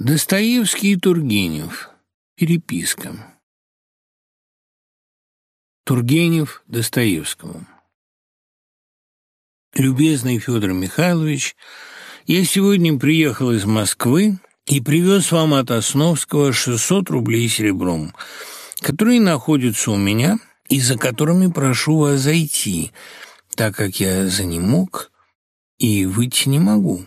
Достоевский и Тургенев. Переписка. Тургенев Достоевскому. Любезный Федор Михайлович, я сегодня приехал из Москвы и привез вам от Основского 600 рублей серебром, которые находятся у меня и за которыми прошу вас зайти, так как я за и выйти не могу.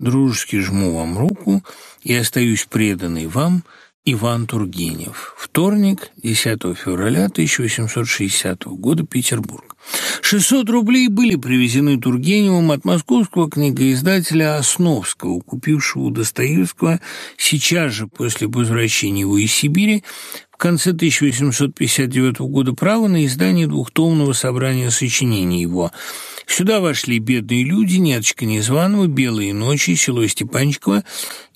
Дружески жму вам руку и остаюсь преданный вам Иван Тургенев. Вторник, 10 февраля 1860 года, Петербург. 600 рублей были привезены Тургеневым от московского книгоиздателя Основского, купившего Достоевского сейчас же после возвращения его из Сибири в конце 1859 года право на издание двухтомного собрания сочинений его – Сюда вошли бедные люди, Неточка Незваного, Белые ночи, село Степанчиково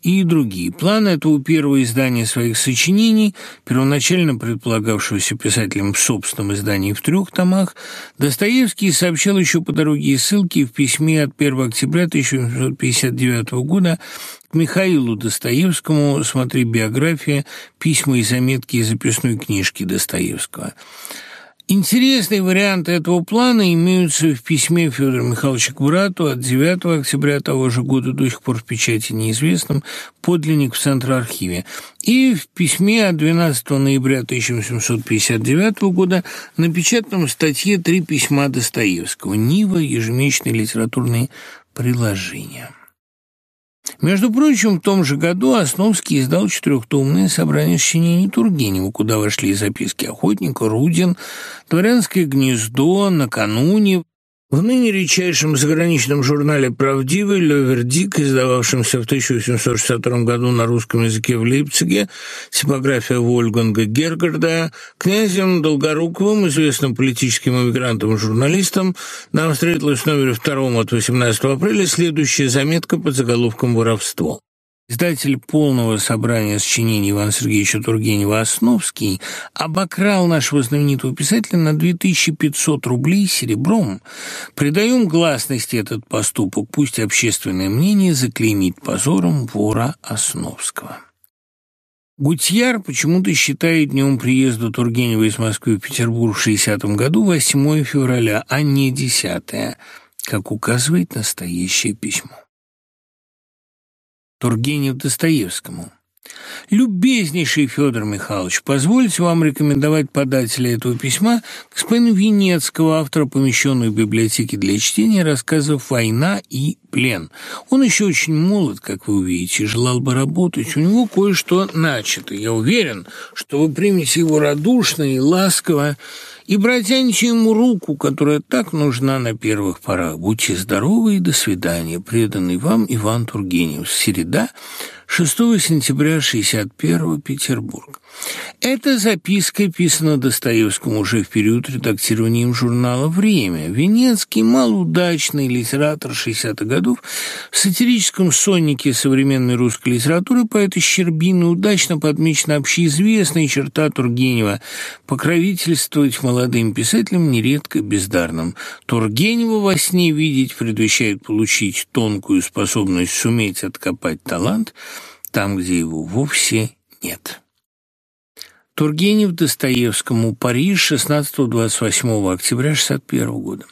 и другие. План этого первого издания своих сочинений, первоначально предполагавшегося писателем в собственном издании в трех томах, Достоевский сообщал еще по дороге из ссылки в письме от 1 октября 1859 года к Михаилу Достоевскому, смотри биография, письма и заметки из записной книжки Достоевского. Интересные варианты этого плана имеются в письме Федора Михайловича к брату от 9 октября того же года, до сих пор в печати неизвестном, подлинник в Центроархиве, и в письме от 12 ноября 1859 года, напечатанном в статье «Три письма Достоевского. Нива. Ежемесячные литературные приложения». Между прочим, в том же году Основский издал четырехтомное собрание сочинений Тургенева, куда вошли записки охотника, Рудин, дворянское гнездо, накануне, в ныне редчайшем заграничном журнале «Правдивый» Левердик, издававшемся в 1862 году на русском языке в Лейпциге, типография Вольганга Гергарда, князем Долгоруковым, известным политическим эмигрантом и журналистом, нам встретилась в номере втором от 18 апреля следующая заметка под заголовком «Воровство». Издатель полного собрания сочинений Ивана Сергеевича Тургенева Основский обокрал нашего знаменитого писателя на 2500 рублей серебром. Придаем гласности этот поступок, пусть общественное мнение заклеймит позором вора Основского. Гутьяр почему-то считает днем приезда Тургенева из Москвы в Петербург в 60 году 8 февраля, а не 10 как указывает настоящее письмо. Тургенев Достоевскому. «Любезнейший Федор Михайлович, позвольте вам рекомендовать подателя этого письма, господина Венецкого, автора, помещенного в библиотеке для чтения рассказов «Война и плен». Он еще очень молод, как вы увидите, желал бы работать. У него кое-что начато. Я уверен, что вы примете его радушно и ласково, и протяните ему руку, которая так нужна на первых порах. Будьте здоровы и до свидания. Преданный вам Иван Тургенев. Середа, 6 сентября 61 Петербург. Эта записка писана Достоевскому уже в период редактирования им журнала «Время». Венецкий, малоудачный литератор 60-х годов, в сатирическом соннике современной русской литературы поэта Щербина удачно подмечена общеизвестная черта Тургенева – покровительствовать молодым писателям нередко бездарным. Тургенева во сне видеть предвещает получить тонкую способность суметь откопать талант там, где его вовсе нет. Тургенев Достоевскому, Париж, 16-28 октября 61 года.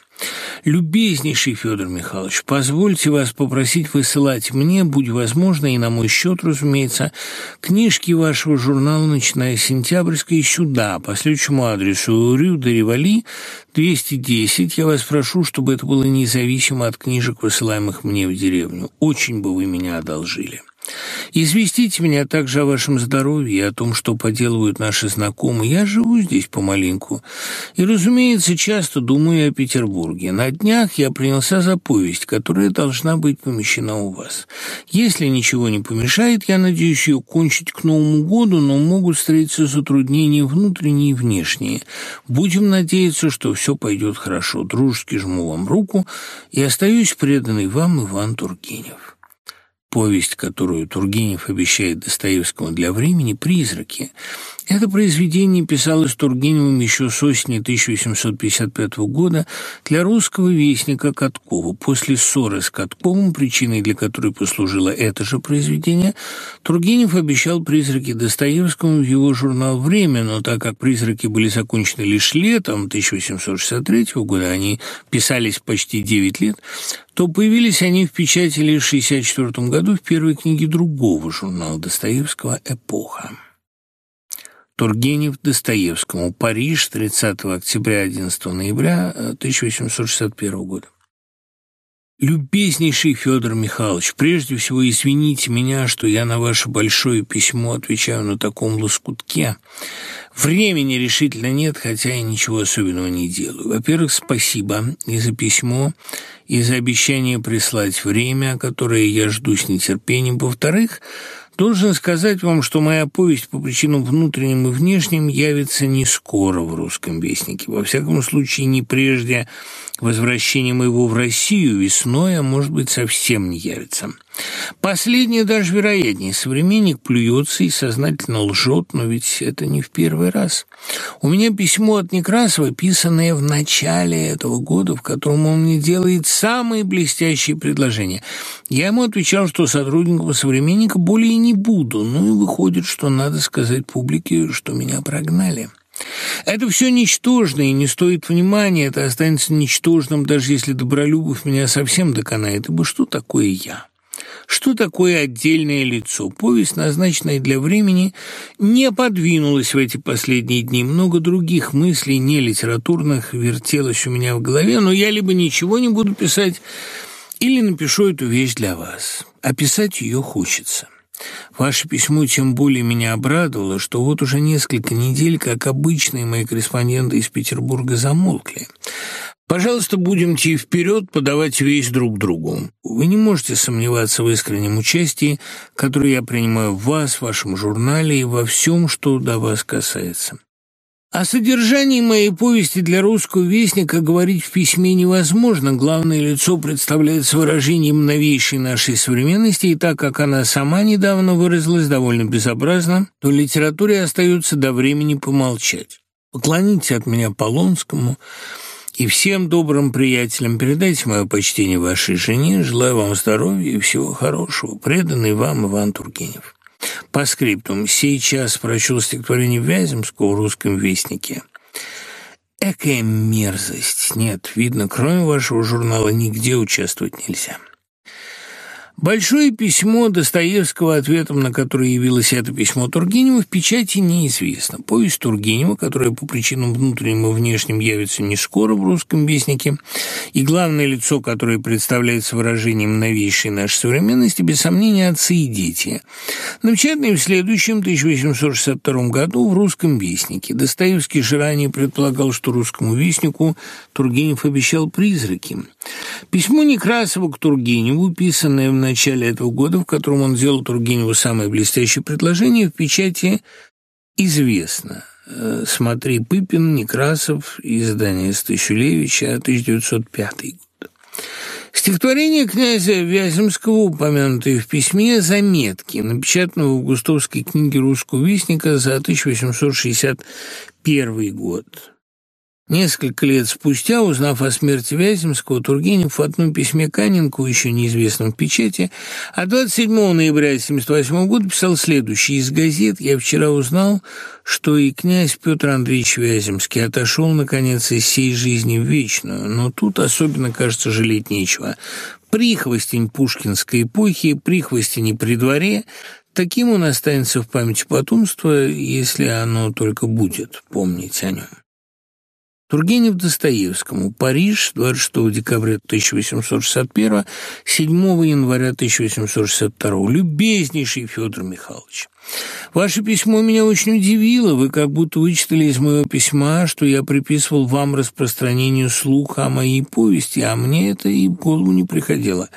«Любезнейший Федор Михайлович, позвольте вас попросить высылать мне, будь возможно, и на мой счет, разумеется, книжки вашего журнала, начиная с сентябрьской, сюда, по следующему адресу Рю де Ревали, 210. Я вас прошу, чтобы это было независимо от книжек, высылаемых мне в деревню. Очень бы вы меня одолжили». Известите меня также о вашем здоровье и о том, что поделывают наши знакомые. Я живу здесь помаленьку. И, разумеется, часто думаю о Петербурге. На днях я принялся за повесть, которая должна быть помещена у вас. Если ничего не помешает, я надеюсь ее кончить к Новому году, но могут встретиться затруднения внутренние и внешние. Будем надеяться, что все пойдет хорошо. Дружески жму вам руку и остаюсь преданный вам Иван Тургенев. Повесть, которую Тургенев обещает Достоевскому для времени, «Призраки». Это произведение писалось Тургеневым еще с осени 1855 года для русского вестника Каткова. После ссоры с Катковым, причиной для которой послужило это же произведение, Тургенев обещал «Призраки» Достоевскому в его журнал «Время», но так как «Призраки» были закончены лишь летом 1863 года, они писались почти 9 лет, то появились они в печати лишь в 1964 году в первой книге другого журнала Достоевского «Эпоха». Тургенев Достоевскому. Париж, 30 октября, 11 ноября 1861 э, года. Любезнейший Федор Михайлович, прежде всего извините меня, что я на ваше большое письмо отвечаю на таком лоскутке. Времени решительно нет, хотя я ничего особенного не делаю. Во-первых, спасибо и за письмо, и за обещание прислать время, которое я жду с нетерпением. Во-вторых, Должен сказать вам, что моя повесть по причинам внутренним и внешним явится не скоро в «Русском вестнике». Во всяком случае, не прежде возвращения моего в Россию весной, а может быть, совсем не явится. Последнее даже вероятнее. Современник плюется и сознательно лжет, но ведь это не в первый раз. У меня письмо от Некрасова, писанное в начале этого года, в котором он мне делает самые блестящие предложения. Я ему отвечал, что сотрудником современника более не буду, ну и выходит, что надо сказать публике, что меня прогнали. Это все ничтожно и не стоит внимания, это останется ничтожным, даже если Добролюбов меня совсем доконает, ибо что такое я? Что такое отдельное лицо? Повесть, назначенная для времени, не подвинулась в эти последние дни. Много других мыслей, не литературных, вертелось у меня в голове, но я либо ничего не буду писать, или напишу эту вещь для вас. А писать ее хочется. Ваше письмо тем более меня обрадовало, что вот уже несколько недель, как обычные мои корреспонденты из Петербурга замолкли. Пожалуйста, будемте вперед подавать весь друг другу. Вы не можете сомневаться в искреннем участии, которое я принимаю в вас, в вашем журнале и во всем, что до вас касается. О содержании моей повести для русского вестника говорить в письме невозможно. Главное лицо представляется выражением новейшей нашей современности, и так как она сама недавно выразилась довольно безобразно, то литературе остается до времени помолчать. Поклоните от меня Полонскому и всем добрым приятелям. Передайте мое почтение вашей жене. Желаю вам здоровья и всего хорошего. Преданный вам Иван Тургенев. По скриптум. Сейчас прочел стихотворение Вяземского в «Русском вестнике». Экая мерзость. Нет, видно, кроме вашего журнала нигде участвовать нельзя. Большое письмо Достоевского, ответом на которое явилось это письмо Тургенева, в печати неизвестно. Повесть Тургенева, которая по причинам внутренним и внешним явится не скоро в «Русском вестнике», и главное лицо, которое представляется выражением новейшей нашей современности, без сомнения, отцы и дети. Напечатанный в следующем 1862 году в «Русском вестнике». Достоевский же ранее предполагал, что «Русскому вестнику» Тургенев обещал призраки. Письмо Некрасова к Тургеневу, писанное в начале этого года, в котором он сделал Тургеневу самое блестящее предложение, в печати известно. Э, смотри, Пыпин, Некрасов, издание Стащулевича, 1905 год. Стихотворение князя Вяземского, упомянутое в письме, заметки, напечатанного в Густовской книге «Русского вестника» за 1861 год. Несколько лет спустя, узнав о смерти Вяземского, Тургенев в одном письме Каненку, еще неизвестном в печати, а 27 ноября 1978 года писал следующее. Из газет я вчера узнал, что и князь Петр Андреевич Вяземский отошел, наконец, из сей жизни в вечную, но тут особенно, кажется, жалеть нечего. Прихвостень пушкинской эпохи, прихвостень при дворе, таким он останется в памяти потомства, если оно только будет помнить о нем. Тургенев Достоевскому. Париж, 26 декабря 1861, 7 января 1862. Любезнейший Федор Михайлович. Ваше письмо меня очень удивило. Вы как будто вычитали из моего письма, что я приписывал вам распространению слуха о моей повести, а мне это и в голову не приходило.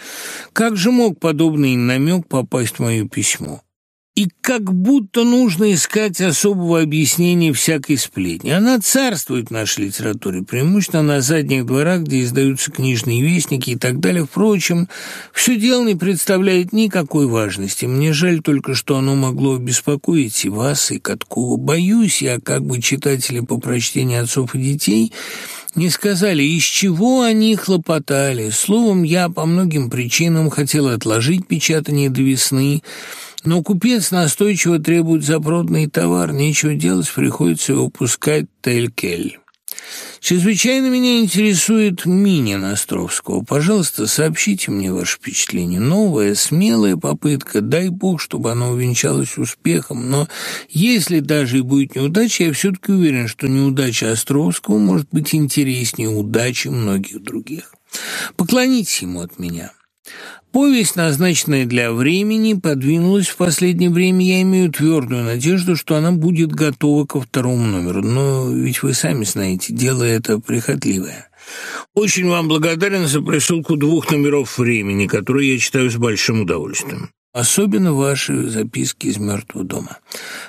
Как же мог подобный намек попасть в мое письмо? И как будто нужно искать особого объяснения всякой сплетни. Она царствует в нашей литературе, преимущественно на задних дворах, где издаются книжные вестники и так далее. Впрочем, все дело не представляет никакой важности. Мне жаль только, что оно могло беспокоить и вас, и Каткова. Боюсь я, как бы читатели по прочтению отцов и детей не сказали, из чего они хлопотали. Словом, я по многим причинам хотел отложить печатание до весны, но купец настойчиво требует запроданный товар, нечего делать, приходится его пускать телькель. Чрезвычайно меня интересует Минин Островского. Пожалуйста, сообщите мне ваше впечатление. Новая, смелая попытка, дай бог, чтобы она увенчалась успехом, но если даже и будет неудача, я все-таки уверен, что неудача Островского может быть интереснее удачи многих других. Поклонитесь ему от меня. Повесть, назначенная для времени, подвинулась в последнее время. Я имею твердую надежду, что она будет готова ко второму номеру. Но ведь вы сами знаете, дело это прихотливое. Очень вам благодарен за присылку двух номеров времени, которые я читаю с большим удовольствием. Особенно ваши записки из «Мертвого дома».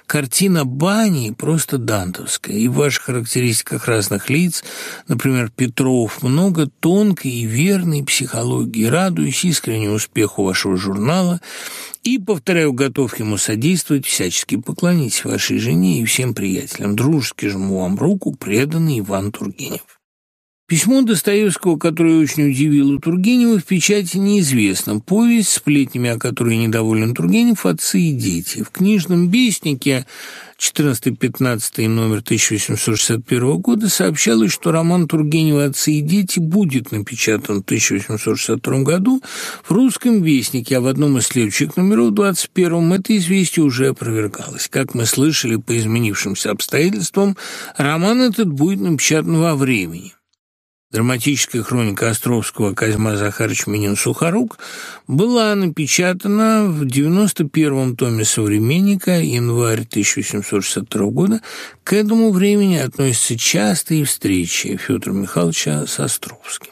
Картина бани просто дантовская, и в ваших характеристиках разных лиц, например, Петров, много тонкой и верной психологии. Радуюсь искренне успеху вашего журнала и, повторяю, готов ему содействовать, всячески поклонитесь вашей жене и всем приятелям. Дружески жму вам руку, преданный Иван Тургенев. Письмо Достоевского, которое очень удивило Тургенева, в печати неизвестно. Повесть, сплетнями о которой недоволен Тургенев, «Отцы и дети». В книжном «Бестнике» 14-15 номер 1861 года сообщалось, что роман Тургенева «Отцы и дети» будет напечатан в 1862 году в «Русском вестнике», а в одном из следующих номеров, 21-м, это известие уже опровергалось. Как мы слышали по изменившимся обстоятельствам, роман этот будет напечатан во времени. Драматическая хроника Островского Козьма Захарович Минин-Сухорук была напечатана в 91-м томе «Современника» январь 1762 года. К этому времени относятся частые встречи Федора Михайловича с Островским.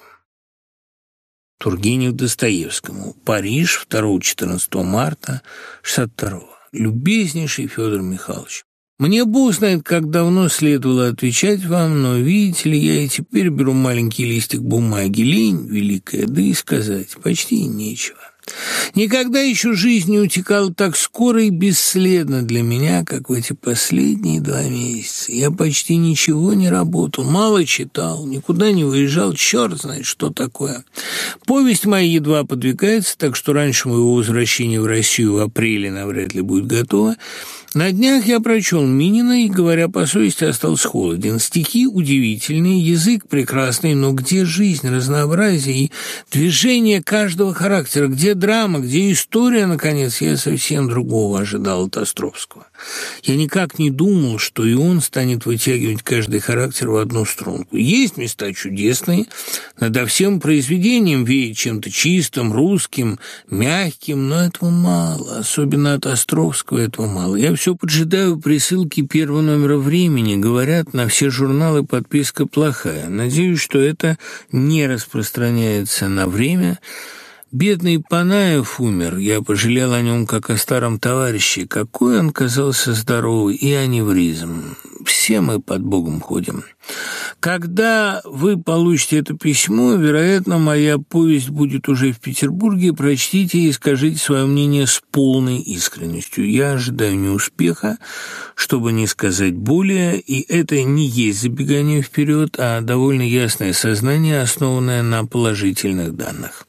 Тургенев Достоевскому. Париж, 2-14 марта 62 Любезнейший Федор Михайлович, мне Бог знает, как давно следовало отвечать вам, но, видите ли, я и теперь беру маленький листик бумаги. Лень великая, да и сказать почти нечего. Никогда еще жизнь не утекала так скоро и бесследно для меня, как в эти последние два месяца. Я почти ничего не работал, мало читал, никуда не выезжал, черт знает, что такое. Повесть моя едва подвигается, так что раньше моего возвращения в Россию в апреле навряд ли будет готова. На днях я прочел Минина и, говоря по совести, остался холоден. Стихи удивительные, язык прекрасный, но где жизнь, разнообразие и движение каждого характера, где драма, где история, наконец, я совсем другого ожидал от Островского. Я никак не думал, что и он станет вытягивать каждый характер в одну струнку. Есть места чудесные, надо всем произведением веет чем-то чистым, русским, мягким, но этого мало, особенно от Островского этого мало. Я все поджидаю присылки первого номера «Времени», говорят, на все журналы подписка плохая. Надеюсь, что это не распространяется на время, Бедный Панаев умер, я пожалел о нем, как о старом товарище. Какой он казался здоровый и аневризм. Все мы под Богом ходим. Когда вы получите это письмо, вероятно, моя повесть будет уже в Петербурге. Прочтите и скажите свое мнение с полной искренностью. Я ожидаю не успеха, чтобы не сказать более, и это не есть забегание вперед, а довольно ясное сознание, основанное на положительных данных.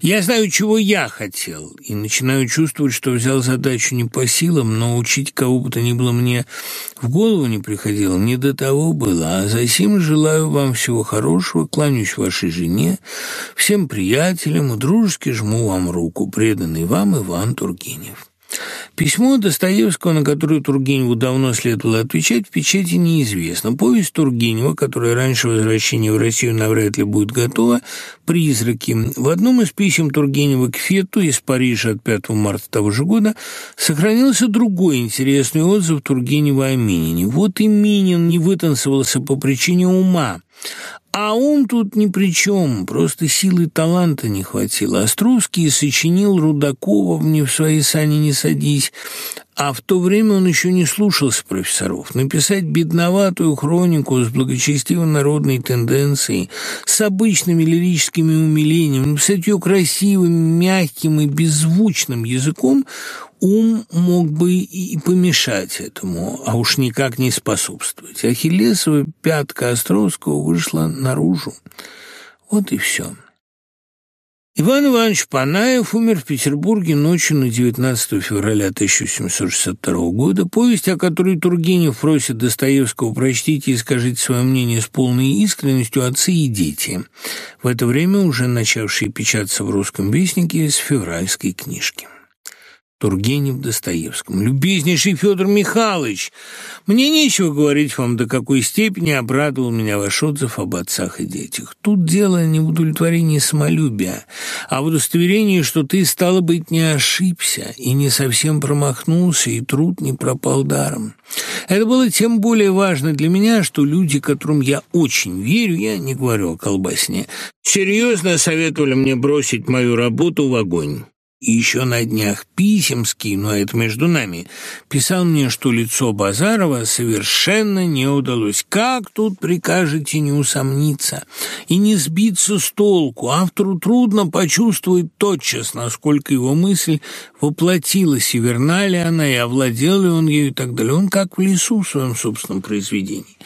Я знаю, чего я хотел, и начинаю чувствовать, что взял задачу не по силам, но учить кого бы то ни было мне в голову не приходило, не до того было, а за сим желаю вам всего хорошего, кланяюсь вашей жене, всем приятелям и дружески жму вам руку, преданный вам Иван Тургенев. Письмо Достоевского, на которое Тургеневу давно следовало отвечать, в печати неизвестно. Повесть Тургенева, которая раньше возвращения в Россию навряд ли будет готова, «Призраки». В одном из писем Тургенева к Фету из Парижа от 5 марта того же года сохранился другой интересный отзыв Тургенева о Минине. Вот и Минин не вытанцевался по причине ума, а ум тут ни при чем, просто силы таланта не хватило. Островский сочинил Рудакова «Мне в свои сани не садись», А в то время он еще не слушался профессоров. Написать бедноватую хронику с благочестивой народной тенденцией, с обычными лирическими умилениями, написать ее красивым, мягким и беззвучным языком ум мог бы и помешать этому, а уж никак не способствовать. Ахиллесова пятка Островского вышла наружу. Вот и все. Иван Иванович Панаев умер в Петербурге ночью на 19 февраля 1762 года. Повесть, о которой Тургенев просит Достоевского «Прочтите и скажите свое мнение с полной искренностью отцы и дети», в это время уже начавшие печататься в «Русском вестнике» с февральской книжки. Тургенев Достоевскому. «Любезнейший Федор Михайлович, мне нечего говорить вам, до какой степени обрадовал меня ваш отзыв об отцах и детях. Тут дело не в удовлетворении самолюбия, а в удостоверении, что ты, стало быть, не ошибся и не совсем промахнулся, и труд не пропал даром. Это было тем более важно для меня, что люди, которым я очень верю, я не говорю о колбасне, серьезно советовали мне бросить мою работу в огонь». И еще на днях Писемский, но это между нами, писал мне, что лицо Базарова совершенно не удалось. Как тут прикажете не усомниться и не сбиться с толку? Автору трудно почувствовать тотчас, насколько его мысль воплотилась, и верна ли она, и овладел ли он ею и так далее. Он как в лесу в своем собственном произведении.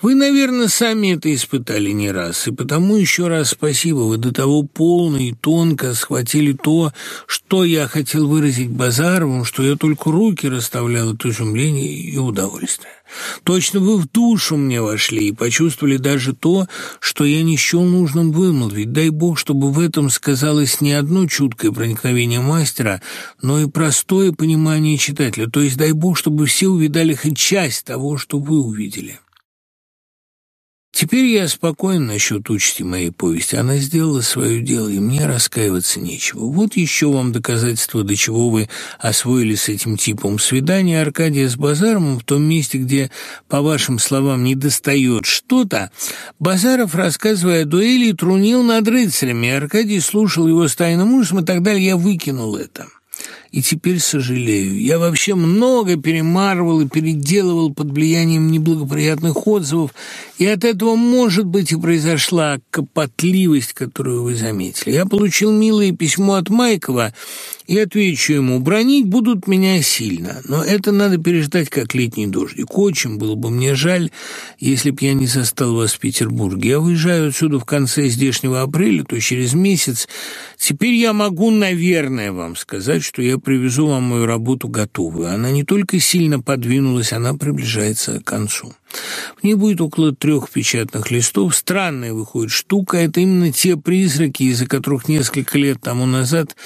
Вы, наверное, сами это испытали не раз, и потому еще раз спасибо. Вы до того полно и тонко схватили то, что что я хотел выразить Базаровым, что я только руки расставлял от изумления и удовольствия. Точно вы в душу мне вошли и почувствовали даже то, что я не счел нужным вымолвить. Дай Бог, чтобы в этом сказалось не одно чуткое проникновение мастера, но и простое понимание читателя. То есть дай Бог, чтобы все увидали хоть часть того, что вы увидели. Теперь я спокоен насчет участи моей повести. Она сделала свое дело, и мне раскаиваться нечего. Вот еще вам доказательство, до чего вы освоили с этим типом свидания Аркадия с Базаровым в том месте, где, по вашим словам, не достает что-то. Базаров, рассказывая о дуэли, трунил над рыцарями. Аркадий слушал его с тайным ужасом и так далее. Я выкинул это и теперь сожалею. Я вообще много перемарывал и переделывал под влиянием неблагоприятных отзывов, и от этого, может быть, и произошла копотливость, которую вы заметили. Я получил милое письмо от Майкова и отвечу ему, бронить будут меня сильно, но это надо переждать, как летний дождик. Очень было бы мне жаль, если б я не застал вас в Петербурге. Я выезжаю отсюда в конце здешнего апреля, то через месяц. Теперь я могу, наверное, вам сказать, что я привезу вам мою работу готовую. Она не только сильно подвинулась, она приближается к концу. В ней будет около трех печатных листов. Странная выходит штука. Это именно те призраки, из-за которых несколько лет тому назад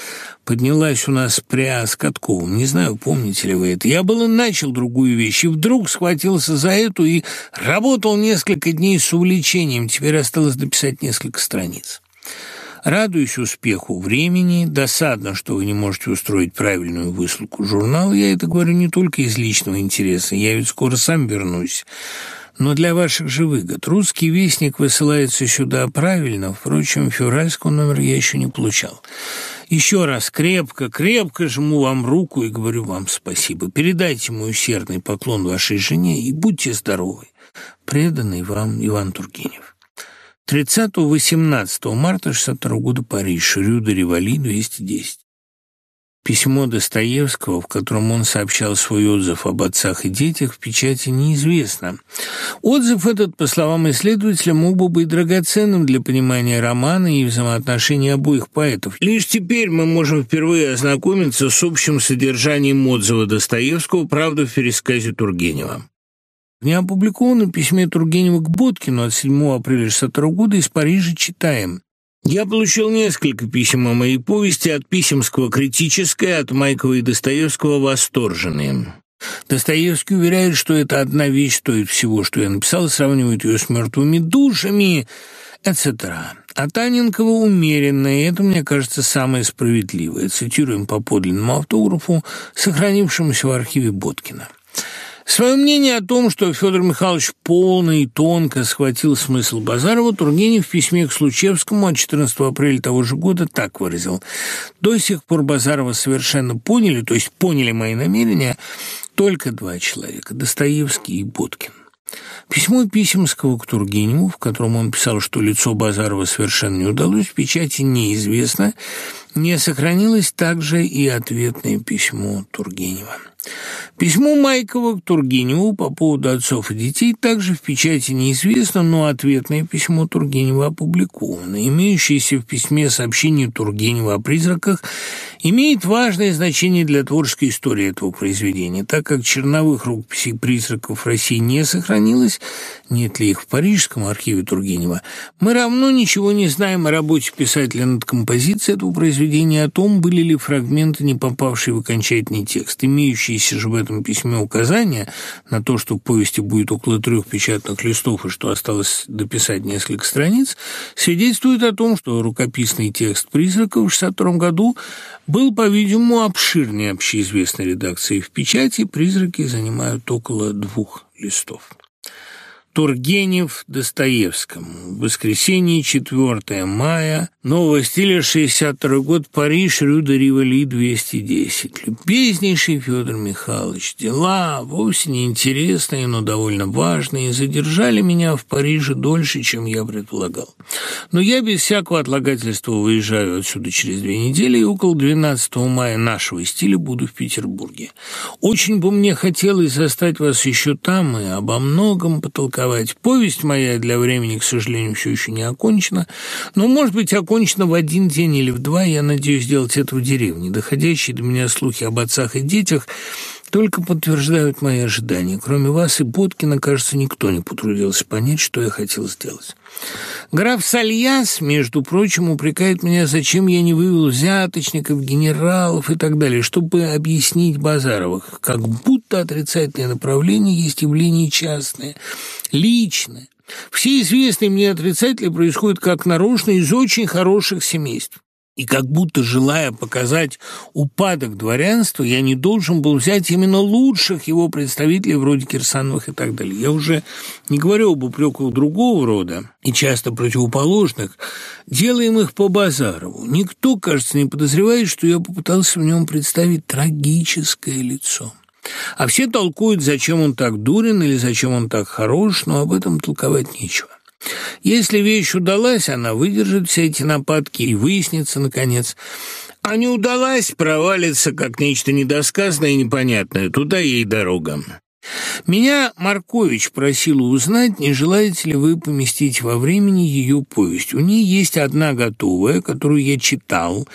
поднялась у нас пря с Катковым. Не знаю, помните ли вы это. Я было начал другую вещь, и вдруг схватился за эту и работал несколько дней с увлечением. Теперь осталось дописать несколько страниц. Радуюсь успеху времени, досадно, что вы не можете устроить правильную высылку журнала. Я это говорю не только из личного интереса, я ведь скоро сам вернусь. Но для ваших же выгод. Русский вестник высылается сюда правильно, впрочем, февральского номера я еще не получал. Еще раз крепко, крепко жму вам руку и говорю вам спасибо. Передайте мой усердный поклон вашей жене и будьте здоровы. Преданный вам Иван Тургенев. 30-18 марта 62 года Париж, Рю де Ривали, 210. Письмо Достоевского, в котором он сообщал свой отзыв об отцах и детях, в печати неизвестно. Отзыв этот, по словам исследователя, мог бы быть драгоценным для понимания романа и взаимоотношений обоих поэтов. Лишь теперь мы можем впервые ознакомиться с общим содержанием отзыва Достоевского, правда, в пересказе Тургенева. В неопубликованном письме Тургенева к Боткину от 7 апреля 62 года из Парижа читаем. «Я получил несколько писем о моей повести, от Писемского критическое, от Майкова и Достоевского восторженные». Достоевский уверяет, что это одна вещь стоит всего, что я написал, сравнивает ее с мертвыми душами, etc. А Таненкова умеренная, и это, мне кажется, самое справедливое. Цитируем по подлинному автографу, сохранившемуся в архиве Боткина. Свое мнение о том, что Федор Михайлович полно и тонко схватил смысл Базарова, Тургенев в письме к Случевскому от 14 апреля того же года так выразил. «До сих пор Базарова совершенно поняли, то есть поняли мои намерения, только два человека – Достоевский и Боткин. Письмо Писемского к Тургеневу, в котором он писал, что лицо Базарова совершенно не удалось, в печати неизвестно, не сохранилось также и ответное письмо Тургенева. Письмо Майкова к Тургеневу по поводу отцов и детей также в печати неизвестно, но ответное письмо Тургенева опубликовано. Имеющееся в письме сообщение Тургенева о призраках имеет важное значение для творческой истории этого произведения, так как черновых рукописей призраков в России не сохранилось, нет ли их в Парижском архиве Тургенева, мы равно ничего не знаем о работе писателя над композицией этого произведения, о том, были ли фрагменты, не попавшие в окончательный текст, имеющиеся же в этом письме указания на то, что в повести будет около трех печатных листов и что осталось дописать несколько страниц, свидетельствует о том, что рукописный текст «Призрака» в 1962 году был, по-видимому, обширнее общеизвестной редакции. В печати «Призраки» занимают около двух листов. Тургенев Достоевскому. Воскресенье, 4 мая. Нового стиля, 62 год. Париж, Рю де Риволи, 210. Любезнейший Федор Михайлович, дела вовсе не интересные, но довольно важные, задержали меня в Париже дольше, чем я предполагал. Но я без всякого отлагательства выезжаю отсюда через две недели и около 12 мая нашего стиля буду в Петербурге. Очень бы мне хотелось застать вас еще там и обо многом потолковать рисковать. Повесть моя для времени, к сожалению, все еще не окончена, но, может быть, окончена в один день или в два. Я надеюсь сделать это в деревне. Доходящие до меня слухи об отцах и детях только подтверждают мои ожидания. Кроме вас и Боткина, кажется, никто не потрудился понять, что я хотел сделать. Граф Сальяс, между прочим, упрекает меня, зачем я не вывел взяточников, генералов и так далее, чтобы объяснить Базаровых, как будто отрицательное направление есть явление частное, личное. Все известные мне отрицатели происходят как нарочно из очень хороших семейств. И как будто желая показать упадок дворянства, я не должен был взять именно лучших его представителей, вроде Кирсановых и так далее. Я уже не говорю об упреках другого рода, и часто противоположных, делаем их по Базарову. Никто, кажется, не подозревает, что я попытался в нем представить трагическое лицо. А все толкуют, зачем он так дурен или зачем он так хорош, но об этом толковать нечего. Если вещь удалась, она выдержит все эти нападки и выяснится, наконец. А не удалась, провалится, как нечто недосказанное и непонятное. Туда ей дорога. Меня Маркович просил узнать, не желаете ли вы поместить во времени ее повесть. У нее есть одна готовая, которую я читал,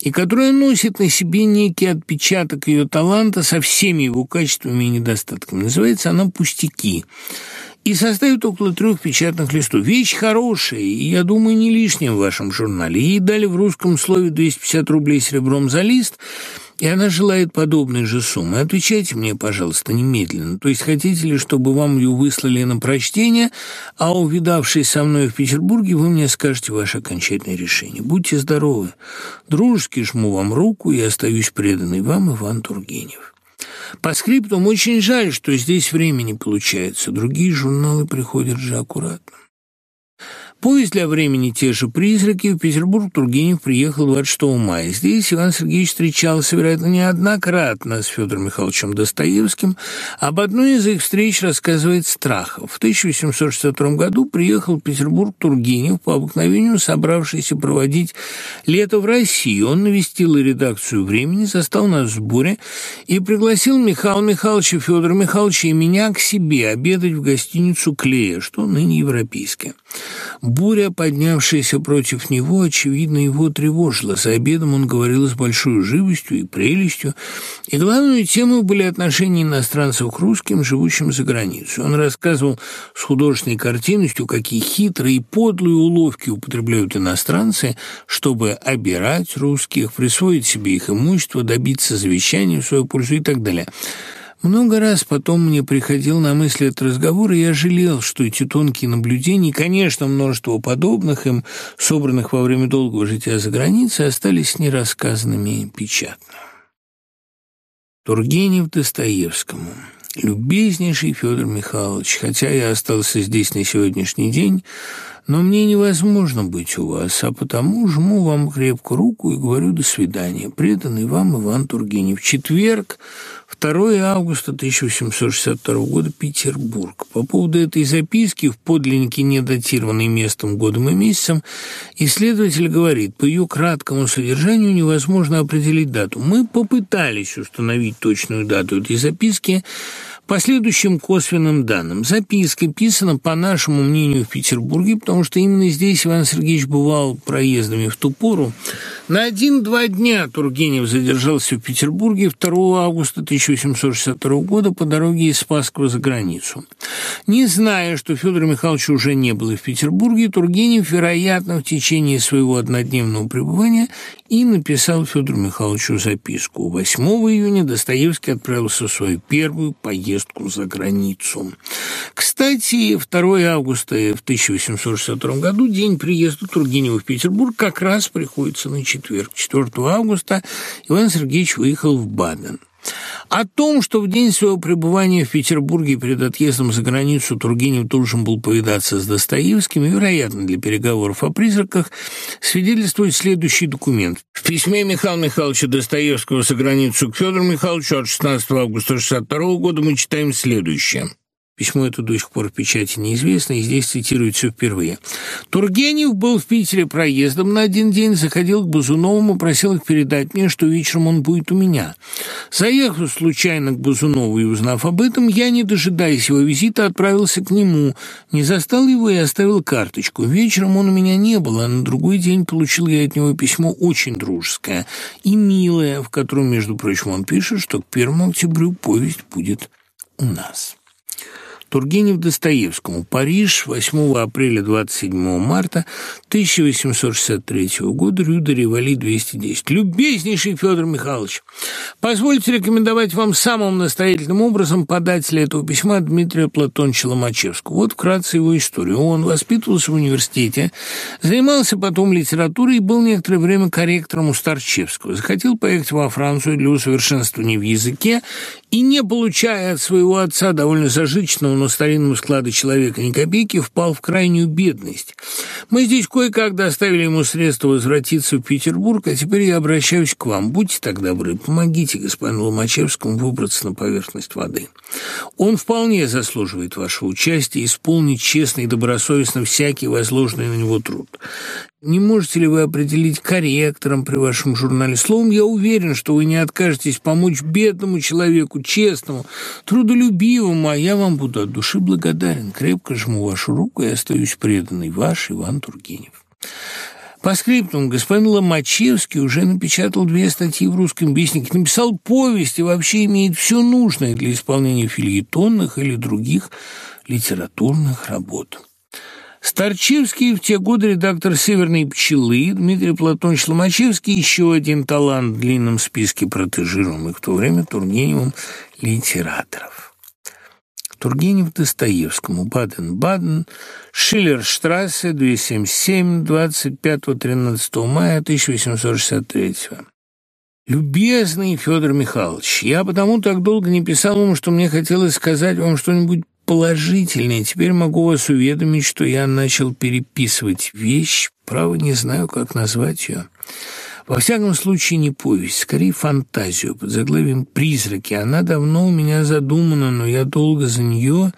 и которая носит на себе некий отпечаток ее таланта со всеми его качествами и недостатками. Называется она «Пустяки» и составит около трех печатных листов. Вещь хорошая, и, я думаю, не лишняя в вашем журнале. Ей дали в русском слове 250 рублей серебром за лист, и она желает подобной же суммы. Отвечайте мне, пожалуйста, немедленно. То есть хотите ли, чтобы вам ее выслали на прочтение, а увидавшись со мной в Петербурге, вы мне скажете ваше окончательное решение. Будьте здоровы. Дружески жму вам руку и остаюсь преданный вам Иван Тургенев. По скриптум очень жаль, что здесь времени получается. Другие журналы приходят же аккуратно. Поезд для времени те же призраки. В Петербург Тургенев приехал 26 мая. Здесь Иван Сергеевич встречался, вероятно, неоднократно с Федором Михайловичем Достоевским. Об одной из их встреч рассказывает Страхов. В 1862 году приехал в Петербург Тургенев, по обыкновению собравшийся проводить лето в России. Он навестил редакцию «Времени», застал нас в сборе и пригласил Михаила Михайловича, Федора Михайловича и меня к себе обедать в гостиницу «Клея», что ныне европейская. Буря, поднявшаяся против него, очевидно, его тревожила. За обедом он говорил с большой живостью и прелестью, и главной темой были отношения иностранцев к русским, живущим за границей. Он рассказывал с художественной картинностью, какие хитрые и подлые уловки употребляют иностранцы, чтобы обирать русских, присвоить себе их имущество, добиться завещания в свою пользу и так далее. Много раз потом мне приходил на мысли этот разговор, и я жалел, что эти тонкие наблюдения, конечно, множество подобных им, собранных во время долгого жития за границей, остались нерассказанными печатно. Тургенев Достоевскому. «Любезнейший Федор Михайлович, хотя я остался здесь на сегодняшний день, но мне невозможно быть у вас, а потому жму вам крепко руку и говорю «до свидания». Преданный вам Иван Тургенев. Четверг, 2 августа 1862 года, Петербург. По поводу этой записки в подлиннике, не датированной местом, годом и месяцем, исследователь говорит, по ее краткому содержанию невозможно определить дату. Мы попытались установить точную дату этой записки, по следующим косвенным данным, записка писана, по нашему мнению, в Петербурге, потому что именно здесь Иван Сергеевич бывал проездами в ту пору. На один-два дня Тургенев задержался в Петербурге 2 августа 1862 года по дороге из Спасского за границу. Не зная, что Федор Михайлович уже не было в Петербурге, Тургенев, вероятно, в течение своего однодневного пребывания и написал Федору Михайловичу записку. 8 июня Достоевский отправился в свою первую поездку за границу. Кстати, 2 августа в 1862 году, день приезда Тургенева в Петербург, как раз приходится на четверг. 4 августа Иван Сергеевич выехал в Баден. О том, что в день своего пребывания в Петербурге перед отъездом за границу Тургенев должен был повидаться с Достоевским, вероятно, для переговоров о призраках, свидетельствует следующий документ. В письме Михаила Михайловича Достоевского за границу к Федору Михайловичу от 16 августа 1962 года мы читаем следующее. Письмо это до сих пор в печати неизвестно, и здесь цитируется впервые. Тургенев был в Питере проездом на один день, заходил к Бузуновым и просил их передать мне, что вечером он будет у меня. Заехав случайно к Бузунову и узнав об этом, я, не дожидаясь его визита, отправился к нему, не застал его и оставил карточку. Вечером он у меня не был, а на другой день получил я от него письмо очень дружеское и милое, в котором, между прочим, он пишет, что к первому октябрю повесть будет у нас. Тургенев Достоевскому. Париж, 8 апреля 27 марта 1863 года, Рю де Ревали, 210. Любезнейший Федор Михайлович, позвольте рекомендовать вам самым настоятельным образом подателя этого письма Дмитрия Платоновича Ломачевского. Вот вкратце его историю. Он воспитывался в университете, занимался потом литературой и был некоторое время корректором у Старчевского. Захотел поехать во Францию для усовершенствования в языке и, не получая от своего отца довольно зажиточного, но старинного склада человека ни копейки, впал в крайнюю бедность. Мы здесь кое-как доставили ему средства возвратиться в Петербург, а теперь я обращаюсь к вам. Будьте так добры, помогите господину Ломачевскому выбраться на поверхность воды. Он вполне заслуживает вашего участия, исполнить честно и добросовестно всякий возложенный на него труд. Не можете ли вы определить корректором при вашем журнале? Словом, я уверен, что вы не откажетесь помочь бедному человеку, честному, трудолюбивому, а я вам буду от души благодарен. Крепко жму вашу руку и остаюсь преданный. Ваш Иван Тургенев. По скриптум господин Ломачевский уже напечатал две статьи в «Русском вестнике», написал повесть и вообще имеет все нужное для исполнения фильетонных или других литературных работ. Старчевский в те годы редактор «Северной пчелы», Дмитрий Платонович Ломачевский еще один талант в длинном списке протежируемых в то время Тургеневым литераторов. Тургенев Достоевскому, Баден-Баден, Шиллерштрассе, 277, 25-13 мая 1863 «Любезный Федор Михайлович, я потому так долго не писал вам, что мне хотелось сказать вам что-нибудь положительное. Теперь могу вас уведомить, что я начал переписывать вещь, право не знаю, как назвать ее». Во всяком случае, не повесть, скорее фантазию под заглавием «Призраки». Она давно у меня задумана, но я долго за нее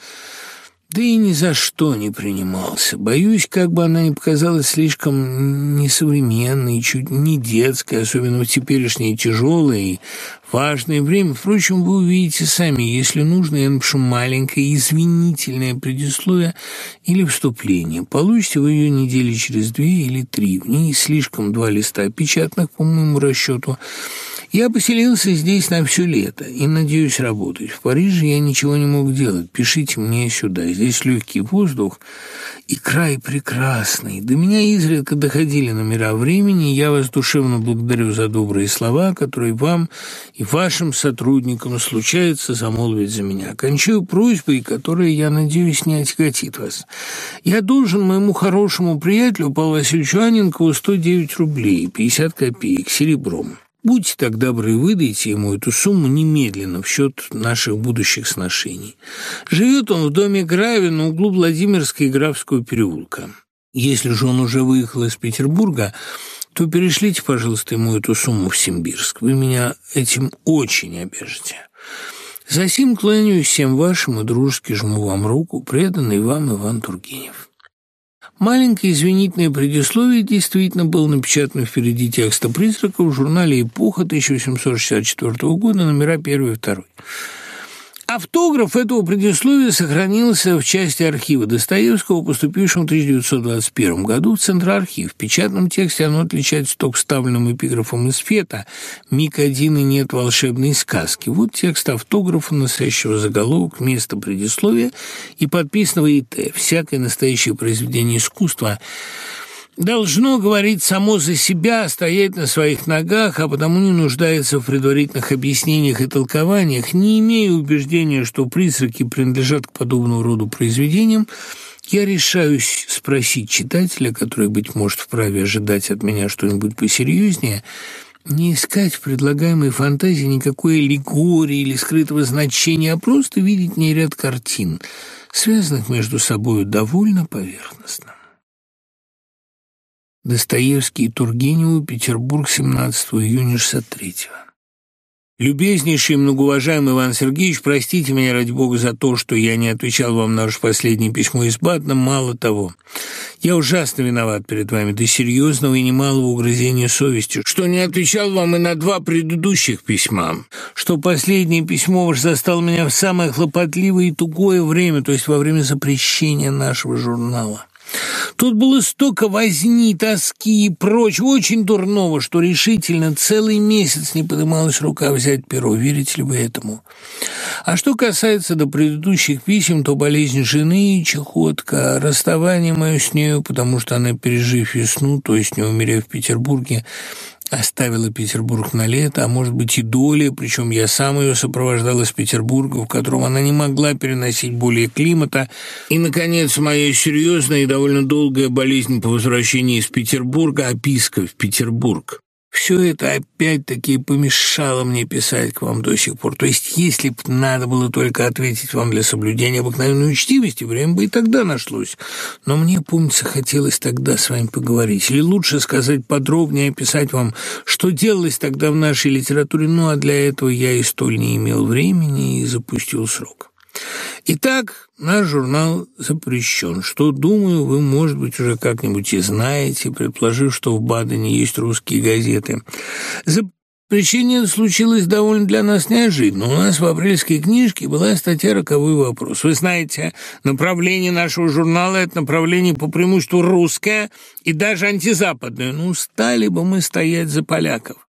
да и ни за что не принимался. Боюсь, как бы она не показалась слишком несовременной, чуть не детской, особенно в теперешнее тяжелое и важное время. Впрочем, вы увидите сами, если нужно, я напишу маленькое извинительное предисловие или вступление. Получите вы ее недели через две или три. В ней слишком два листа печатных, по моему расчету, я поселился здесь на все лето и надеюсь работать. В Париже я ничего не мог делать. Пишите мне сюда. Здесь легкий воздух и край прекрасный. До меня изредка доходили номера времени. Я вас душевно благодарю за добрые слова, которые вам и вашим сотрудникам случается замолвить за меня. Кончаю просьбой, которая, я надеюсь, не отяготит вас. Я должен моему хорошему приятелю Павлу Васильевичу Аненкову 109 рублей 50 копеек серебром. Будьте так добры, выдайте ему эту сумму немедленно в счет наших будущих сношений. Живет он в доме Грави на углу Владимирской и Графского переулка. Если же он уже выехал из Петербурга, то перешлите, пожалуйста, ему эту сумму в Симбирск. Вы меня этим очень обяжете. Засим кланяюсь всем вашим и дружески жму вам руку, преданный вам Иван Тургенев. Маленькое извинительное предисловие действительно было напечатано впереди текста «Призрака» в журнале «Эпоха» 1864 года, номера 1 и 2. Автограф этого предисловия сохранился в части архива Достоевского, поступившем в 1921 году в Центроархив. В печатном тексте оно отличается только вставленным эпиграфом из Фета «Миг один и нет волшебной сказки». Вот текст автографа, носящего заголовок, место предисловия и подписанного ИТ. Всякое настоящее произведение искусства – должно говорить само за себя, стоять на своих ногах, а потому не нуждается в предварительных объяснениях и толкованиях, не имея убеждения, что призраки принадлежат к подобного роду произведениям, я решаюсь спросить читателя, который, быть может, вправе ожидать от меня что-нибудь посерьезнее, не искать в предлагаемой фантазии никакой аллегории или скрытого значения, а просто видеть не ряд картин, связанных между собой довольно поверхностно. Достоевский и Тургеневу, Петербург, 17 июня 63 -го. Любезнейший и многоуважаемый Иван Сергеевич, простите меня, ради бога, за то, что я не отвечал вам на ваше последнее письмо из Батна. Мало того, я ужасно виноват перед вами до серьезного и немалого угрызения совести, что не отвечал вам и на два предыдущих письма, что последнее письмо ваше застало меня в самое хлопотливое и тугое время, то есть во время запрещения нашего журнала. Тут было столько возни, тоски и прочего, очень дурного, что решительно целый месяц не подымалась рука взять перо. Верите ли вы этому? А что касается до предыдущих писем, то болезнь жены чехотка, расставание мое с нею, потому что она, пережив весну, то есть не умерев в Петербурге, оставила Петербург на лето, а может быть и доли, причем я сам ее сопровождал из Петербурга, в котором она не могла переносить более климата. И, наконец, моя серьезная и довольно долгая болезнь по возвращении из Петербурга, описка в Петербург. Все это опять-таки помешало мне писать к вам до сих пор. То есть, если бы надо было только ответить вам для соблюдения обыкновенной учтивости, время бы и тогда нашлось. Но мне, помнится, хотелось тогда с вами поговорить. Или лучше сказать подробнее, описать вам, что делалось тогда в нашей литературе. Ну, а для этого я и столь не имел времени и запустил срок. Итак, наш журнал запрещен, что, думаю, вы, может быть, уже как-нибудь и знаете, предположив, что в Бадене есть русские газеты. Запрещение случилось довольно для нас неожиданно. У нас в апрельской книжке была статья «Роковой вопрос». Вы знаете, направление нашего журнала – это направление по преимуществу русское и даже антизападное. Ну, стали бы мы стоять за поляков.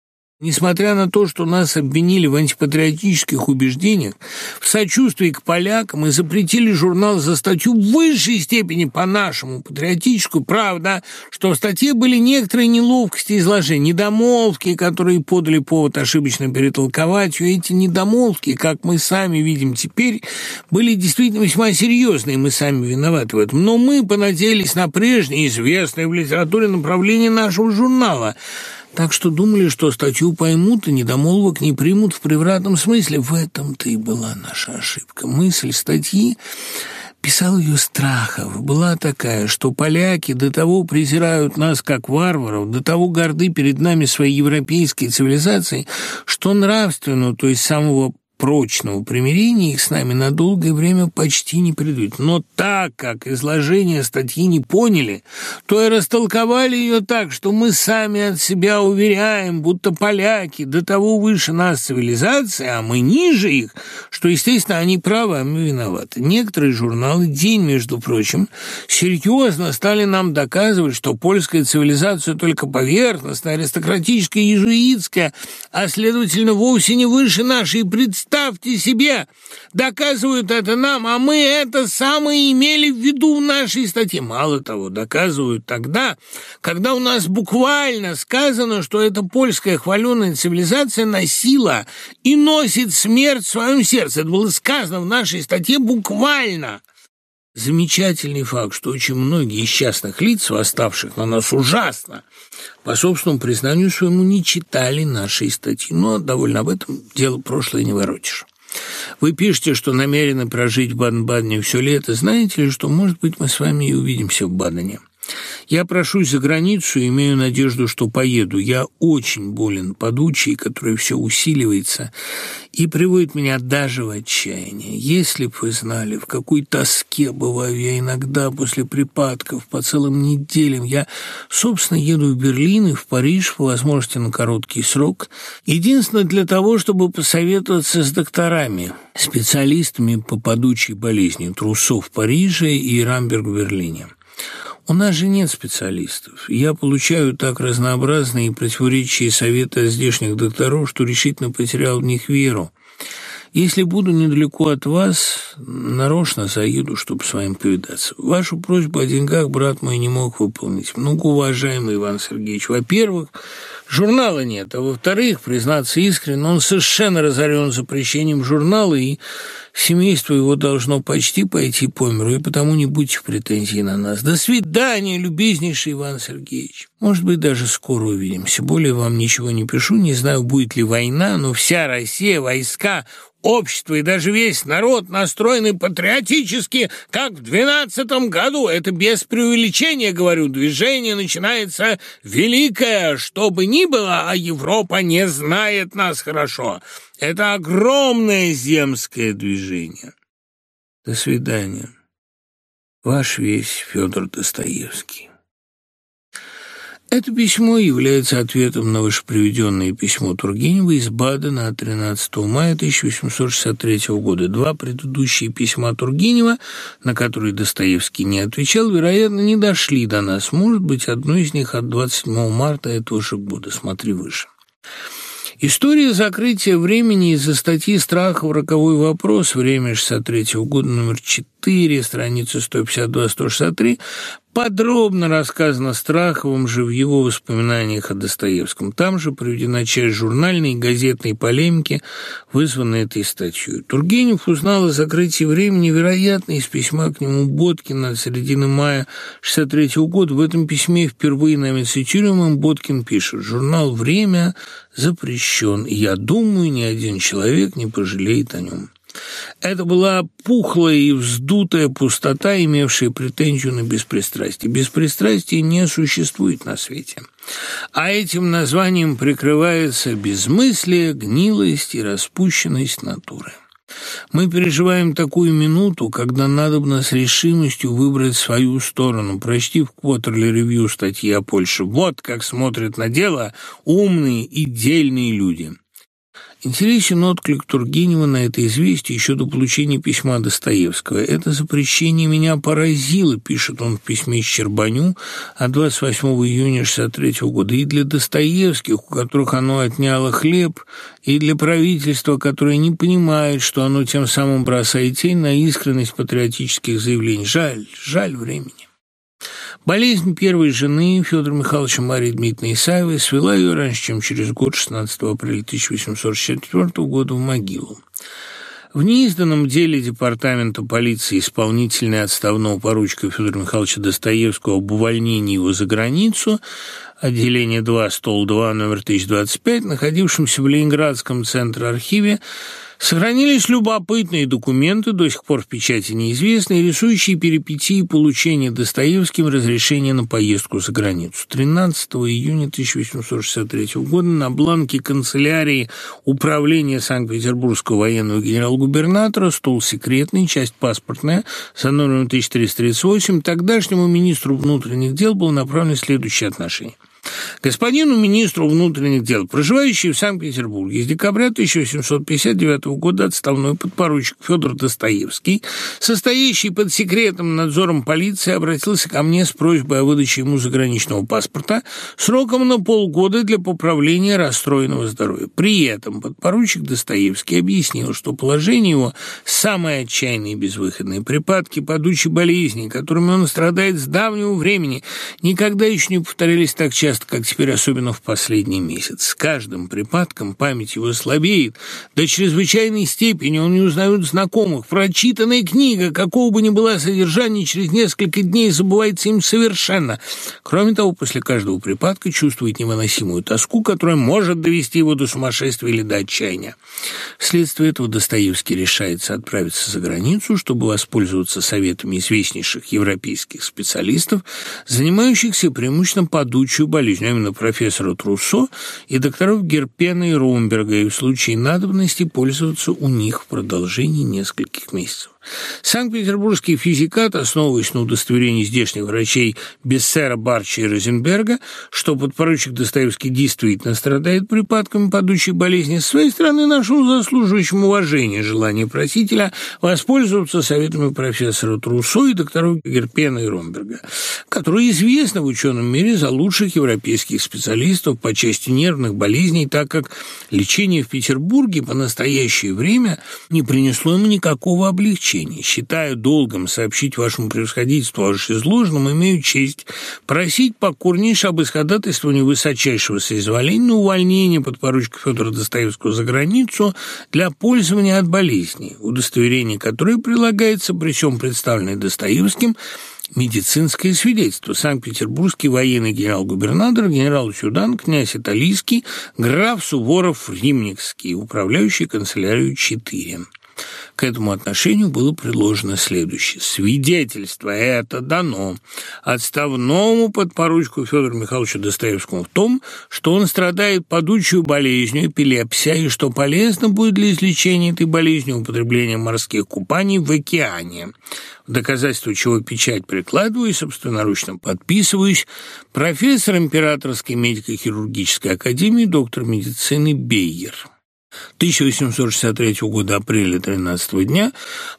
Несмотря на то, что нас обвинили в антипатриотических убеждениях, в сочувствии к полякам и запретили журнал за статью в высшей степени по-нашему патриотическую, правда, что в статье были некоторые неловкости изложения, недомолвки, которые подали повод ошибочно перетолковать ее. Эти недомолвки, как мы сами видим теперь, были действительно весьма серьезные, мы сами виноваты в этом. Но мы понадеялись на прежнее известное в литературе направление нашего журнала – так что думали, что статью поймут и недомолвок не примут в превратном смысле. В этом-то и была наша ошибка. Мысль статьи писал ее Страхов, была такая, что поляки до того презирают нас как варваров, до того горды перед нами своей европейской цивилизацией, что нравственную, то есть самого прочного примирения их с нами на долгое время почти не придут. Но так как изложение статьи не поняли, то и растолковали ее так, что мы сами от себя уверяем, будто поляки до того выше нас цивилизации, а мы ниже их, что, естественно, они правы, а мы виноваты. Некоторые журналы, день, между прочим, серьезно стали нам доказывать, что польская цивилизация только поверхностная, аристократическая, иезуитская, а, следовательно, вовсе не выше нашей представленности Представьте себе, доказывают это нам, а мы это самое имели в виду в нашей статье. Мало того, доказывают тогда, когда у нас буквально сказано, что эта польская хваленая цивилизация носила и носит смерть в своем сердце. Это было сказано в нашей статье буквально. замечательный факт, что очень многие из частных лиц, восставших на нас ужасно, по собственному признанию своему не читали нашей статьи. Но довольно об этом дело прошлое не воротишь. Вы пишете, что намерены прожить в Баден-Бадене все лето. Знаете ли, что, может быть, мы с вами и увидимся в Бадене? Я прошусь за границу и имею надежду, что поеду. Я очень болен подучей, который все усиливается и приводит меня даже в отчаяние. Если б вы знали, в какой тоске бываю я иногда после припадков по целым неделям. Я, собственно, еду в Берлин и в Париж, по возможности на короткий срок. Единственное для того, чтобы посоветоваться с докторами, специалистами по подучей болезни трусов в Париже и Рамберг в Берлине. У нас же нет специалистов. Я получаю так разнообразные и противоречие советы здешних докторов, что решительно потерял в них веру. Если буду недалеко от вас, нарочно заеду, чтобы с вами повидаться. Вашу просьбу о деньгах брат мой не мог выполнить. Многоуважаемый Иван Сергеевич, во-первых, журнала нет, а во-вторых, признаться искренне, он совершенно разорен запрещением журнала, и семейство его должно почти пойти по миру, и потому не будьте в претензии на нас. До свидания, любезнейший Иван Сергеевич. Может быть, даже скоро увидимся. Более вам ничего не пишу, не знаю, будет ли война, но вся Россия, войска, общество и даже весь народ настроены патриотически, как в двенадцатом году. Это без преувеличения, говорю, движение начинается великое, что бы ни было, а Европа не знает нас хорошо. Это огромное земское движение. До свидания. Ваш весь Федор Достоевский. Это письмо является ответом на вышеприведенное письмо Тургенева из Бадена от 13 мая 1863 года. Два предыдущие письма Тургенева, на которые Достоевский не отвечал, вероятно, не дошли до нас. Может быть, одно из них от 27 марта этого же года. Смотри выше. История закрытия времени из-за статьи «Страхов. Роковой вопрос. Время 63 года, номер 4, страница 152-163» подробно рассказано Страховым же в его воспоминаниях о Достоевском. Там же приведена часть журнальной и газетной полемики, вызванной этой статьей. Тургенев узнал о закрытии времени, вероятно, из письма к нему Боткина от середины мая 63 года. В этом письме впервые нами цитируемым Боткин пишет «Журнал «Время» запрещен, и я думаю, ни один человек не пожалеет о нем». Это была пухлая и вздутая пустота, имевшая претензию на беспристрастие. Беспристрастие не существует на свете. А этим названием прикрывается безмыслие, гнилость и распущенность натуры. Мы переживаем такую минуту, когда надобно с решимостью выбрать свою сторону. Прочти в Квотерли ревью статьи о Польше. Вот как смотрят на дело умные и дельные люди. Интересен отклик Тургенева на это известие еще до получения письма Достоевского. «Это запрещение меня поразило», — пишет он в письме Щербаню от 28 июня 63 года, «и для Достоевских, у которых оно отняло хлеб, и для правительства, которое не понимает, что оно тем самым бросает тень на искренность патриотических заявлений. Жаль, жаль времени». Болезнь первой жены Федора Михайловича Марии Дмитриевны Исаевой свела ее раньше, чем через год, 16 апреля 1864 года, в могилу. В неизданном деле Департамента полиции исполнительный отставного поручика Федора Михайловича Достоевского об увольнении его за границу отделение 2, стол 2, номер 1025, находившемся в Ленинградском центре архиве, Сохранились любопытные документы, до сих пор в печати неизвестные, рисующие перипетии получения Достоевским разрешения на поездку за границу. 13 июня 1863 года на бланке канцелярии Управления Санкт-Петербургского военного генерал-губернатора стол секретный, часть паспортная, за номером 1338, тогдашнему министру внутренних дел было направлено следующее отношение – Господину министру внутренних дел, проживающий в Санкт-Петербурге, с декабря 1859 года отставной подпоручик Федор Достоевский, состоящий под секретным надзором полиции, обратился ко мне с просьбой о выдаче ему заграничного паспорта сроком на полгода для поправления расстроенного здоровья. При этом подпоручик Достоевский объяснил, что положение его самое отчаянное и безвыходное. Припадки падучей болезни, которыми он страдает с давнего времени, никогда еще не повторялись так часто, часто, как теперь, особенно в последний месяц. С каждым припадком память его слабеет до чрезвычайной степени, он не узнает знакомых. Прочитанная книга, какого бы ни была содержания, через несколько дней забывается им совершенно. Кроме того, после каждого припадка чувствует невыносимую тоску, которая может довести его до сумасшествия или до отчаяния. Вследствие этого Достоевский решается отправиться за границу, чтобы воспользоваться советами известнейших европейских специалистов, занимающихся преимущественно падучую болезнью, а именно профессора Труссо и докторов Герпена и Ромберга, и в случае надобности пользоваться у них в продолжении нескольких месяцев. Санкт-Петербургский физикат, основываясь на удостоверении здешних врачей Бессера, Барча и Розенберга, что подпоручик Достоевский действительно страдает припадками падучей болезни, с своей стороны нашел заслуживающим уважения желание просителя воспользоваться советами профессора Трусо и докторов Герпена и Ромберга, которые известны в ученом мире за лучших европейских специалистов по части нервных болезней, так как лечение в Петербурге по настоящее время не принесло ему никакого облегчения обращении. Считаю долгом сообщить вашему превосходительству о вышеизложенном, имею честь просить покорнейше об исходатайствовании высочайшего соизволения на увольнение подпоручика Федора Достоевского за границу для пользования от болезней, удостоверение которое прилагается при всем представленное Достоевским медицинское свидетельство. Санкт-Петербургский военный генерал-губернатор, генерал Чудан, князь Италийский, граф Суворов-Римникский, управляющий канцелярией 4. К этому отношению было предложено следующее. Свидетельство это дано отставному подпоручику Федору Михайловичу Достоевскому в том, что он страдает падучую болезнью, эпилепсия, и что полезно будет для излечения этой болезни употребление морских купаний в океане. В доказательство чего печать прикладываю и собственноручно подписываюсь профессор Императорской медико-хирургической академии, доктор медицины Бейер. 1863 года, апреля 13 дня,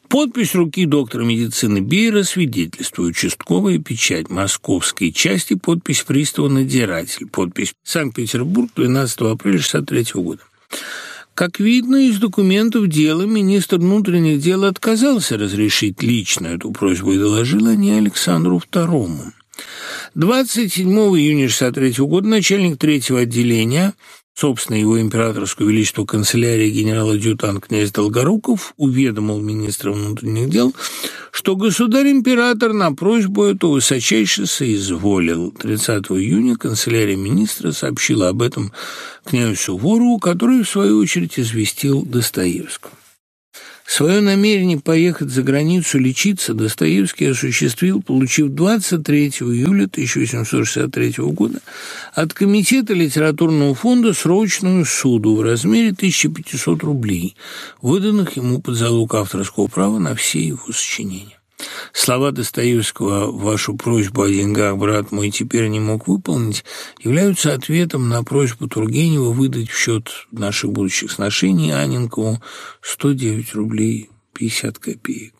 подпись руки доктора медицины Бейера свидетельствует участковая печать московской части, подпись пристава надзиратель, подпись Санкт-Петербург, 12 апреля 63 года. Как видно из документов дела, министр внутренних дел отказался разрешить лично эту просьбу и доложил о ней Александру II. 27 июня 1963 года начальник третьего отделения Собственно, его императорское величество канцелярия генерал-адъютант князь Долгоруков уведомил министра внутренних дел, что государь-император на просьбу эту высочайше соизволил. 30 июня канцелярия министра сообщила об этом князю Суворову, который, в свою очередь, известил Достоевского. Свое намерение поехать за границу лечиться Достоевский осуществил, получив 23 июля 1863 года от Комитета литературного фонда срочную суду в размере 1500 рублей, выданных ему под залог авторского права на все его сочинения. Слова Достоевского «Вашу просьбу о деньгах, брат мой, теперь не мог выполнить» являются ответом на просьбу Тургенева выдать в счет наших будущих сношений Анинкову 109 рублей 50 копеек.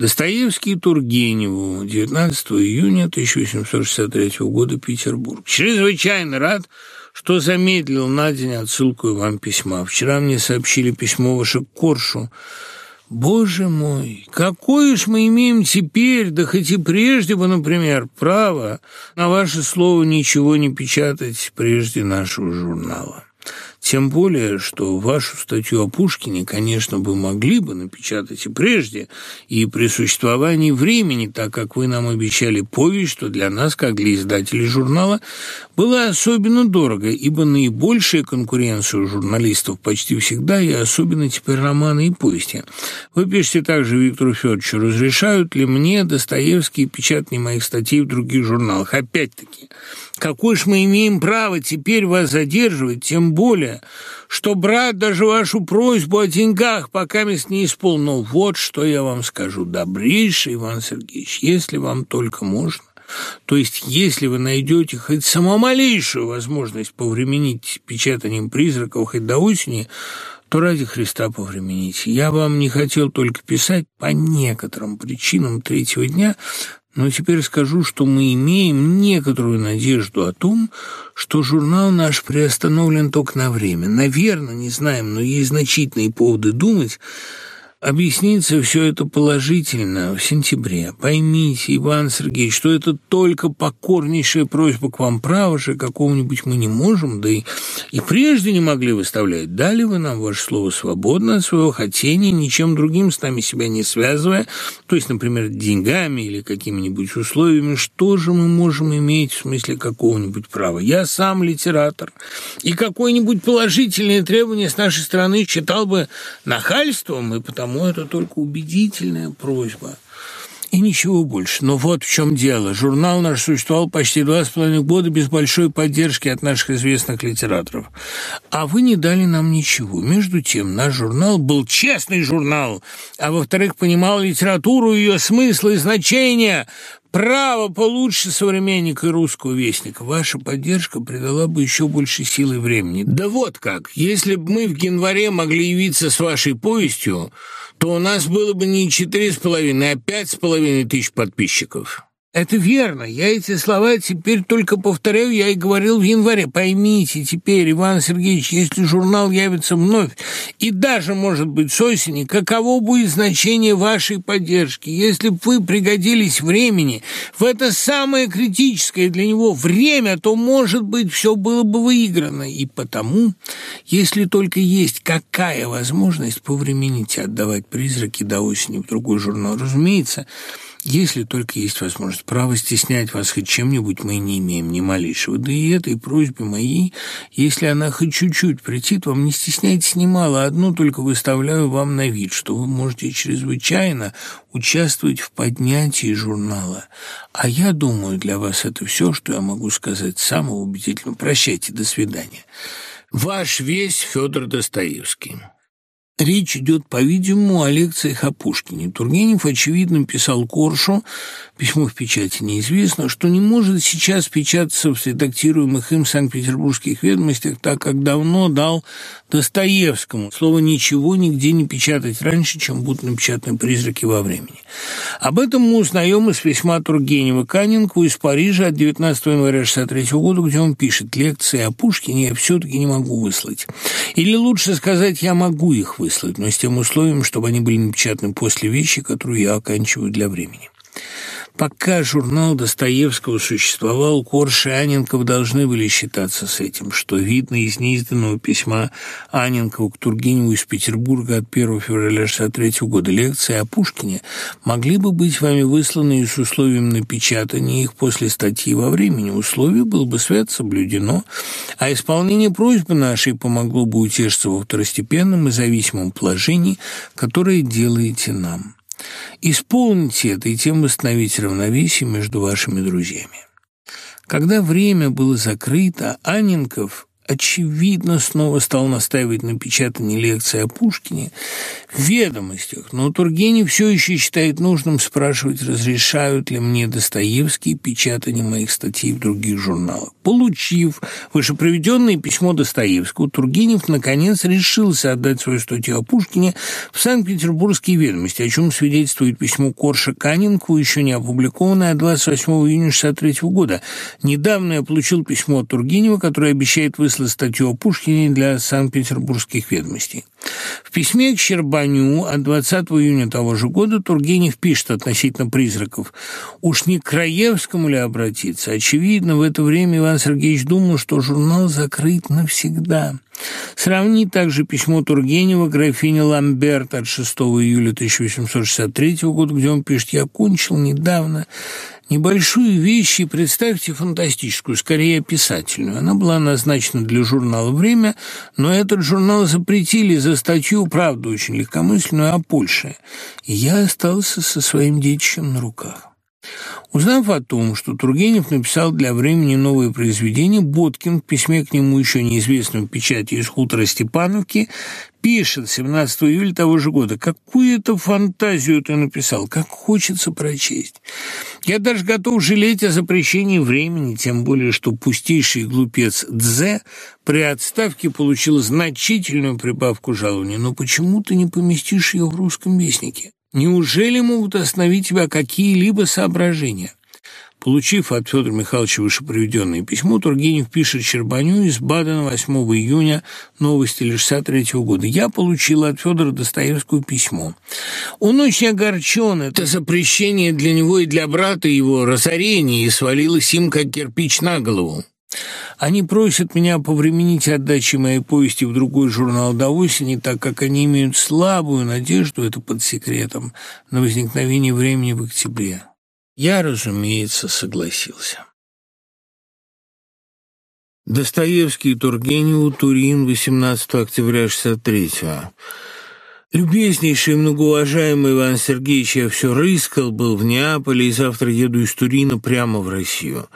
Достоевский Тургеневу, 19 июня 1863 года, Петербург. Чрезвычайно рад, что замедлил на день отсылку вам письма. Вчера мне сообщили письмо ваше Коршу, Боже мой, какое ж мы имеем теперь, да хоть и прежде бы, например, право на ваше слово ничего не печатать прежде нашего журнала. Тем более, что вашу статью о Пушкине, конечно, бы могли бы напечатать и прежде, и при существовании времени, так как вы нам обещали повесть, что для нас, как для издателей журнала, было особенно дорого, ибо наибольшая конкуренция у журналистов почти всегда, и особенно теперь романы и повести. Вы пишете также Виктору Федоровичу, разрешают ли мне Достоевский печатание моих статей в других журналах? Опять-таки, какое ж мы имеем право теперь вас задерживать, тем более, что брат даже вашу просьбу о деньгах пока мест не исполнил. Вот что я вам скажу, добрейший Иван Сергеевич, если вам только можно, то есть, если вы найдете хоть самую малейшую возможность повременить печатанием призраков хоть до осени, то ради Христа повремените. Я вам не хотел только писать по некоторым причинам третьего дня, но теперь скажу, что мы имеем некоторую надежду о том, что журнал наш приостановлен только на время. Наверное, не знаем, но есть значительные поводы думать, Объяснится все это положительно в сентябре. Поймите, Иван Сергеевич, что это только покорнейшая просьба к вам. Право же, какого-нибудь мы не можем, да и, и прежде не могли выставлять. Дали вы нам ваше слово свободно от своего хотения, ничем другим с нами себя не связывая, то есть, например, деньгами или какими-нибудь условиями. Что же мы можем иметь в смысле какого-нибудь права? Я сам литератор, и какое-нибудь положительное требование с нашей стороны считал бы нахальством, и потому Потому это только убедительная просьба. И ничего больше. Но вот в чем дело. Журнал наш существовал почти два с половиной года без большой поддержки от наших известных литераторов. А вы не дали нам ничего. Между тем, наш журнал был честный журнал, а во-вторых, понимал литературу, ее смысл и значение. Право получше современника и русского вестника. Ваша поддержка придала бы еще больше силы времени. Да вот как. Если бы мы в январе могли явиться с вашей повестью, то у нас было бы не четыре с половиной, а пять с половиной тысяч подписчиков. Это верно. Я эти слова теперь только повторяю, я и говорил в январе. Поймите теперь, Иван Сергеевич, если журнал явится вновь, и даже, может быть, с осени, каково будет значение вашей поддержки, если бы вы пригодились времени в это самое критическое для него время, то, может быть, все было бы выиграно. И потому, если только есть какая возможность повременить отдавать призраки до осени в другой журнал, разумеется, если только есть возможность. Право стеснять вас хоть чем-нибудь мы не имеем ни малейшего. Да и этой просьбе моей, если она хоть чуть-чуть притит, вам не стесняйтесь немало. Одну только выставляю вам на вид, что вы можете чрезвычайно участвовать в поднятии журнала. А я думаю, для вас это все, что я могу сказать самого убедительного. Прощайте, до свидания. Ваш весь Федор Достоевский. Речь идет, по-видимому, о лекциях о Пушкине. Тургенев, очевидно, писал Коршу, письмо в печати неизвестно, что не может сейчас печататься в редактируемых им Санкт-Петербургских ведомостях, так как давно дал Достоевскому слово «ничего» нигде не печатать раньше, чем будут напечатаны «Призраки во времени». Об этом мы узнаем из письма Тургенева Каненку из Парижа от 19 января 1963 года, где он пишет «Лекции о Пушкине я все-таки не могу выслать». Или лучше сказать, я могу их выслать, но с тем условием, чтобы они были напечатаны после вещи, которую я оканчиваю для времени. Пока журнал Достоевского существовал, Корж и Аненков должны были считаться с этим, что видно из неизданного письма Аненкова к Тургеневу из Петербурга от 1 февраля 1963 года. Лекции о Пушкине могли бы быть вами высланы с условием напечатания их после статьи во времени. Условие было бы свято соблюдено, а исполнение просьбы нашей помогло бы утешиться во второстепенном и зависимом положении, которое делаете нам. Исполните это, и тем восстановите равновесие между вашими друзьями. Когда время было закрыто, Анненков очевидно, снова стал настаивать на печатании лекции о Пушкине ведомостях, но Тургенев все еще считает нужным спрашивать, разрешают ли мне Достоевский печатание моих статей в других журналах. Получив вышепроведенное письмо Достоевского, Тургенев, наконец, решился отдать свою статью о Пушкине в Санкт-Петербургские ведомости, о чем свидетельствует письмо Корша Каненкову, еще не опубликованное 28 июня 1963 года. Недавно я получил письмо от Тургенева, которое обещает выслать статью о Пушкине для Санкт-Петербургских ведомостей. В письме к Щербаню от 20 июня того же года Тургенев пишет относительно призраков. «Уж не к Краевскому ли обратиться? Очевидно, в это время Иван Сергеевич думал, что журнал закрыт навсегда». Сравни также письмо Тургенева графине Ламберт от 6 июля 1863 года, где он пишет «Я кончил недавно Небольшую вещь и представьте фантастическую, скорее описательную. Она была назначена для журнала «Время», но этот журнал запретили за статью, правда, очень легкомысленную, о Польше. И я остался со своим детищем на руках. Узнав о том, что Тургенев написал для времени новое произведение, Боткин в письме к нему еще неизвестном печати из хутора Степановки пишет 17 июля того же года. Какую-то фантазию ты написал, как хочется прочесть. Я даже готов жалеть о запрещении времени, тем более, что пустейший глупец Дзе при отставке получил значительную прибавку жалования. Но почему ты не поместишь ее в русском вестнике? Неужели могут остановить тебя какие-либо соображения? Получив от Федора Михайловича вышеприведенное письмо, Тургенев пишет Щербаню из Бадена 8 июня, новости или 63 -го года. «Я получил от Федора Достоевского письмо. Он очень огорчен. Это запрещение для него и для брата его разорение, и свалилось им, как кирпич на голову. Они просят меня повременить отдачи моей повести в другой журнал до осени, так как они имеют слабую надежду, это под секретом, на возникновение времени в октябре. Я, разумеется, согласился. Достоевский, Тургеневу, Турин, 18 октября 63-го. Любезнейший и многоуважаемый Иван Сергеевич, я все рыскал, был в Неаполе, и завтра еду из Турина прямо в Россию.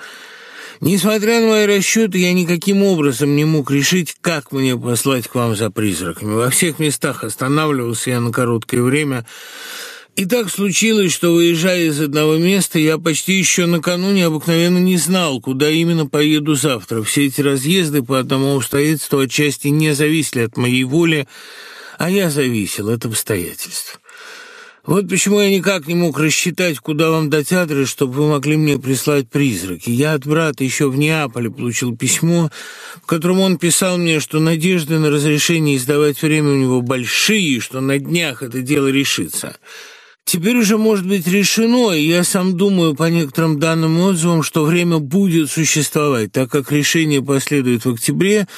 Несмотря на мои расчеты, я никаким образом не мог решить, как мне послать к вам за призраками. Во всех местах останавливался я на короткое время, и так случилось, что, выезжая из одного места, я почти еще накануне обыкновенно не знал, куда именно поеду завтра. Все эти разъезды по одному обстоятельству отчасти не зависели от моей воли, а я зависел от обстоятельств. Вот почему я никак не мог рассчитать, куда вам дать адрес, чтобы вы могли мне прислать призраки. Я от брата еще в Неаполе получил письмо, в котором он писал мне, что надежды на разрешение издавать время у него большие, что на днях это дело решится». Теперь уже может быть решено, и я сам думаю по некоторым данным отзывам, что время будет существовать, так как решение последует в октябре,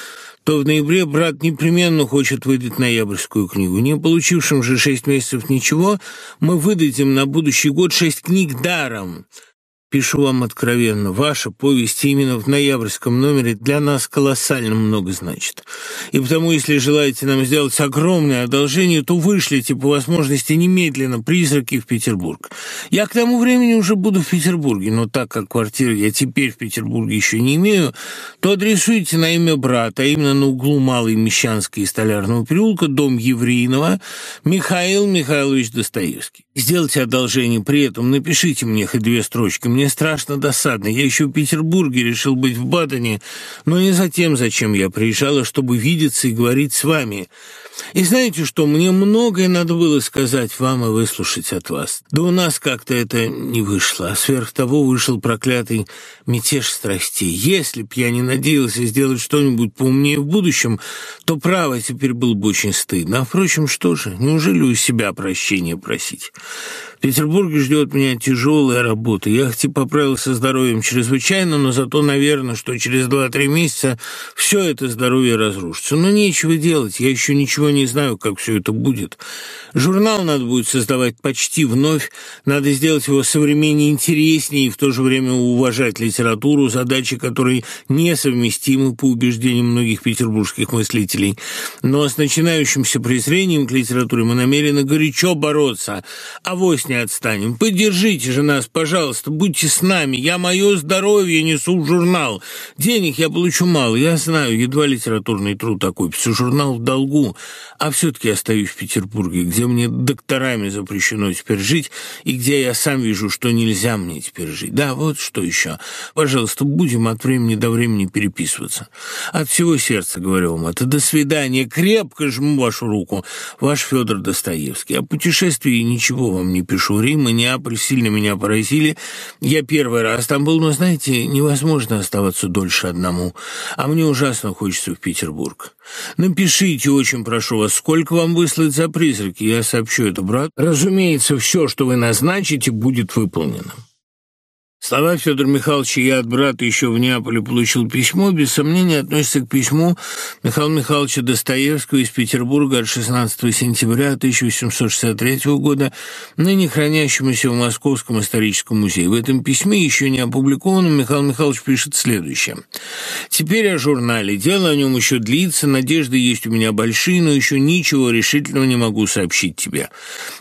то в ноябре брат непременно хочет выдать ноябрьскую книгу. Не получившим же шесть месяцев ничего, мы выдадим на будущий год шесть книг даром. Пишу вам откровенно, ваша повесть именно в ноябрьском номере для нас колоссально много значит. И потому, если желаете нам сделать огромное одолжение, то вышлите по возможности немедленно призраки в Петербург. Я к тому времени уже буду в Петербурге, но так как квартиры я теперь в Петербурге еще не имею, то адресуйте на имя брата, а именно на углу Малой Мещанской и Столярного переулка, дом Еврейного, Михаил Михайлович Достоевский. Сделайте одолжение при этом, напишите мне хоть две строчки. Мне страшно досадно. Я еще в Петербурге решил быть в Бадене, но не за тем, зачем я приезжала, чтобы видеться и говорить с вами. И знаете что, мне многое надо было сказать вам и выслушать от вас. Да у нас как-то это не вышло, а сверх того вышел проклятый мятеж страстей. Если б я не надеялся сделать что-нибудь поумнее в будущем, то право теперь было бы очень стыдно. А впрочем, что же, неужели у себя прощения просить? В Петербурге ждет меня тяжелая работа. Я хоть и поправился здоровьем чрезвычайно, но зато, наверное, что через два-три месяца все это здоровье разрушится. Но нечего делать, я еще ничего не знаю, как все это будет. Журнал надо будет создавать почти вновь, надо сделать его современнее, интереснее и в то же время уважать литературу, задачи которой несовместимы по убеждениям многих петербургских мыслителей. Но с начинающимся презрением к литературе мы намерены горячо бороться, а вось не отстанем. Поддержите же нас, пожалуйста, будьте с нами. Я мое здоровье несу в журнал. Денег я получу мало, я знаю, едва литературный труд окупится. Журнал в долгу, а все-таки остаюсь в Петербурге, где мне докторами запрещено теперь жить, и где я сам вижу, что нельзя мне теперь жить. Да, вот что еще. Пожалуйста, будем от времени до времени переписываться. От всего сердца говорю вам это. До свидания. Крепко жму вашу руку. Ваш Федор Достоевский. О путешествии ничего вам не пишу. Рим и Неаполь сильно меня поразили. Я первый раз там был, но, знаете, невозможно оставаться дольше одному. А мне ужасно хочется в Петербург. Напишите, очень прошу вас, сколько вам выслать за призраки. Я сообщу это, брат. Разумеется, все, что вы назначите, будет выполнено. Слова Федора Михайловича «Я от брата еще в Неаполе получил письмо» без сомнения относятся к письму Михаила Михайловича Достоевского из Петербурга от 16 сентября 1863 года, ныне хранящемуся в Московском историческом музее. В этом письме, еще не опубликованном, Михаил Михайлович пишет следующее. «Теперь о журнале. Дело о нем еще длится, надежды есть у меня большие, но еще ничего решительного не могу сообщить тебе.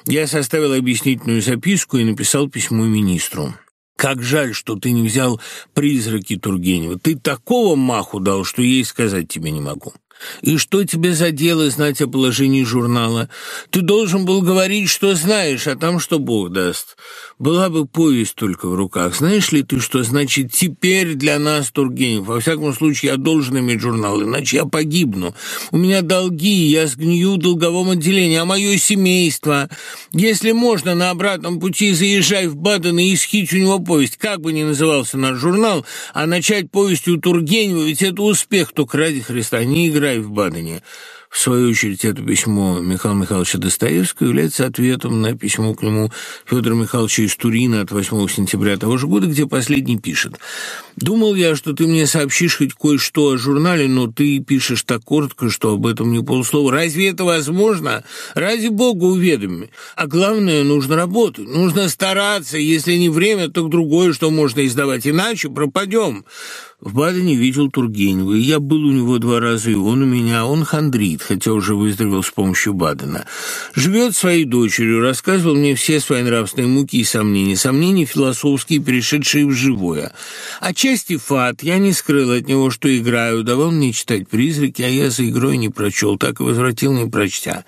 Я составил объяснительную записку и написал письмо министру». Как жаль, что ты не взял призраки Тургенева. Ты такого маху дал, что ей сказать тебе не могу. И что тебе за дело знать о положении журнала? Ты должен был говорить, что знаешь, а там что Бог даст. Была бы повесть только в руках. Знаешь ли ты, что значит «теперь для нас, Тургенев»? Во всяком случае, я должен иметь журнал, иначе я погибну. У меня долги, я сгнию в долговом отделении, а мое семейство... Если можно, на обратном пути заезжай в Баден и исхить у него повесть. Как бы ни назывался наш журнал, а начать повестью Тургенева, ведь это успех, только ради Христа, не играй в Бадене. В свою очередь, это письмо Михаила Михайловича Достоевского является ответом на письмо к нему Федора Михайловича из Турина от 8 сентября того же года, где последний пишет. «Думал я, что ты мне сообщишь хоть кое-что о журнале, но ты пишешь так коротко, что об этом не полслова. Разве это возможно? Ради бога уведоми. А главное, нужно работать, нужно стараться. Если не время, то другое, что можно издавать. Иначе пропадем». В Бадене видел Тургенева, я был у него два раза, и он у меня. Он хандрит, хотя уже выздоровел с помощью Бадена. Живет своей дочерью, рассказывал мне все свои нравственные муки и сомнения, сомнения философские, перешедшие в живое. Отчасти фат, я не скрыл от него, что играю, давал мне читать «Призраки», а я за игрой не прочел, так и возвратил, не прочтя.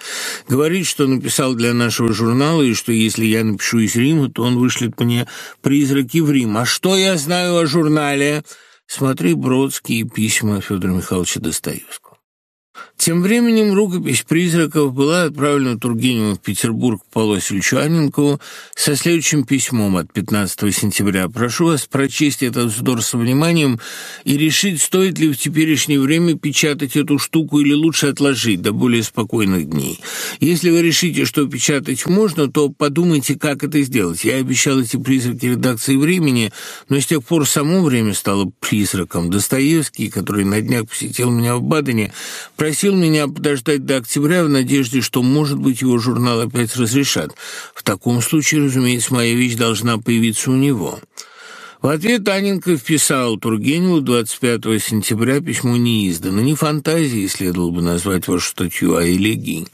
Говорит, что написал для нашего журнала, и что если я напишу из Рима, то он вышлет мне «Призраки в Рим». А что я знаю о журнале?» Смотри Бродские письма Федора Михайловича Достоевского. Тем временем рукопись «Призраков» была отправлена Тургеневым в Петербург Павлу Васильевичу Анненкову со следующим письмом от 15 сентября. «Прошу вас прочесть этот вздор со вниманием и решить, стоит ли в теперешнее время печатать эту штуку или лучше отложить до более спокойных дней. Если вы решите, что печатать можно, то подумайте, как это сделать. Я обещал эти призраки редакции «Времени», но с тех пор само время стало призраком. Достоевский, который на днях посетил меня в Бадене, просил меня подождать до октября в надежде, что, может быть, его журнал опять разрешат. В таком случае, разумеется, моя вещь должна появиться у него. В ответ Анненков писал Тургеневу 25 сентября письмо не издано. Не фантазии следовало бы назвать вашу статью, а элегией.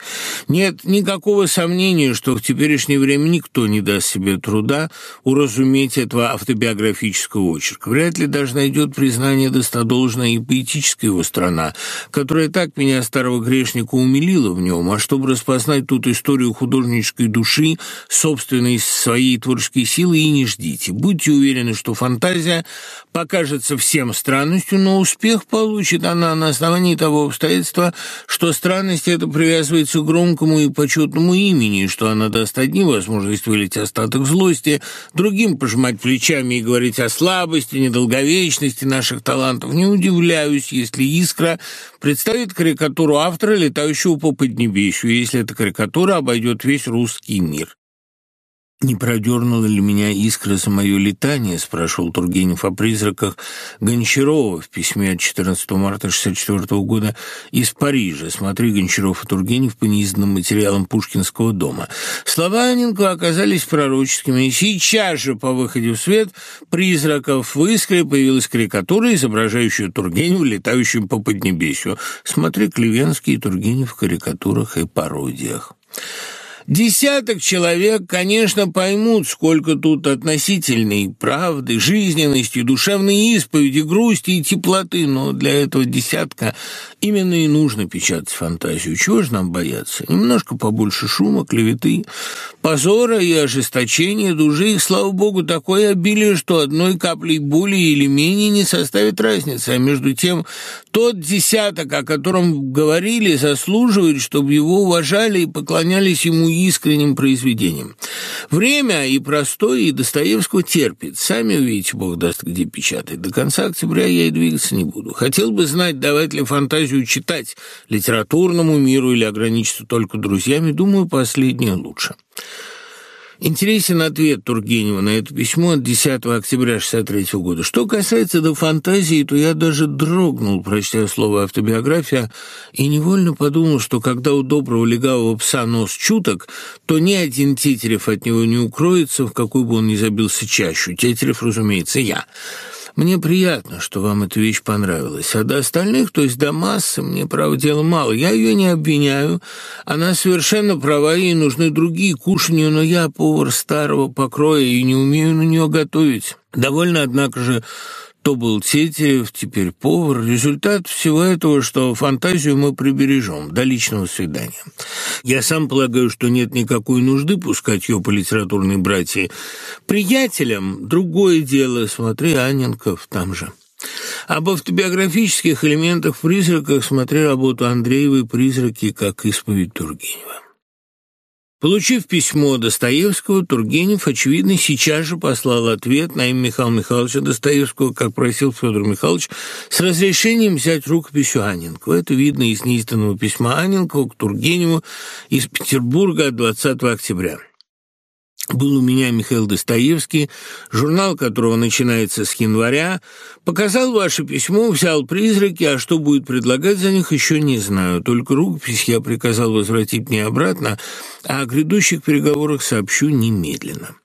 Нет никакого сомнения, что в теперешнее время никто не даст себе труда уразуметь этого автобиографического очерка. Вряд ли даже найдет признание достодолжное и поэтическая его страна, которая так меня, старого грешника, умилила в нем, а чтобы распознать тут историю художнической души, собственной своей творческой силы, и не ждите. Будьте уверены, что фантазия покажется всем странностью, но успех получит она на основании того обстоятельства, что странность эта привязывается к громкому и почетному имени, что она даст одним возможность вылить остаток злости, другим пожимать плечами и говорить о слабости, недолговечности наших талантов. Не удивляюсь, если «Искра» представит карикатуру автора, летающего по Поднебесью, если эта карикатура обойдет весь русский мир. «Не продернула ли меня искра за мое летание?» — спрашивал Тургенев о призраках Гончарова в письме от 14 марта 1964 года из Парижа. Смотри Гончаров и Тургенев по неизданным материалам Пушкинского дома. Слова Аненко оказались пророческими, и сейчас же по выходе в свет призраков в искре появилась карикатура, изображающая Тургенева, летающим по Поднебесью. Смотри Клевенский и Тургенев в карикатурах и пародиях. Десяток человек, конечно, поймут, сколько тут относительной правды, жизненности, душевной исповеди, грусти и теплоты, но для этого десятка именно и нужно печатать фантазию. Чего же нам бояться? Немножко побольше шума, клеветы, позора и ожесточения души. Слава богу, такое обилие, что одной каплей более или менее не составит разницы. А между тем, тот десяток, о котором говорили, заслуживает, чтобы его уважали и поклонялись ему искренним произведением. Время и простое, и Достоевского терпит. Сами увидите, Бог даст, где печатать. До конца октября я и двигаться не буду. Хотел бы знать, давать ли фантазию читать литературному миру или ограничиться только друзьями. Думаю, последнее лучше. Интересен ответ Тургенева на это письмо от 10 октября 1963 года. Что касается до фантазии, то я даже дрогнул, прочтя слово «автобиография», и невольно подумал, что когда у доброго легавого пса нос чуток, то ни один Тетерев от него не укроется, в какой бы он ни забился чащу. Тетерев, разумеется, я. Мне приятно, что вам эта вещь понравилась. А до остальных, то есть до массы, мне, право, дела мало. Я ее не обвиняю. Она совершенно права, ей нужны другие кушанья, но я повар старого покроя и не умею на нее готовить. Довольно, однако же, То был Тетерев, теперь повар. Результат всего этого, что фантазию мы прибережем до личного свидания. Я сам полагаю, что нет никакой нужды пускать ее по литературной братье. Приятелям другое дело, смотри, Анненков там же. Об автобиографических элементах в «Призраках» смотри работу Андреевой «Призраки. Как исповедь Тургенева». Получив письмо Достоевского, Тургенев, очевидно, сейчас же послал ответ на имя Михаила Михайловича Достоевского, как просил Федор Михайлович, с разрешением взять рукопись у Анненкова. Это видно из неизданного письма Анненкова к Тургеневу из Петербурга от 20 октября. Был у меня Михаил Достоевский, журнал которого начинается с января. Показал ваше письмо, взял призраки, а что будет предлагать за них, еще не знаю. Только рукопись я приказал возвратить мне обратно, а о грядущих переговорах сообщу немедленно.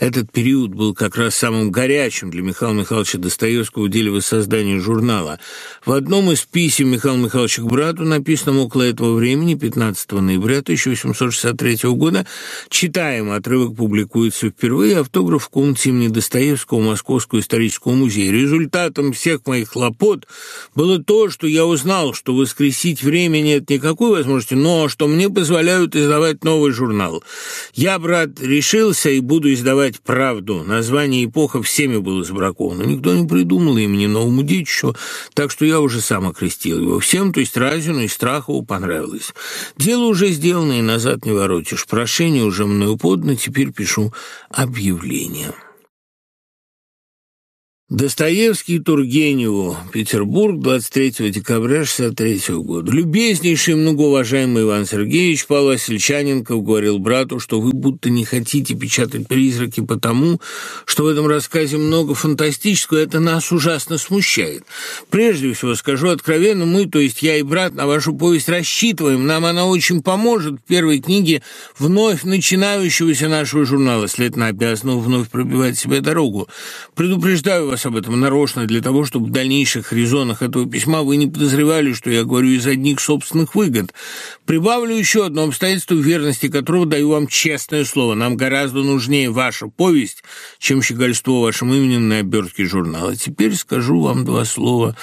Этот период был как раз самым горячим для Михаила Михайловича Достоевского в деле воссоздания журнала. В одном из писем Михаила Михайловича к брату, написанном около этого времени, 15 ноября 1863 года, читаем, отрывок публикуется впервые, автограф в комнате имени Достоевского Московского исторического музея. Результатом всех моих хлопот было то, что я узнал, что воскресить время нет никакой возможности, но что мне позволяют издавать новый журнал. Я, брат, решился и буду издавать сказать правду. Название «Эпоха» всеми было забраковано. Никто не придумал имени новому детищу, так что я уже сам окрестил его. Всем, то есть Разину и Страхову, понравилось. Дело уже сделано, и назад не воротишь. Прошение уже мною подано, теперь пишу объявление. Достоевский Тургеневу, Петербург, 23 декабря 63 года. Любезнейший, многоуважаемый Иван Сергеевич, Павел Васильчаненков говорил брату, что вы будто не хотите печатать «Призраки» потому, что в этом рассказе много фантастического, это нас ужасно смущает. Прежде всего, скажу откровенно, мы, то есть я и брат, на вашу повесть рассчитываем, нам она очень поможет в первой книге вновь начинающегося нашего журнала, следовательно, обязанного вновь пробивать себе дорогу. Предупреждаю вас, вас об этом нарочно для того, чтобы в дальнейших резонах этого письма вы не подозревали, что я говорю из одних собственных выгод. Прибавлю еще одно обстоятельство, верности которого даю вам честное слово. Нам гораздо нужнее ваша повесть, чем щегольство вашим именем на обертке журнала. Теперь скажу вам два слова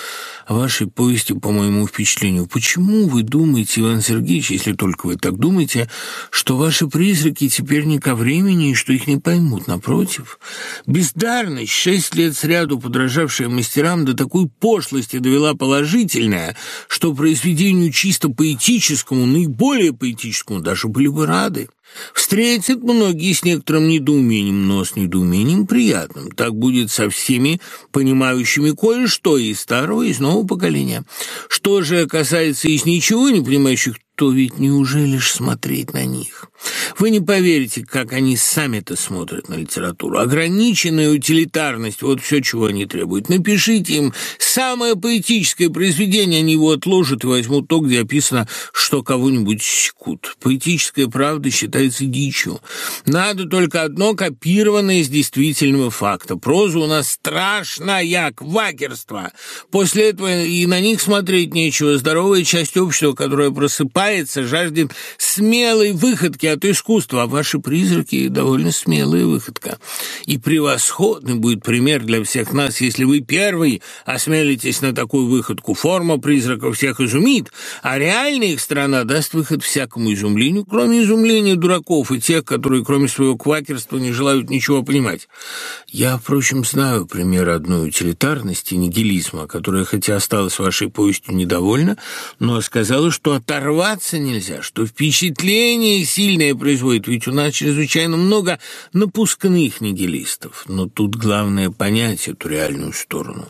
о вашей повести по моему впечатлению. Почему вы думаете, Иван Сергеевич, если только вы так думаете, что ваши призраки теперь не ко времени и что их не поймут? Напротив, бездарность, шесть лет сряду подражавшая мастерам, до такой пошлости довела положительное, что произведению чисто поэтическому, наиболее поэтическому даже были бы рады. Встретят многие с некоторым недоумением, но с недоумением приятным. Так будет со всеми понимающими кое-что из старого, и нового поколения. Что же касается из ничего не понимающих, то ведь неужели ж смотреть на них? Вы не поверите, как они сами-то смотрят на литературу. Ограниченная утилитарность – вот все, чего они требуют. Напишите им самое поэтическое произведение, они его отложат и возьмут то, где описано, что кого-нибудь секут. Поэтическая правда считается дичью. Надо только одно копированное из действительного факта. Проза у нас страшная, квакерство. После этого и на них смотреть нечего. Здоровая часть общества, которая просыпается, просыпается, жаждет смелой выходки от искусства, а ваши призраки — довольно смелая выходка. И превосходный будет пример для всех нас, если вы первый осмелитесь на такую выходку. Форма призраков всех изумит, а реальная их сторона даст выход всякому изумлению, кроме изумления дураков и тех, которые, кроме своего квакерства, не желают ничего понимать. Я, впрочем, знаю пример одной утилитарности, нигилизма, которая, хотя осталась вашей повестью недовольна, но сказала, что оторвать сомневаться нельзя, что впечатление сильное производит, ведь у нас чрезвычайно много напускных нигилистов. Но тут главное понять эту реальную сторону.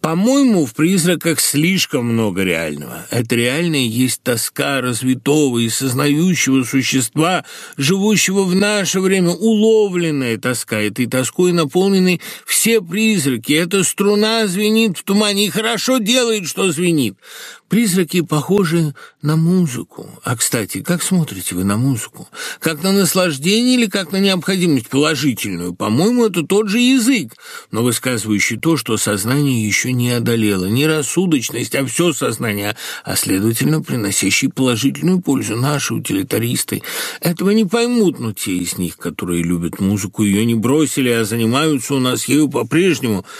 По-моему, в призраках слишком много реального. Это реальное есть тоска развитого и сознающего существа, живущего в наше время, уловленная тоска. Этой тоской наполнены все призраки. Эта струна звенит в тумане и хорошо делает, что звенит. Призраки похожи на музыку. А, кстати, как смотрите вы на музыку? Как на наслаждение или как на необходимость положительную? По-моему, это тот же язык, но высказывающий то, что сознание еще не одолело. Не рассудочность, а все сознание, а, следовательно, приносящий положительную пользу. Наши утилитаристы этого не поймут, но те из них, которые любят музыку, ее не бросили, а занимаются у нас ею по-прежнему –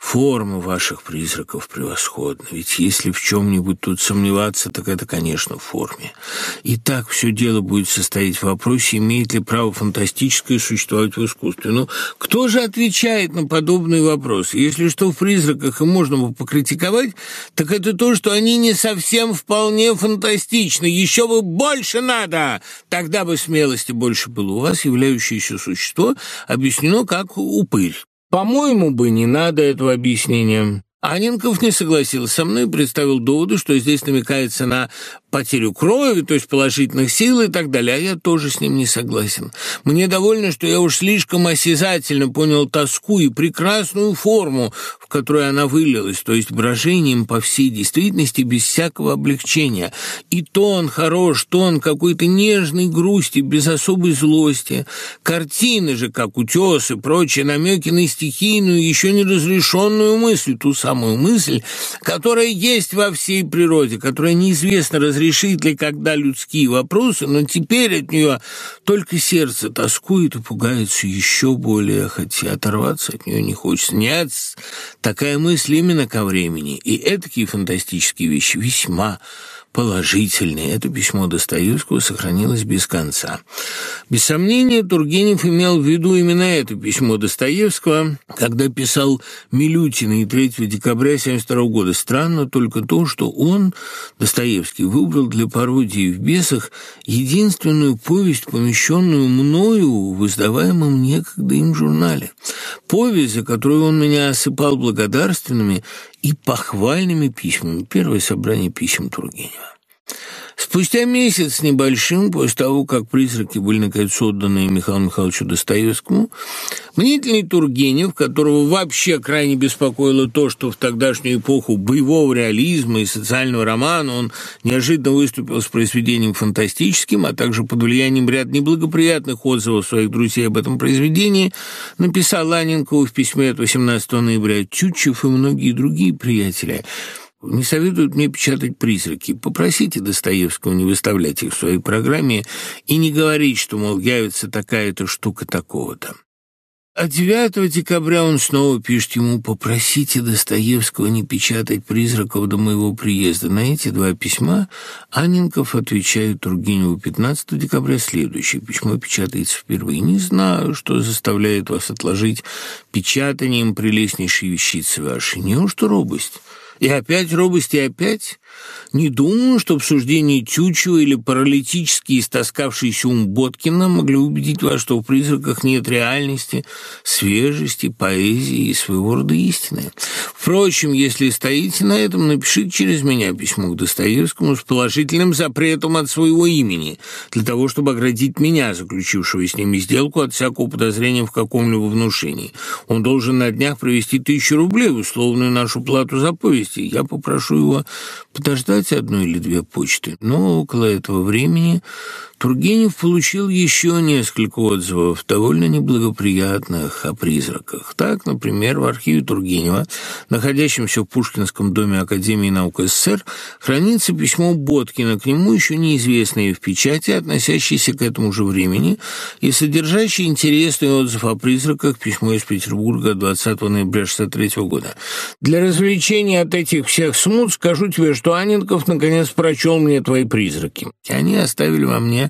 Форма ваших призраков превосходна, ведь если в чем-нибудь тут сомневаться, так это, конечно, в форме. И так все дело будет состоять в вопросе, имеет ли право фантастическое существовать в искусстве. Но ну, кто же отвечает на подобные вопросы? Если что в призраках и можно бы покритиковать, так это то, что они не совсем вполне фантастичны. Еще бы больше надо! Тогда бы смелости больше было. У вас являющееся существо объяснено как упырь. По-моему, бы не надо этого объяснения. Анинков не согласился со мной и представил доводы, что здесь намекается на потерю крови, то есть положительных сил и так далее, а я тоже с ним не согласен. Мне довольно, что я уж слишком осязательно понял тоску и прекрасную форму, в которой она вылилась, то есть выражением по всей действительности без всякого облегчения. И тон хорош, тон какой-то нежной грусти, без особой злости. Картины же, как утес и прочие намеки на стихийную, еще не разрешенную мысль, ту самую мысль, которая есть во всей природе, которая неизвестно разрешена разрешит ли когда людские вопросы, но теперь от нее только сердце тоскует и пугается еще более, хотя оторваться от нее не хочется. Нет, такая мысль именно ко времени, и этакие фантастические вещи весьма положительный. Это письмо Достоевского сохранилось без конца. Без сомнения, Тургенев имел в виду именно это письмо Достоевского, когда писал Милютина и 3 декабря 1972 года. Странно только то, что он, Достоевский, выбрал для пародии в «Бесах» единственную повесть, помещенную мною в издаваемом некогда им журнале. Повесть, за которую он меня осыпал благодарственными и похвальными письмами. Первое собрание писем Тургенева. Спустя месяц с небольшим, после того, как призраки были наконец отданы Михаилу Михайловичу Достоевскому, мнительный Тургенев, которого вообще крайне беспокоило то, что в тогдашнюю эпоху боевого реализма и социального романа он неожиданно выступил с произведением фантастическим, а также под влиянием ряд неблагоприятных отзывов своих друзей об этом произведении, написал Анинкову в письме от 18 ноября Тютчев и многие другие приятели – не советуют мне печатать призраки. Попросите Достоевского не выставлять их в своей программе и не говорить, что, мол, явится такая-то штука такого-то. А 9 декабря он снова пишет ему «Попросите Достоевского не печатать призраков до моего приезда». На эти два письма Анненков отвечает Тургеневу 15 декабря. Следующее письмо печатается впервые. «Не знаю, что заставляет вас отложить печатанием прелестнейшей вещицы вашей. Неужто робость?» И опять робость, и опять? Не думаю, что обсуждение Тютчева или паралитически истаскавшийся ум Боткина могли убедить вас, что в призраках нет реальности, свежести, поэзии и своего рода истины. Впрочем, если стоите на этом, напишите через меня письмо к Достоевскому с положительным запретом от своего имени, для того, чтобы оградить меня, заключившего с ними сделку, от всякого подозрения в каком-либо внушении. Он должен на днях привезти тысячу рублей, условную нашу плату за повести. Я попрошу его подождать одну или две почты, но около этого времени Тургенев получил еще несколько отзывов, довольно неблагоприятных, о призраках. Так, например, в архиве Тургенева, находящемся в Пушкинском доме Академии наук СССР, хранится письмо Боткина, к нему еще неизвестное в печати, относящееся к этому же времени, и содержащее интересный отзыв о призраках, письмо из Петербурга 20 ноября 1963 года. Для развлечения от этих всех смут скажу тебе, что Аненков наконец прочел мне твои призраки. Они оставили во мне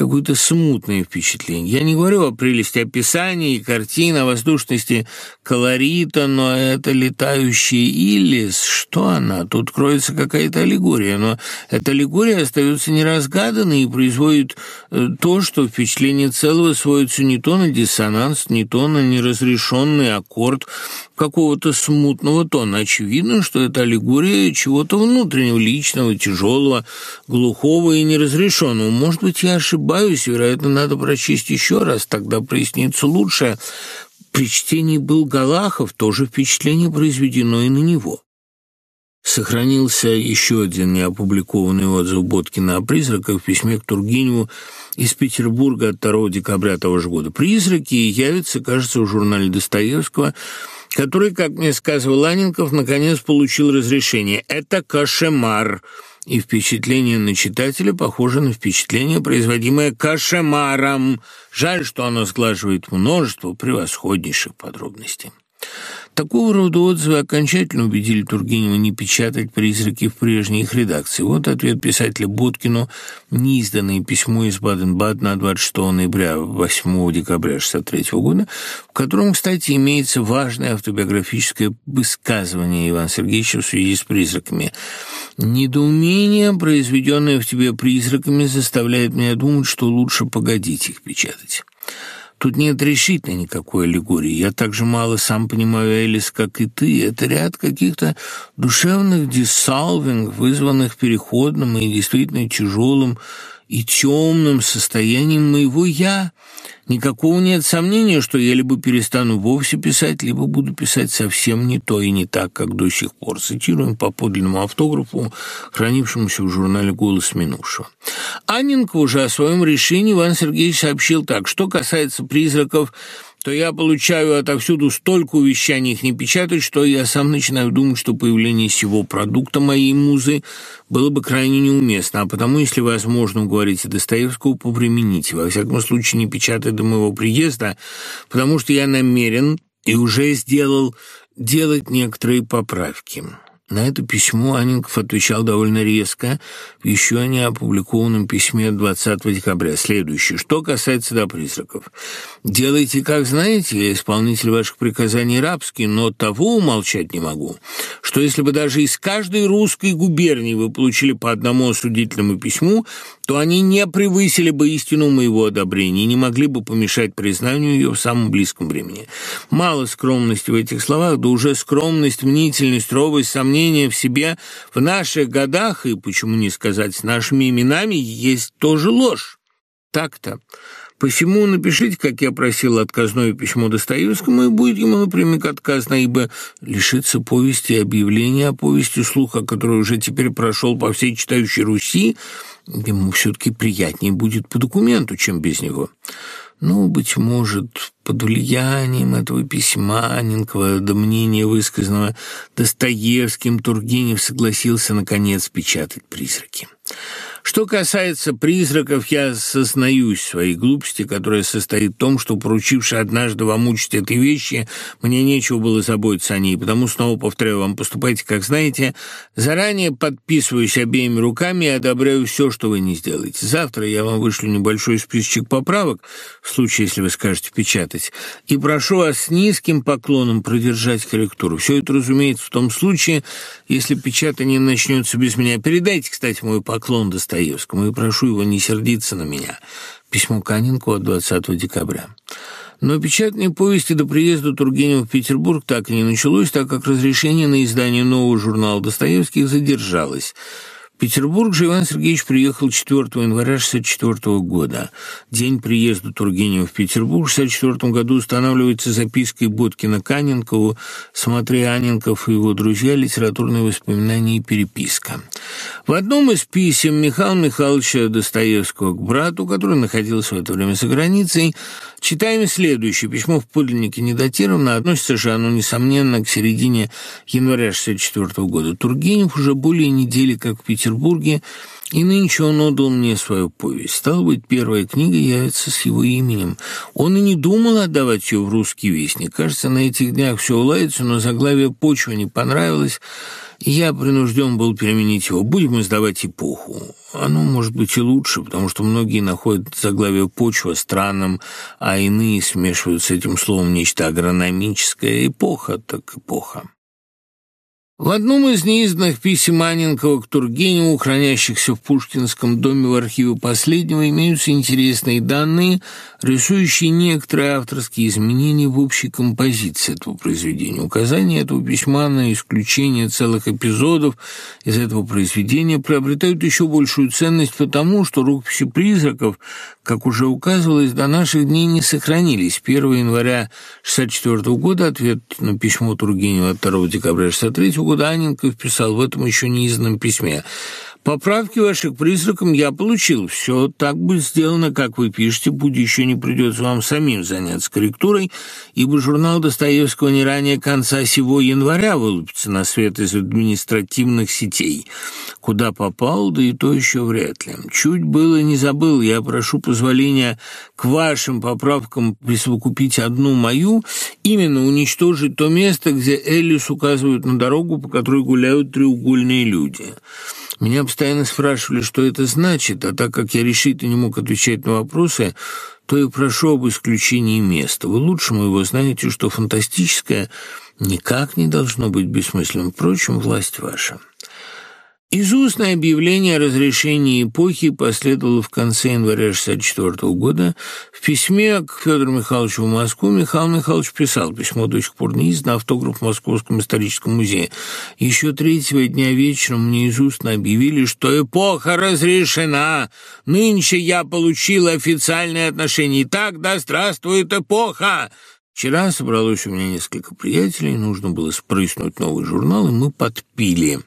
какое-то смутное впечатление. Я не говорю о прелести описания и картин, о воздушности колорита, но это летающая Илис, что она? Тут кроется какая-то аллегория, но эта аллегория остается неразгаданной и производит э, то, что впечатление целого сводится не то на диссонанс, не то на неразрешенный аккорд какого-то смутного тона. Очевидно, что это аллегория чего-то внутреннего, личного, тяжелого, глухого и неразрешенного. Может быть, я ошибаюсь, вероятно, надо прочесть еще раз, тогда прояснится лучше. При чтении был Галахов, тоже впечатление произведено и на него. Сохранился еще один неопубликованный отзыв Боткина о призраках в письме к Тургеневу из Петербурга от 2 декабря того же года. «Призраки» явятся, кажется, в журнале Достоевского – который, как мне сказывал Анинков, наконец получил разрешение. Это кошемар. И впечатление на читателя похоже на впечатление, производимое кошемаром. Жаль, что оно сглаживает множество превосходнейших подробностей. Такого рода отзывы окончательно убедили Тургенева не печатать «Призраки» в прежней их редакции. Вот ответ писателя Боткину, неизданное письмо из Баден-Бадена 26 ноября 8 декабря 63 года, в котором, кстати, имеется важное автобиографическое высказывание Ивана Сергеевича в связи с «Призраками». «Недоумение, произведенное в тебе призраками, заставляет меня думать, что лучше погодить их печатать». Тут нет решительно никакой аллегории. Я так же мало сам понимаю Элис, как и ты. Это ряд каких-то душевных диссалвинг, вызванных переходным и действительно тяжелым и темным состоянием моего «я». Никакого нет сомнения, что я либо перестану вовсе писать, либо буду писать совсем не то и не так, как до сих пор. Цитируем по подлинному автографу, хранившемуся в журнале «Голос минувшего». Анненко уже о своем решении Иван Сергеевич сообщил так. Что касается призраков, то я получаю отовсюду столько увещаний их не печатать, что я сам начинаю думать, что появление сего продукта моей музы было бы крайне неуместно, а потому, если возможно, уговорите Достоевского, повремените. Во всяком случае, не печатай до моего приезда, потому что я намерен и уже сделал делать некоторые поправки». На это письмо Анинков отвечал довольно резко в еще не опубликованном письме 20 декабря. Следующее. Что касается до призраков. Делайте, как знаете, я исполнитель ваших приказаний рабский, но того умолчать не могу, что если бы даже из каждой русской губернии вы получили по одному осудительному письму, то они не превысили бы истину моего одобрения и не могли бы помешать признанию ее в самом близком времени. Мало скромности в этих словах, да уже скромность, мнительность, робость, сомнение в себе в наших годах, и почему не сказать с нашими именами, есть тоже ложь. Так-то. Посему напишите, как я просил, отказное письмо Достоевскому, и будет ему напрямик отказно, ибо лишиться повести объявления о повести, слуха, который уже теперь прошел по всей читающей Руси, ему все-таки приятнее будет по документу, чем без него. Ну, быть может, под влиянием этого письма Анинкова до мнения, высказанного Достоевским, Тургенев согласился, наконец, печатать «Призраки». Что касается призраков, я сознаюсь своей глупости, которая состоит в том, что, поручивши однажды вам учить этой вещи, мне нечего было заботиться о ней, потому снова повторяю вам, поступайте, как знаете, заранее подписываюсь обеими руками и одобряю все, что вы не сделаете. Завтра я вам вышлю небольшой списочек поправок, в случае, если вы скажете печатать, и прошу вас с низким поклоном продержать корректуру. Все это, разумеется, в том случае, если печатание начнется без меня. Передайте, кстати, мой поклон Достоевскому Достоевскому и прошу его не сердиться на меня. Письмо Каненко от 20 декабря. Но печатание повести до приезда Тургенева в Петербург так и не началось, так как разрешение на издание нового журнала Достоевских задержалось – Петербург же Иван Сергеевич приехал 4 января 1964 года. День приезда Тургенева в Петербург в 1964 году устанавливается запиской Боткина Каненкову «Смотри, Аненков и его друзья. Литературные воспоминания и переписка». В одном из писем Михаила Михайловича Достоевского к брату, который находился в это время за границей, читаем следующее. Письмо в подлиннике не датировано, относится же оно, несомненно, к середине января 1964 года. Тургенев уже более недели как в Петербурге, и нынче он отдал мне свою повесть. Стало быть, первая книга явится с его именем. Он и не думал отдавать ее в русский вестник. Кажется, на этих днях все уладится, но заглавие «Почва» не понравилось, я принужден был переменить его. Будем издавать «Эпоху». Оно может быть и лучше, потому что многие находят заглавие «Почва» странным, а иные смешивают с этим словом нечто агрономическое. Эпоха так эпоха. В одном из неизданных писем Аненкова к Тургеневу, хранящихся в Пушкинском доме в архиве последнего, имеются интересные данные, рисующие некоторые авторские изменения в общей композиции этого произведения. Указания этого письма на исключение целых эпизодов из этого произведения приобретают еще большую ценность потому, что рукописи призраков, как уже указывалось, до наших дней не сохранились. 1 января 1964 года ответ на письмо Тургенева от 2 декабря 1963 года года Анненков писал в этом еще неизданном письме. Поправки ваши к призракам я получил. Все так будет сделано, как вы пишете, будь еще не придется вам самим заняться корректурой, ибо журнал Достоевского не ранее конца сего января вылупится на свет из административных сетей. Куда попал, да и то еще вряд ли. Чуть было не забыл, я прошу позволения к вашим поправкам присовокупить одну мою, именно уничтожить то место, где Эллис указывают на дорогу, по которой гуляют треугольные люди». Меня постоянно спрашивали, что это значит, а так как я решительно не мог отвечать на вопросы, то и прошу об исключении места. Вы лучше моего знаете, что фантастическое никак не должно быть бессмысленным. Впрочем, власть ваша. Из устное объявление о разрешении эпохи последовало в конце января 1964 года. В письме к Федору Михайловичу в Москву Михаил Михайлович писал, письмо до сих пор не издано, автограф в Московском историческом музее. Еще третьего дня вечером мне из устно объявили, что эпоха разрешена. Нынче я получил официальное отношение. Итак, да здравствует эпоха! Вчера собралось у меня несколько приятелей, нужно было спрыснуть новый журнал, и мы подпили.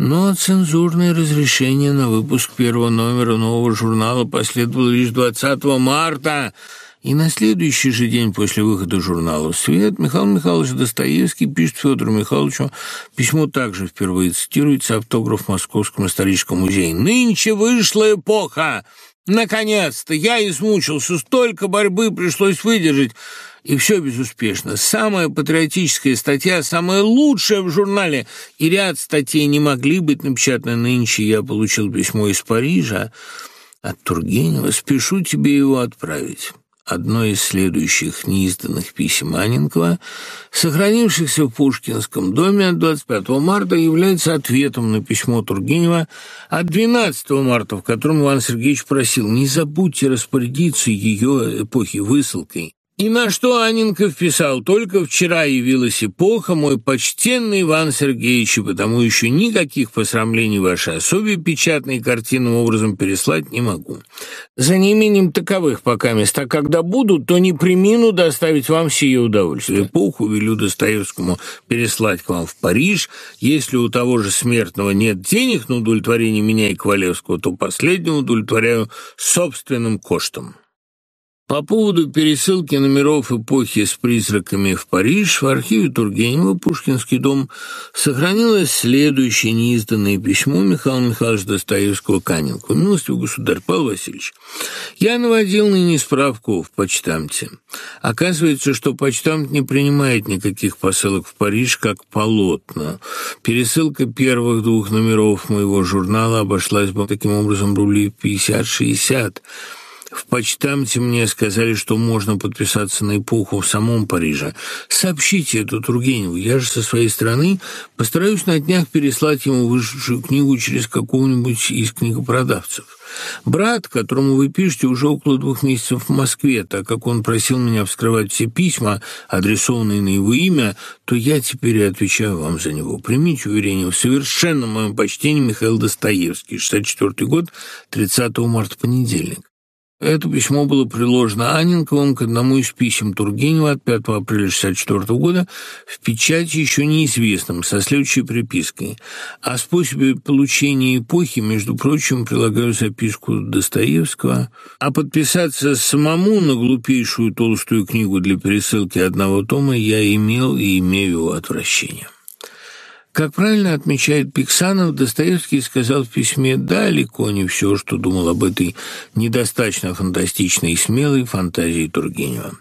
Но цензурное разрешение на выпуск первого номера нового журнала последовало лишь 20 марта, и на следующий же день после выхода журнала свет Михаил Михайлович Достоевский пишет Федору Михайловичу, письмо также впервые цитируется, автограф в Московском историческом музее. «Нынче вышла эпоха! Наконец-то! Я измучился, столько борьбы пришлось выдержать!» И все безуспешно. Самая патриотическая статья, самая лучшая в журнале, и ряд статей не могли быть напечатаны нынче. Я получил письмо из Парижа от Тургенева. Спешу тебе его отправить. Одно из следующих неизданных писем Аненкова, сохранившихся в Пушкинском доме от 25 марта, является ответом на письмо Тургенева от 12 марта, в котором Иван Сергеевич просил «Не забудьте распорядиться ее эпохи высылкой». И на что Анинков писал, только вчера явилась эпоха, мой почтенный Иван Сергеевич, и потому еще никаких посрамлений вашей особе печатной картинным образом переслать не могу. За неимением таковых пока места, когда будут, то не примину доставить вам сие удовольствие. Эпоху велю Достоевскому переслать к вам в Париж. Если у того же смертного нет денег на удовлетворение меня и Ковалевского, то последнего удовлетворяю собственным коштом. По поводу пересылки номеров эпохи с призраками в Париж в архиве Тургенева «Пушкинский дом» сохранилось следующее неизданное письмо Михаила Михайловича Достоевского Каненку. «Милостивый государь Павел Васильевич, я наводил ныне справку в почтамте. Оказывается, что почтамт не принимает никаких посылок в Париж как полотна. Пересылка первых двух номеров моего журнала обошлась бы таким образом рублей 50-60 в почтамте мне сказали, что можно подписаться на эпоху в самом Париже. Сообщите это Тургеневу. Я же со своей стороны постараюсь на днях переслать ему вышедшую книгу через какого-нибудь из книгопродавцев. Брат, которому вы пишете, уже около двух месяцев в Москве, так как он просил меня вскрывать все письма, адресованные на его имя, то я теперь и отвечаю вам за него. Примите уверение в совершенном моем почтении Михаил Достоевский, 64 год, 30 марта, понедельник. Это письмо было приложено Анненковым к одному из писем Тургенева от 5 апреля 1964 года в печати еще неизвестном, со следующей припиской. О способе получения эпохи, между прочим, прилагаю записку Достоевского, а подписаться самому на глупейшую толстую книгу для пересылки одного тома я имел и имею отвращение. Как правильно отмечает Пиксанов, Достоевский сказал в письме далеко не все, что думал об этой недостаточно фантастичной и смелой фантазии Тургенева.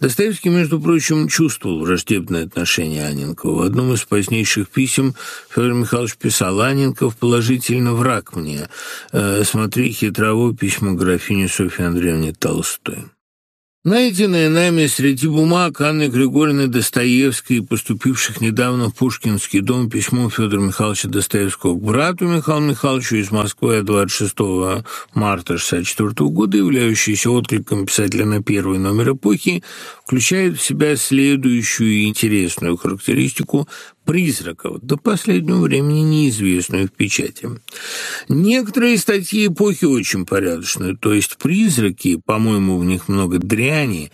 Достоевский, между прочим, чувствовал враждебное отношение Аненкова. В одном из позднейших писем Федор Михайлович писал «Аненков положительно враг мне. Э, смотри хитрово письмо графине Софьи Андреевне Толстой». Найденное нами среди бумаг Анны Григорьевны Достоевской, поступивших недавно в Пушкинский дом, письмо Федора Михайловича Достоевского к брату Михаилу Михайловичу из Москвы 26 марта 1964 года, являющееся откликом писателя на первый номер «Эпохи», включает в себя следующую интересную характеристику призраков, до последнего времени неизвестную в печати. Некоторые статьи эпохи очень порядочные, то есть призраки, по-моему, в них много дряни,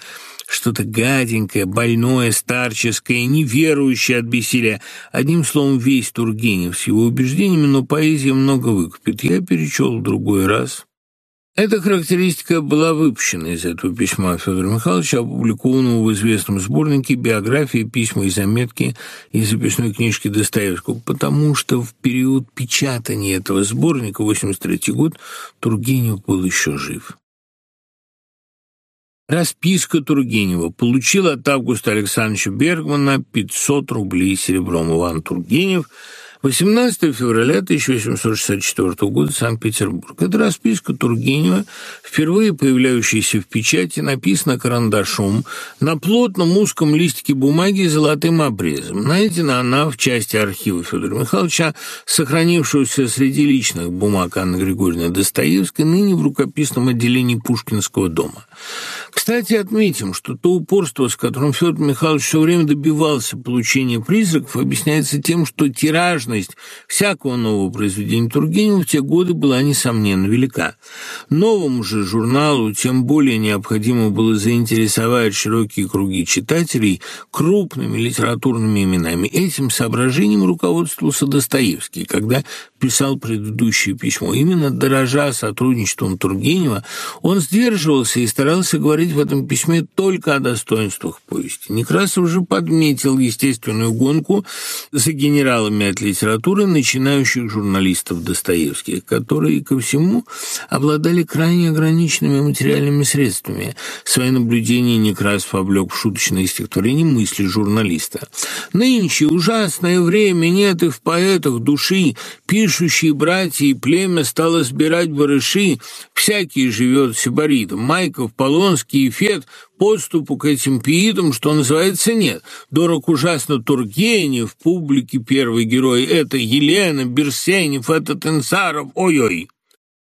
что-то гаденькое, больное, старческое, неверующее от бессилия. Одним словом, весь Тургенев с его убеждениями, но поэзия много выкупит. Я перечел в другой раз. Эта характеристика была выпущена из этого письма Федора Михайловича, опубликованного в известном сборнике «Биографии, письма и заметки» из записной книжки Достоевского, потому что в период печатания этого сборника, 83 год, Тургенев был еще жив. Расписка Тургенева. Получил от Августа Александровича Бергмана 500 рублей серебром Иван Тургенев – 18 февраля 1864 года, Санкт-Петербург. Это расписка Тургенева, впервые появляющаяся в печати, написана карандашом на плотном узком листике бумаги с золотым обрезом. Найдена она в части архива Федора Михайловича, сохранившегося среди личных бумаг Анны Григорьевны Достоевской, ныне в рукописном отделении Пушкинского дома. Кстати, отметим, что то упорство, с которым Федор Михайлович все время добивался получения призраков, объясняется тем, что тиражность всякого нового произведения Тургенева в те годы была, несомненно, велика. Новому же журналу тем более необходимо было заинтересовать широкие круги читателей крупными литературными именами. Этим соображением руководствовался Достоевский, когда писал предыдущее письмо. Именно дорожа сотрудничеством Тургенева, он сдерживался и старался говорить в этом письме только о достоинствах повести. Некрасов же подметил естественную гонку за генералами от литературы начинающих журналистов Достоевских, которые, ко всему, обладали крайне ограниченными материальными средствами. Свои наблюдения Некрасов облег в шуточное стихотворение мысли журналиста. «Нынче ужасное время, нет и в поэтах души, пишущие братья и племя стало сбирать барыши, всякий живет сибаритом, Майков, Полонский и Фет подступу к этим пиитам, что называется, нет. Дорог ужасно Тургенев, публике первый герой, это Елена, Берсенев, это Тенсаров, ой-ой.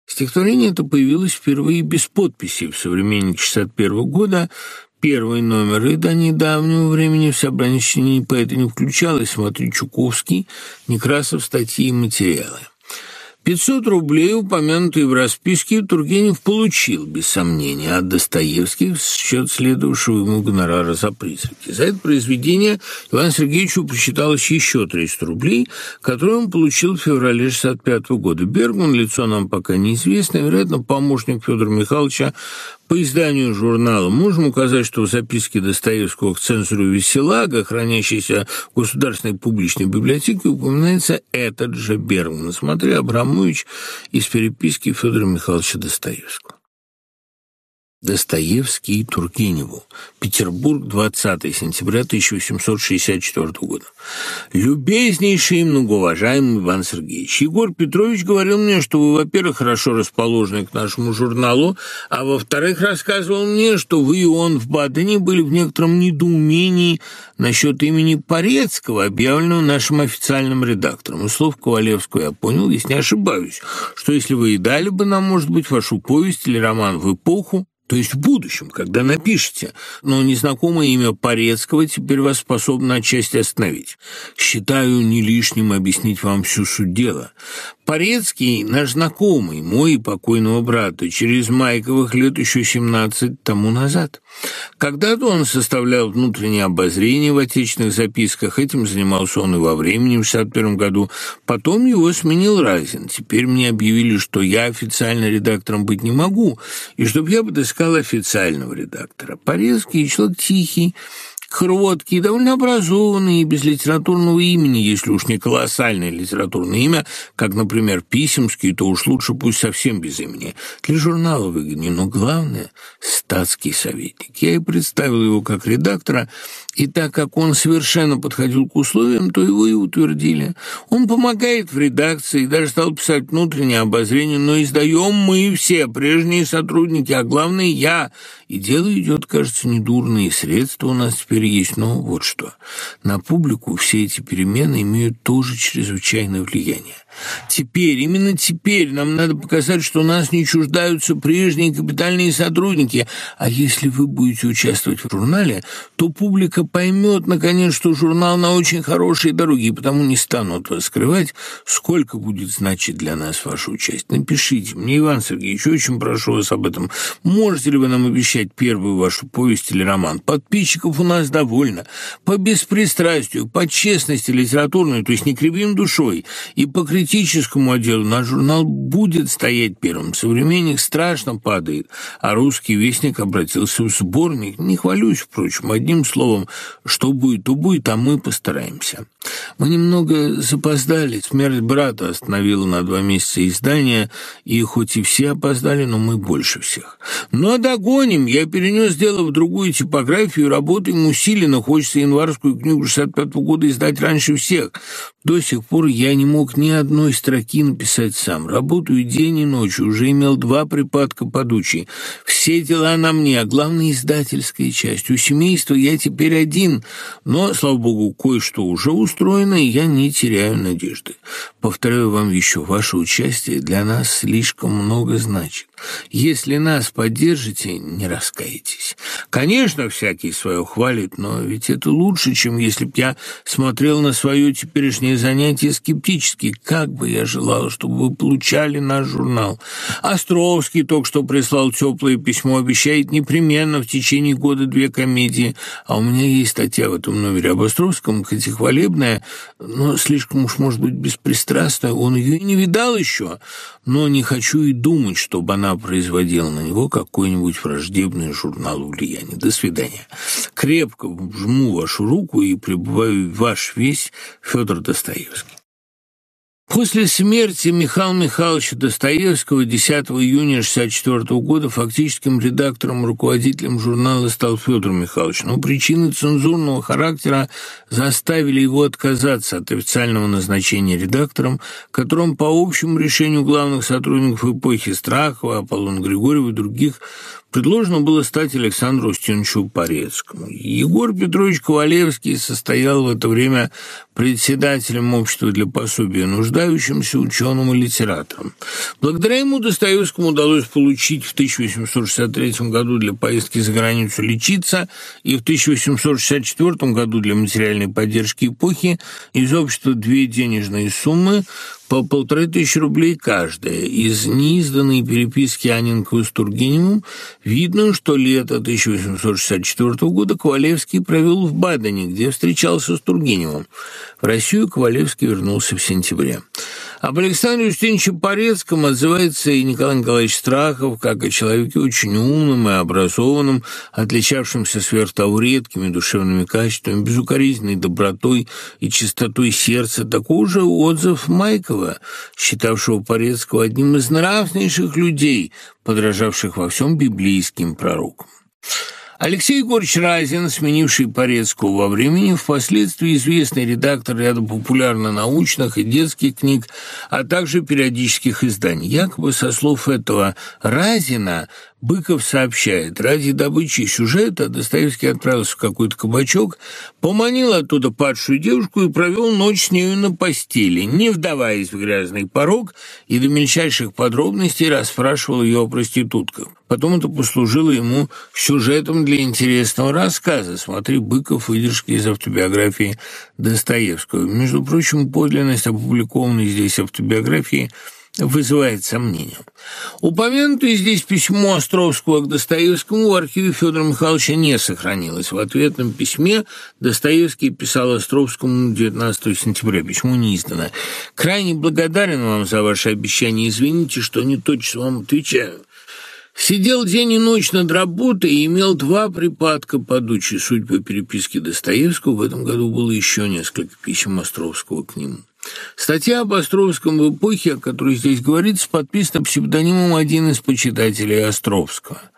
Стихотворение это появилось впервые без подписи в «Современнике» 61 года, первый номер, и до недавнего времени в собрании сочинений поэта не включалось, смотри Чуковский, Некрасов, статьи и материалы. 500 рублей, упомянутые в расписке, Тургенев получил, без сомнения, от Достоевских в счет следовавшего ему гонорара за призраки. За это произведение Иван Сергеевичу посчиталось еще 300 рублей, которые он получил в феврале 65 года. Бергман, лицо нам пока неизвестно, вероятно, помощник Федора Михайловича по изданию журнала можем указать, что в записке Достоевского к цензору Веселага, хранящейся в Государственной публичной библиотеке, упоминается этот же Бергман. Смотри, Абрамович из переписки Федора Михайловича Достоевского. Достоевский Тургеневу. Петербург, 20 сентября 1864 года. Любезнейший и многоуважаемый Иван Сергеевич, Егор Петрович говорил мне, что вы, во-первых, хорошо расположены к нашему журналу, а во-вторых, рассказывал мне, что вы и он в Бадене были в некотором недоумении насчет имени Порецкого, объявленного нашим официальным редактором. Из слов Ковалевского я понял, если не ошибаюсь, что если вы и дали бы нам, может быть, вашу повесть или роман в эпоху, то есть в будущем, когда напишете. Но незнакомое имя Порецкого теперь вас способно отчасти остановить. Считаю не лишним объяснить вам всю суть дела. Порецкий, наш знакомый, мой и покойного брата, через Майковых лет еще 17 тому назад. Когда-то он составлял внутреннее обозрение в отечественных записках, этим занимался он и во времени в 61 году. Потом его сменил Разин. Теперь мне объявили, что я официально редактором быть не могу, и чтобы я подыскал официального редактора. Порецкий человек тихий, Кроткий, довольно образованный и без литературного имени, если уж не колоссальное литературное имя, как, например, Писемский, то уж лучше пусть совсем без имени. Для журнала выгоднее, но главное – статский советник. Я и представил его как редактора, и так как он совершенно подходил к условиям, то его и утвердили. Он помогает в редакции, даже стал писать внутреннее обозрение, но издаем мы все, прежние сотрудники, а главное – я. И дело идет, кажется, недурно, и средства у нас теперь есть. Но вот что. На публику все эти перемены имеют тоже чрезвычайное влияние. Теперь, именно теперь нам надо показать, что нас не чуждаются прежние капитальные сотрудники. А если вы будете участвовать в журнале, то публика поймет, наконец, что журнал на очень хорошей дороге, и потому не станут вас скрывать, сколько будет значить для нас ваше участие. Напишите мне, Иван Сергеевич, очень прошу вас об этом. Можете ли вы нам обещать первую вашу повесть или роман? Подписчиков у нас довольно. По беспристрастию, по честности литературной, то есть не кривим душой, и по критике критическому отделу наш журнал будет стоять первым. Современник страшно падает, а русский вестник обратился в сборник. Не хвалюсь, впрочем, одним словом, что будет, то будет, а мы постараемся. Мы немного запоздали. Смерть брата остановила на два месяца издания, и хоть и все опоздали, но мы больше всех. А догоним. Я перенес дело в другую типографию, работаем усиленно. Хочется январскую книгу 65 -го года издать раньше всех. До сих пор я не мог ни одной строки написать сам. Работаю день и ночь, уже имел два припадка подучей. Все дела на мне, а главное издательская часть. У семейства я теперь один, но, слава богу, кое-что уже устроено, и я не теряю надежды. Повторяю вам еще, ваше участие для нас слишком много значит. Если нас поддержите, не раскаетесь. Конечно, всякий свое хвалит, но ведь это лучше, чем если б я смотрел на свое теперешнее занятие скептически. Как бы я желал, чтобы вы получали наш журнал. Островский только что прислал теплое письмо, обещает непременно в течение года две комедии. А у меня есть статья в этом номере об Островском, хоть и хвалебная, но слишком уж, может быть, беспристрастная. Он ее и не видал еще, но не хочу и думать, чтобы она производила на него какой-нибудь враждебный журнал влияния. До свидания. Крепко жму вашу руку и пребываю ваш весь Федор Достоевский. После смерти Михаила Михайловича Достоевского 10 июня 1964 года фактическим редактором, руководителем журнала стал Федор Михайлович, но причины цензурного характера заставили его отказаться от официального назначения редактором, которым по общему решению главных сотрудников эпохи Страхова, Аполлона Григорьева и других предложено было стать Александру Устиновичу Порецкому. Егор Петрович Ковалевский состоял в это время председателем общества для пособия нуждающимся ученым и литератором. Благодаря ему Достоевскому удалось получить в 1863 году для поездки за границу лечиться и в 1864 году для материальной поддержки эпохи из общества две денежные суммы по полторы тысячи рублей каждая. Из неизданной переписки Анинкова с Тургеневым видно, что лето 1864 года Ковалевский провел в Бадене, где встречался с Тургеневым. В Россию Ковалевский вернулся в сентябре. Об Александре Устиновиче Порецком отзывается и Николай Николаевич Страхов, как о человеке очень умном и образованном, отличавшемся сверх того редкими душевными качествами, безукоризненной добротой и чистотой сердца. Такой же отзыв Майкова, считавшего Порецкого одним из нравственнейших людей, подражавших во всем библейским пророкам. Алексей Егорович Разин, сменивший Порецкого во времени, впоследствии известный редактор ряда популярно-научных и детских книг, а также периодических изданий. Якобы, со слов этого Разина, Быков сообщает, ради добычи сюжета Достоевский отправился в какой-то кабачок, поманил оттуда падшую девушку и провел ночь с нею на постели, не вдаваясь в грязный порог и до мельчайших подробностей расспрашивал ее о проститутках. Потом это послужило ему сюжетом для интересного рассказа. Смотри, Быков, выдержки из автобиографии Достоевского. Между прочим, подлинность опубликованной здесь автобиографии – вызывает сомнения. Упомянутое здесь письмо Островского к Достоевскому в архиве Федора Михайловича не сохранилось. В ответном письме Достоевский писал Островскому 19 сентября. Письмо не издано. «Крайне благодарен вам за ваше обещание. Извините, что не точно вам отвечаю». Сидел день и ночь над работой и имел два припадка подучи. Суть по переписке Достоевского в этом году было еще несколько писем Островского к нему. Статья об Островском в эпохе, о которой здесь говорится, подписана псевдонимом один из почитателей Островского –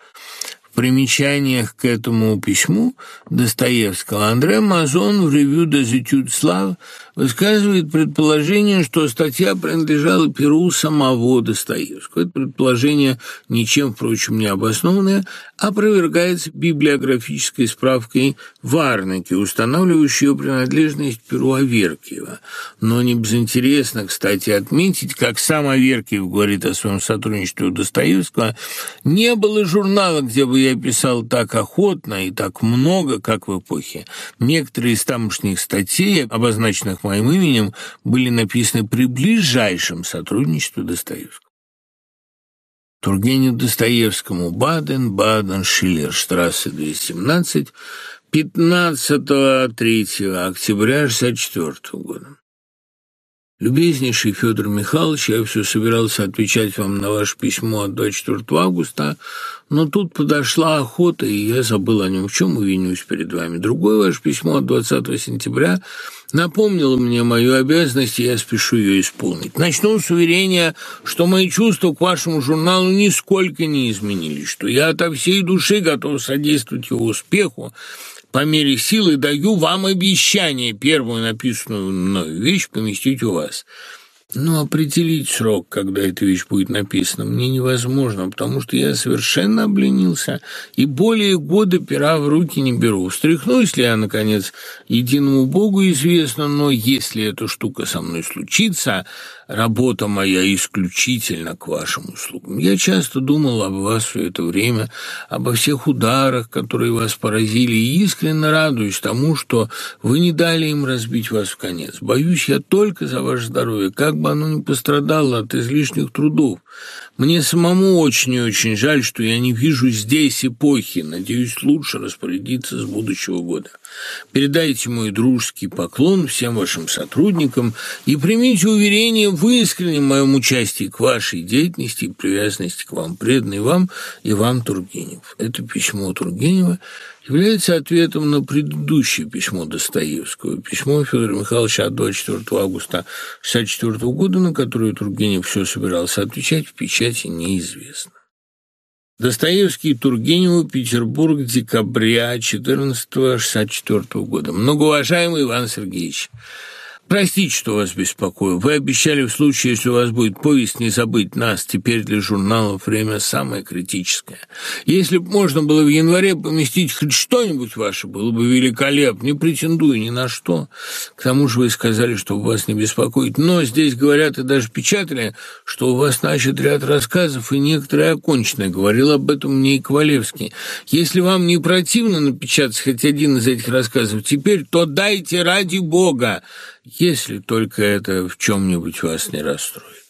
примечаниях к этому письму Достоевского. Андре Мазон в ревью «Дезетюд Слав» высказывает предположение, что статья принадлежала перу самого Достоевского. Это предположение ничем, впрочем, не обоснованное, опровергается библиографической справкой Варники, устанавливающей ее принадлежность Перу Аверкиева. Но не безинтересно, кстати, отметить, как сам Аверкиев говорит о своем сотрудничестве у Достоевского, не было журнала, где бы я писал так охотно и так много, как в эпохе. Некоторые из тамошних статей, обозначенных моим именем, были написаны при ближайшем сотрудничестве Достоевского. Тургенев Достоевскому, Баден, Баден, Шиллерштрассе, 217, 15-3 октября 64 года. Любезнейший Федор Михайлович, я все собирался отвечать вам на ваше письмо от 24 августа, но тут подошла охота, и я забыл о нем, в чем и винюсь перед вами. Другое ваше письмо от 20 сентября напомнило мне мою обязанность, и я спешу ее исполнить. Начну с уверения, что мои чувства к вашему журналу нисколько не изменились, что я ото всей души готов содействовать его успеху, по мере силы даю вам обещание первую написанную мною вещь поместить у вас. Но определить срок, когда эта вещь будет написана, мне невозможно, потому что я совершенно обленился и более года пера в руки не беру. Встряхнусь ли я, наконец, единому Богу известно, но если эта штука со мной случится, Работа моя исключительно к вашим услугам. Я часто думал об вас все это время, обо всех ударах, которые вас поразили, и искренне радуюсь тому, что вы не дали им разбить вас в конец. Боюсь я только за ваше здоровье, как бы оно ни пострадало от излишних трудов. Мне самому очень и очень жаль, что я не вижу здесь эпохи. Надеюсь, лучше распорядиться с будущего года. Передайте мой дружеский поклон всем вашим сотрудникам и примите уверение в искреннем моем участии к вашей деятельности и привязанности к вам, преданный вам и вам, Тургенев. Это письмо Тургенева является ответом на предыдущее письмо Достоевского, письмо Федора Михайловича от 24 августа 1964 года, на которое Тургенев все собирался отвечать, в печати неизвестно. Достоевский Тургеневу, Петербург, декабря 14 64 года. Многоуважаемый Иван Сергеевич, Простите, что вас беспокою. Вы обещали в случае, если у вас будет повесть, не забыть нас. Теперь для журналов время самое критическое. Если бы можно было в январе поместить хоть что-нибудь ваше, было бы великолепно. Не претендую ни на что. К тому же вы сказали, что вас не беспокоит. Но здесь говорят и даже печатали, что у вас начат ряд рассказов и некоторые оконченные. Говорил об этом мне и Ковалевский. Если вам не противно напечатать хоть один из этих рассказов теперь, то дайте ради бога если только это в чем-нибудь вас не расстроит.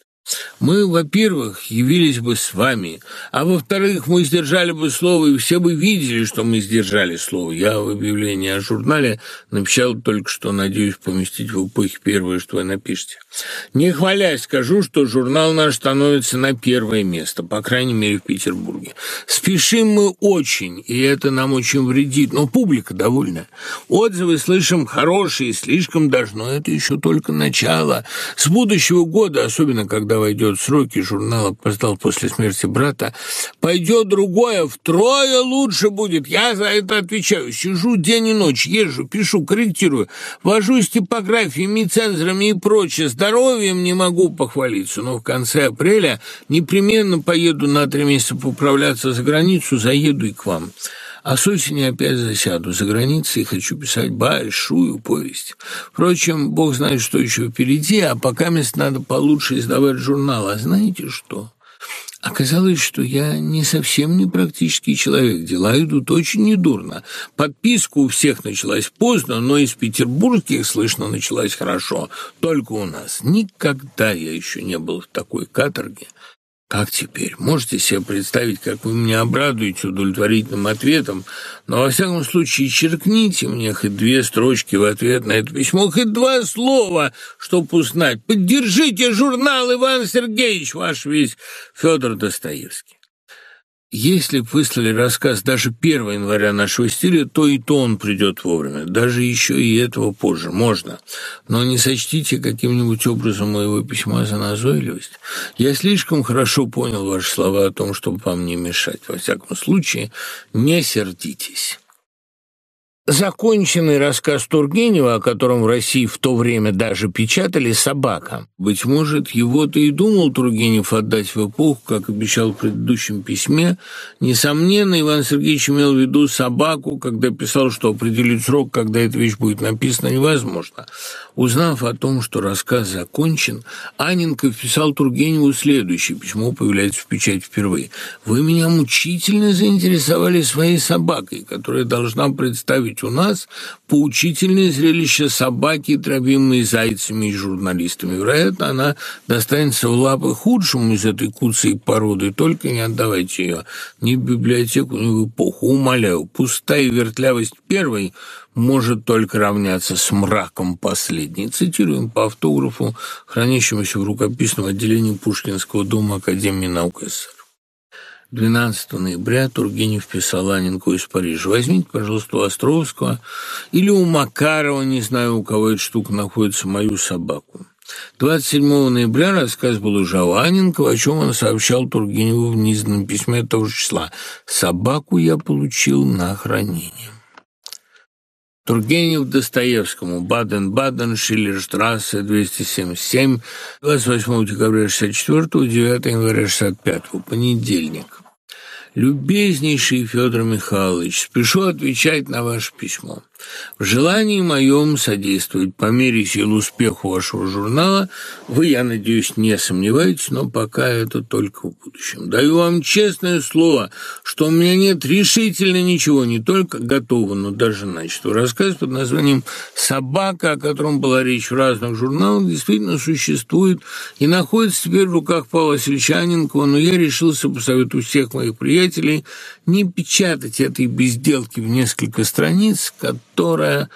Мы, во-первых, явились бы с вами, а во-вторых, мы сдержали бы слово, и все бы видели, что мы сдержали слово. Я в объявлении о журнале написал только что, надеюсь, поместить в эпохе первое, что вы напишете. Не хвалясь, скажу, что журнал наш становится на первое место, по крайней мере, в Петербурге. Спешим мы очень, и это нам очень вредит, но публика довольна. Отзывы слышим хорошие, слишком даже, это еще только начало. С будущего года, особенно когда войдет в сроки, журнал опоздал после смерти брата, пойдет другое, втрое лучше будет. Я за это отвечаю. Сижу день и ночь, езжу, пишу, корректирую, вожусь типографиями, цензорами и прочее. Здоровьем не могу похвалиться, но в конце апреля непременно поеду на три месяца поправляться за границу, заеду и к вам. А с осени опять засяду за границей и хочу писать большую повесть. Впрочем, бог знает, что еще впереди, а пока мест надо получше издавать журнал. А знаете что? Оказалось, что я не совсем не практический человек. Дела идут очень недурно. Подписка у всех началась поздно, но из петербургских, слышно, началась хорошо. Только у нас. Никогда я еще не был в такой каторге. Как теперь? Можете себе представить, как вы меня обрадуете удовлетворительным ответом, но, во всяком случае, черкните мне хоть две строчки в ответ на это письмо, хоть два слова, чтоб узнать. Поддержите журнал Иван Сергеевич, ваш весь Федор Достоевский. Если б выслали рассказ даже 1 января нашего стиля, то и то он придет вовремя. Даже еще и этого позже. Можно. Но не сочтите каким-нибудь образом моего письма за назойливость. Я слишком хорошо понял ваши слова о том, чтобы вам не мешать. Во всяком случае, не сердитесь. Законченный рассказ Тургенева, о котором в России в то время даже печатали, «Собака». Быть может, его-то и думал Тургенев отдать в эпоху, как обещал в предыдущем письме. Несомненно, Иван Сергеевич имел в виду «Собаку», когда писал, что определить срок, когда эта вещь будет написана, невозможно. Узнав о том, что рассказ закончен, Анненков писал Тургеневу следующее. Письмо появляется в печать впервые. «Вы меня мучительно заинтересовали своей собакой, которая должна представить у нас поучительное зрелище собаки, травимые зайцами и журналистами. Вероятно, она достанется в лапы худшему из этой куцей породы, только не отдавайте ее ни в библиотеку, ни в эпоху. Умоляю, пустая вертлявость первой может только равняться с мраком последней. Цитируем по автографу, хранящемуся в рукописном отделении Пушкинского дома Академии наук СССР. 12 ноября Тургенев писал Анинку из Парижа. Возьмите, пожалуйста, у Островского или у Макарова, не знаю, у кого эта штука находится, мою собаку. 27 ноября рассказ был уже у Анинкова, о чем он сообщал Тургеневу в низданном письме того же числа. «Собаку я получил на хранение». Тургенев Достоевскому, Баден-Баден, Шиллерштрассе, 277, 28 декабря 64, 9 января 65, понедельник. Любезнейший Федор Михайлович, спешу отвечать на ваше письмо. В желании моем содействовать по мере сил успеху вашего журнала вы, я надеюсь, не сомневаетесь, но пока это только в будущем. Даю вам честное слово, что у меня нет решительно ничего, не только готово, но даже начато. Рассказ под названием «Собака», о котором была речь в разных журналах, действительно существует и находится теперь в руках Павла Сельчаненкова, но я решился по совету всех моих приятелей не печатать этой безделки в несколько страниц, которая,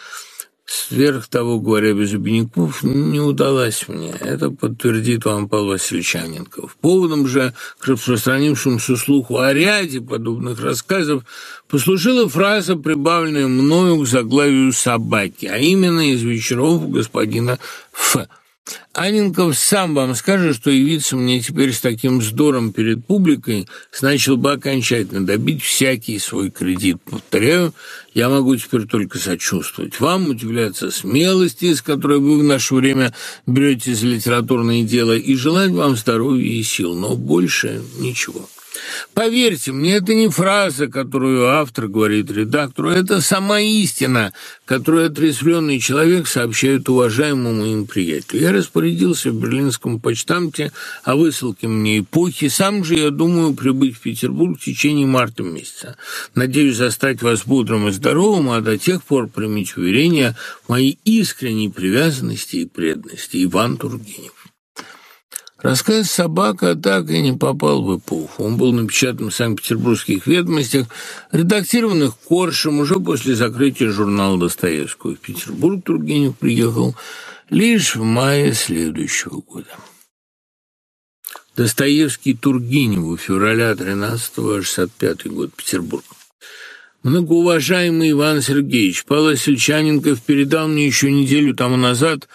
сверх того, говоря без обиняков, не удалась мне. Это подтвердит вам Павел Васильевич Аненков. Поводом же к распространившемуся слуху о ряде подобных рассказов послужила фраза, прибавленная мною к заглавию «собаки», а именно из вечеров господина Ф. Анинков сам вам скажет, что явиться мне теперь с таким здором перед публикой значил бы окончательно добить всякий свой кредит. Повторяю, я могу теперь только сочувствовать. Вам удивляться смелости, с которой вы в наше время берете за литературное дело, и желать вам здоровья и сил, но больше ничего. Поверьте мне, это не фраза, которую автор говорит редактору, это сама истина, которую отрезвленный человек сообщает уважаемому им приятелю. Я распорядился в берлинском почтамте о высылке мне эпохи. Сам же я думаю прибыть в Петербург в течение марта месяца. Надеюсь застать вас бодрым и здоровым, а до тех пор примите уверение моей искренней привязанности и преданности. Иван Тургенев. Рассказ «Собака» так и не попал в эпоху. Он был напечатан в Санкт-Петербургских ведомостях, редактированных Коршем уже после закрытия журнала Достоевского. В Петербург Тургенев приехал лишь в мае следующего года. Достоевский Тургеневу, февраля 13 65 год, Петербург. Многоуважаемый Иван Сергеевич, Павел Сельчаненков передал мне еще неделю тому назад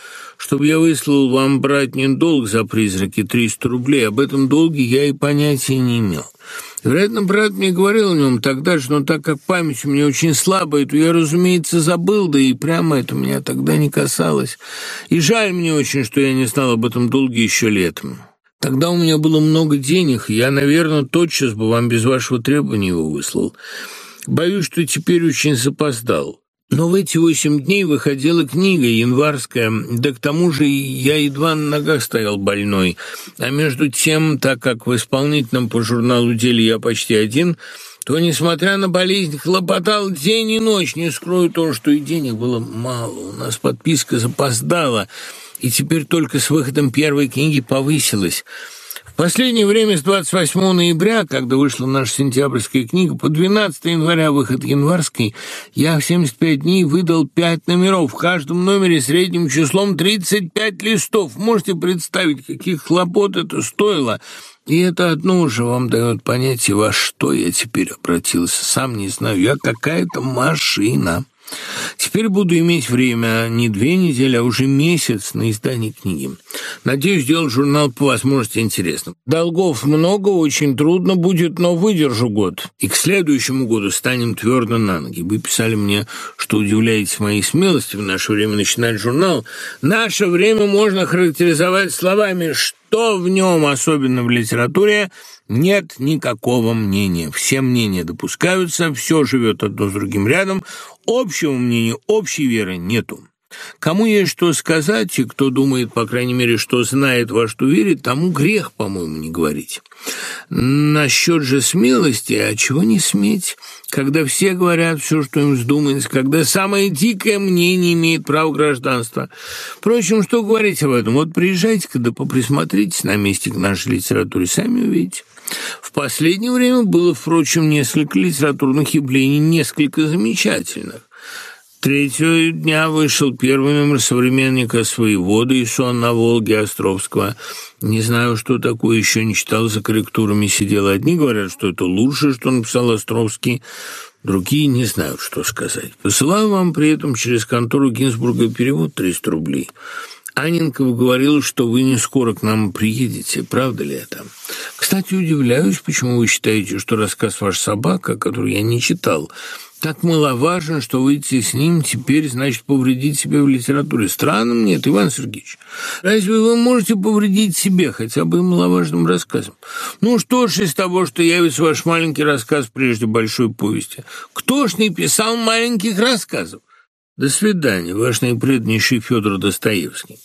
чтобы я выслал вам, братнин, долг за призраки 300 рублей. Об этом долге я и понятия не имел. Вероятно, брат мне говорил о нем тогда же, но так как память у меня очень слабая, то я, разумеется, забыл, да и прямо это меня тогда не касалось. И жаль мне очень, что я не знал об этом долге еще летом. Тогда у меня было много денег, и я, наверное, тотчас бы вам без вашего требования его выслал. Боюсь, что теперь очень запоздал. Но в эти восемь дней выходила книга январская, да к тому же я едва на ногах стоял больной. А между тем, так как в исполнительном по журналу деле я почти один, то, несмотря на болезнь, хлопотал день и ночь. Не скрою то, что и денег было мало. У нас подписка запоздала, и теперь только с выходом первой книги повысилась последнее время с 28 ноября, когда вышла наша сентябрьская книга, по 12 января выход январский, я в 75 дней выдал 5 номеров, в каждом номере средним числом 35 листов. Можете представить, каких хлопот это стоило? И это одно уже вам дает понятие, во что я теперь обратился. Сам не знаю, я какая-то машина. Теперь буду иметь время не две недели, а уже месяц на издание книги. Надеюсь, сделать журнал по возможности интересным. Долгов много, очень трудно будет, но выдержу год. И к следующему году станем твердо на ноги. Вы писали мне, что удивляетесь моей смелости в наше время начинать журнал. Наше время можно характеризовать словами «что в нем, особенно в литературе, нет никакого мнения. Все мнения допускаются, все живет одно с другим рядом. Общего мнения, общей веры нету. Кому есть что сказать, и кто думает, по крайней мере, что знает, во что верит, тому грех, по-моему, не говорить. Насчет же смелости, а чего не сметь, когда все говорят все, что им вздумается, когда самое дикое мнение имеет право гражданства. Впрочем, что говорить об этом? Вот приезжайте когда поприсмотритесь на месте к нашей литературе, сами увидите. В последнее время было, впрочем, несколько литературных явлений, несколько замечательных. Третьего дня вышел первый номер современника «Своевода» и «Сон на Волге» Островского. Не знаю, что такое, еще не читал, за корректурами сидел. Одни говорят, что это лучшее, что написал Островский, другие не знают, что сказать. Посылаю вам при этом через контору Гинзбурга перевод 300 рублей. Анинкова говорила, что вы не скоро к нам приедете. Правда ли это? Кстати, удивляюсь, почему вы считаете, что рассказ «Ваш собака», который я не читал, так маловажен, что выйти с ним теперь значит повредить себе в литературе. Странно мне это, Иван Сергеевич. Разве вы можете повредить себе хотя бы маловажным рассказом? Ну что ж из того, что явится ваш маленький рассказ прежде большой повести? Кто ж не писал маленьких рассказов? До свидания, ваш наипреданнейший Федор Достоевский.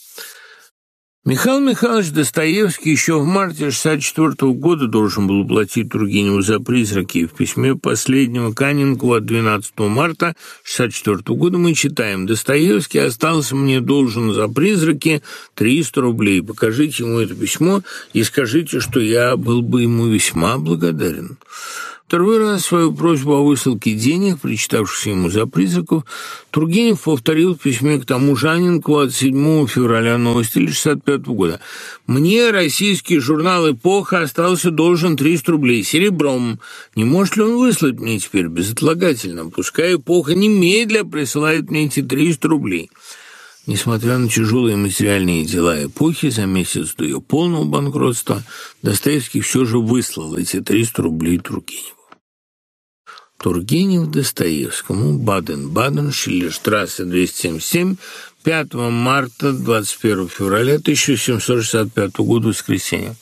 Михаил Михайлович Достоевский еще в марте 1964 года должен был уплатить Тургеневу за призраки. В письме последнего Канинку от 12 марта 1964 года мы читаем «Достоевский остался мне должен за призраки 300 рублей. Покажите ему это письмо и скажите, что я был бы ему весьма благодарен». Второй раз свою просьбу о высылке денег, причитавшихся ему за призраков, Тургенев повторил в письме к тому Жаненку от 7 февраля новости 65 года. «Мне российский журнал «Эпоха» остался должен 300 рублей серебром. Не может ли он выслать мне теперь безотлагательно? Пускай «Эпоха» немедля присылает мне эти 300 рублей». Несмотря на тяжелые материальные дела эпохи, за месяц до ее полного банкротства Достоевский все же выслал эти 300 рублей Тургеневу. Тургенев Достоевскому, Баден-Баден, Шиллерштрассе, 277, 5 марта, 21 февраля 1765 года, воскресенье.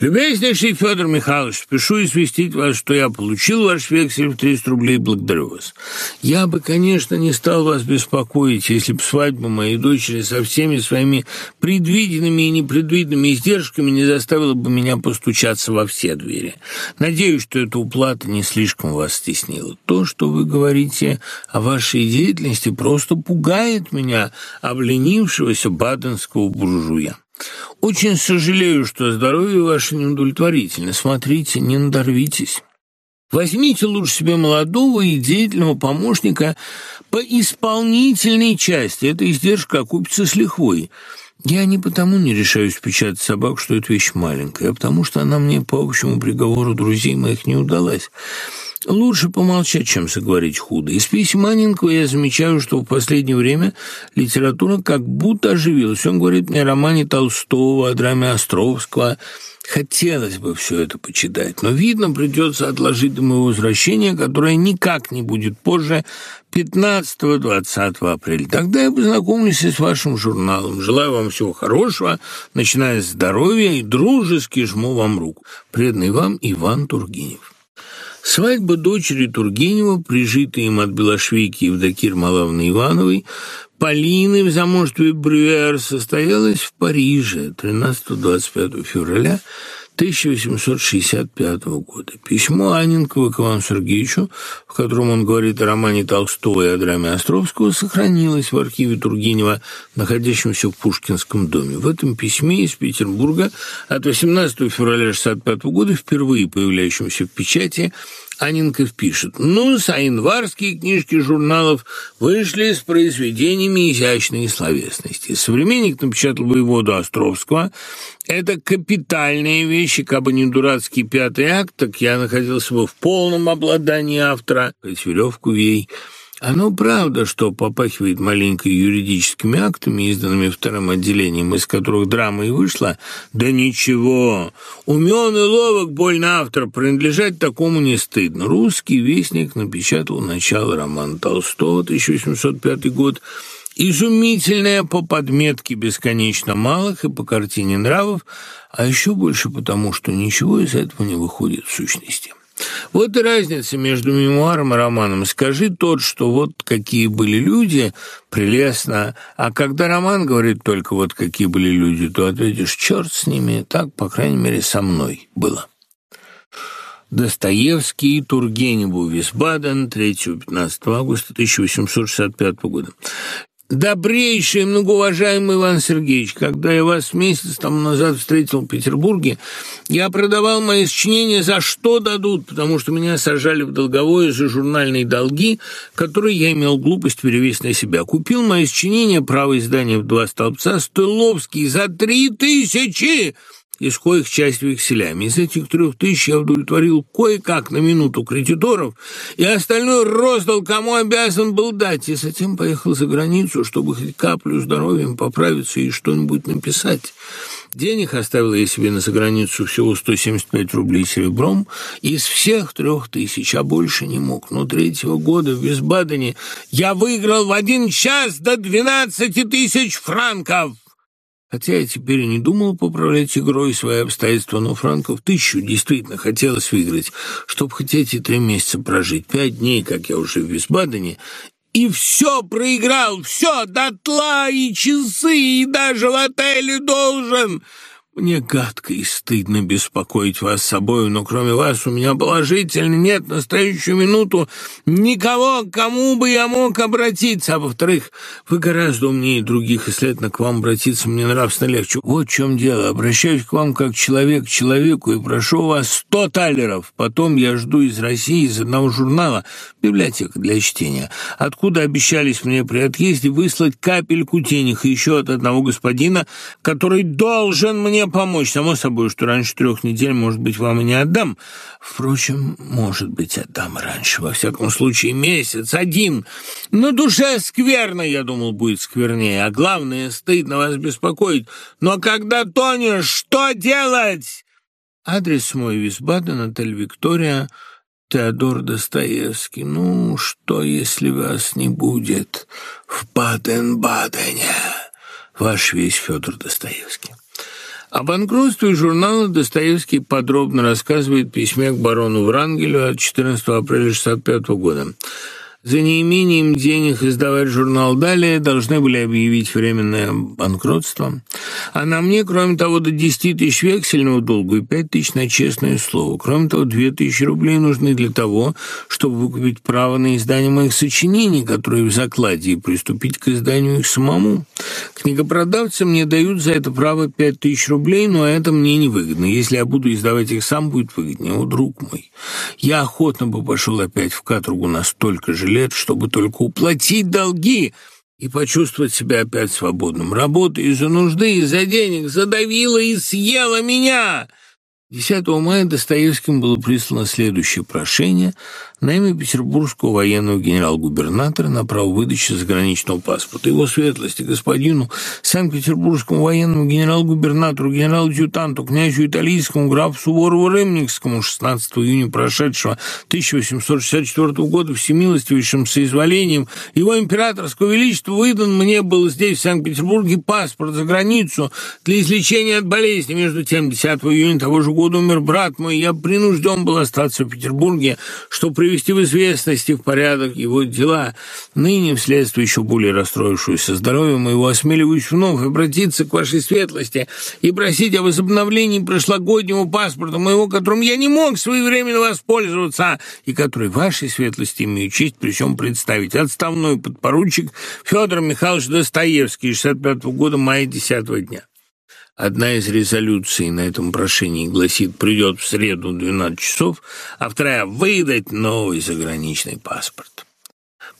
Любезнейший Федор Михайлович, спешу известить вас, что я получил ваш вексель в 300 рублей, благодарю вас. Я бы, конечно, не стал вас беспокоить, если бы свадьба моей дочери со всеми своими предвиденными и непредвиденными издержками не заставила бы меня постучаться во все двери. Надеюсь, что эта уплата не слишком вас стеснила. То, что вы говорите о вашей деятельности, просто пугает меня – обленившегося баденского буржуя. Очень сожалею, что здоровье ваше неудовлетворительно. Смотрите, не надорвитесь. Возьмите лучше себе молодого и деятельного помощника по исполнительной части. Эта издержка окупится с лихвой. Я не потому не решаюсь печатать собак, что это вещь маленькая, а потому что она мне по общему приговору друзей моих не удалась. Лучше помолчать, чем заговорить худо. Из писем Маненкова я замечаю, что в последнее время литература как будто оживилась. Он говорит мне о романе Толстого, о драме Островского. Хотелось бы все это почитать, но, видно, придется отложить до моего возвращения, которое никак не будет позже 15-20 апреля. Тогда я познакомлюсь с вашим журналом. Желаю вам всего хорошего, начиная с здоровья и дружески жму вам руку. Преданный вам Иван Тургенев. Свадьба дочери Тургенева, прижитая им от Белошвейки Евдокир Малавны Ивановой, Полины в замужестве Брюер состоялась в Париже 13-25 февраля 1865 года. Письмо Анинкова к Ивану Сергеевичу, в котором он говорит о романе Толстого и о драме Островского, сохранилось в архиве Тургенева, находящемся в Пушкинском доме. В этом письме из Петербурга от 18 февраля 1965 года, впервые появляющемся в печати, Анинков пишет, ну, январские книжки журналов вышли с произведениями изящной словесности. Современник напечатал воеводу Островского. Это капитальные вещи, как бы не дурацкий пятый акт, так я находился бы в полном обладании автора. Хоть веревку вей. Оно правда, что попахивает маленько юридическими актами, изданными вторым отделением, из которых драма и вышла? Да ничего. Умен и ловок больно автор, принадлежать такому не стыдно. Русский вестник напечатал начало романа Толстого, 1805 год, изумительное по подметке бесконечно малых и по картине нравов, а еще больше потому, что ничего из этого не выходит в сущности. Вот и разница между мемуаром и романом. Скажи тот, что вот какие были люди, прелестно, а когда роман говорит только вот какие были люди, то ответишь, черт с ними, так, по крайней мере, со мной было. Достоевский, Тургеневу, Висбаден, 3-15 августа 1865 года. Добрейший, многоуважаемый Иван Сергеевич, когда я вас месяц тому назад встретил в Петербурге, я продавал мои сочинения за что дадут, потому что меня сажали в долговое за журнальные долги, которые я имел глупость перевесить на себя. Купил мои сочинения, право издания в два столбца, Стыловский за три тысячи! Из коих часть векселями. Из этих трех тысяч я удовлетворил кое-как на минуту кредиторов, и остальное роздал, кому обязан был дать, и затем поехал за границу, чтобы хоть каплю здоровьем поправиться и что-нибудь написать. Денег оставил я себе на заграницу всего 175 рублей серебром из всех трех тысяч, а больше не мог. Но третьего года в Висбадене я выиграл в один час до 12 тысяч франков. Хотя я теперь и не думал поправлять игрой свои обстоятельства, но франков тысячу действительно хотелось выиграть, чтобы хоть эти три месяца прожить. Пять дней, как я уже в Висбадене, и все проиграл, все, дотла, и часы, и даже в отеле должен. Мне гадко и стыдно беспокоить вас собою, но кроме вас у меня положительно нет в настоящую минуту никого, к кому бы я мог обратиться. А во-вторых, вы гораздо умнее других, и, следовательно, к вам обратиться мне нравственно легче. Вот в чем дело. Обращаюсь к вам как человек к человеку и прошу вас сто талеров. Потом я жду из России, из одного журнала, библиотека для чтения, откуда обещались мне при отъезде выслать капельку денег и еще от одного господина, который должен мне мне помочь. Само собой, что раньше трех недель, может быть, вам и не отдам. Впрочем, может быть, отдам раньше. Во всяком случае, месяц, один. На душе скверно, я думал, будет сквернее. А главное, стыдно вас беспокоить. Но когда тонешь, что делать? Адрес мой Висбаден, отель «Виктория», Теодор Достоевский. Ну, что, если вас не будет в Баден-Бадене? Ваш весь Федор Достоевский. О банкротстве журнала Достоевский подробно рассказывает в письме к барону Врангелю от 14 апреля 1965 года. За неимением денег издавать журнал «Далее» должны были объявить временное банкротство. А на мне, кроме того, до 10 тысяч вексельного долга и 5 тысяч на честное слово. Кроме того, 2 тысячи рублей нужны для того, чтобы выкупить право на издание моих сочинений, которые в закладе, и приступить к изданию их самому. Книгопродавцы мне дают за это право 5 тысяч рублей, но это мне невыгодно. Если я буду издавать их сам, будет выгоднее. О, друг мой, я охотно бы пошел опять в каторгу настолько же лет, чтобы только уплатить долги и почувствовать себя опять свободным. Работа из-за нужды, из-за денег задавила и съела меня. 10 мая Достоевским было прислано следующее прошение на имя петербургского военного генерал-губернатора на право выдачи заграничного паспорта. Его светлости господину Санкт-Петербургскому военному генерал-губернатору, генерал-адъютанту, князю италийскому, графу Суворову Ремникскому 16 июня прошедшего 1864 года всемилостивейшим соизволением его императорского величества выдан мне был здесь, в Санкт-Петербурге, паспорт за границу для излечения от болезни. Между тем, 10 июня того же года умер брат мой, я принужден был остаться в Петербурге, что привез привести в известность и в порядок его дела. Ныне, вследствие еще более расстроившегося здоровья моего, осмеливаюсь вновь обратиться к вашей светлости и просить о возобновлении прошлогоднего паспорта моего, которым я не мог своевременно воспользоваться, и который вашей светлости имею честь при всем представить. Отставной подпоручик Федор Михайлович Достоевский, 65 -го года, мая 10 дня. Одна из резолюций на этом прошении гласит «придет в среду в 12 часов», а вторая «выдать новый заграничный паспорт».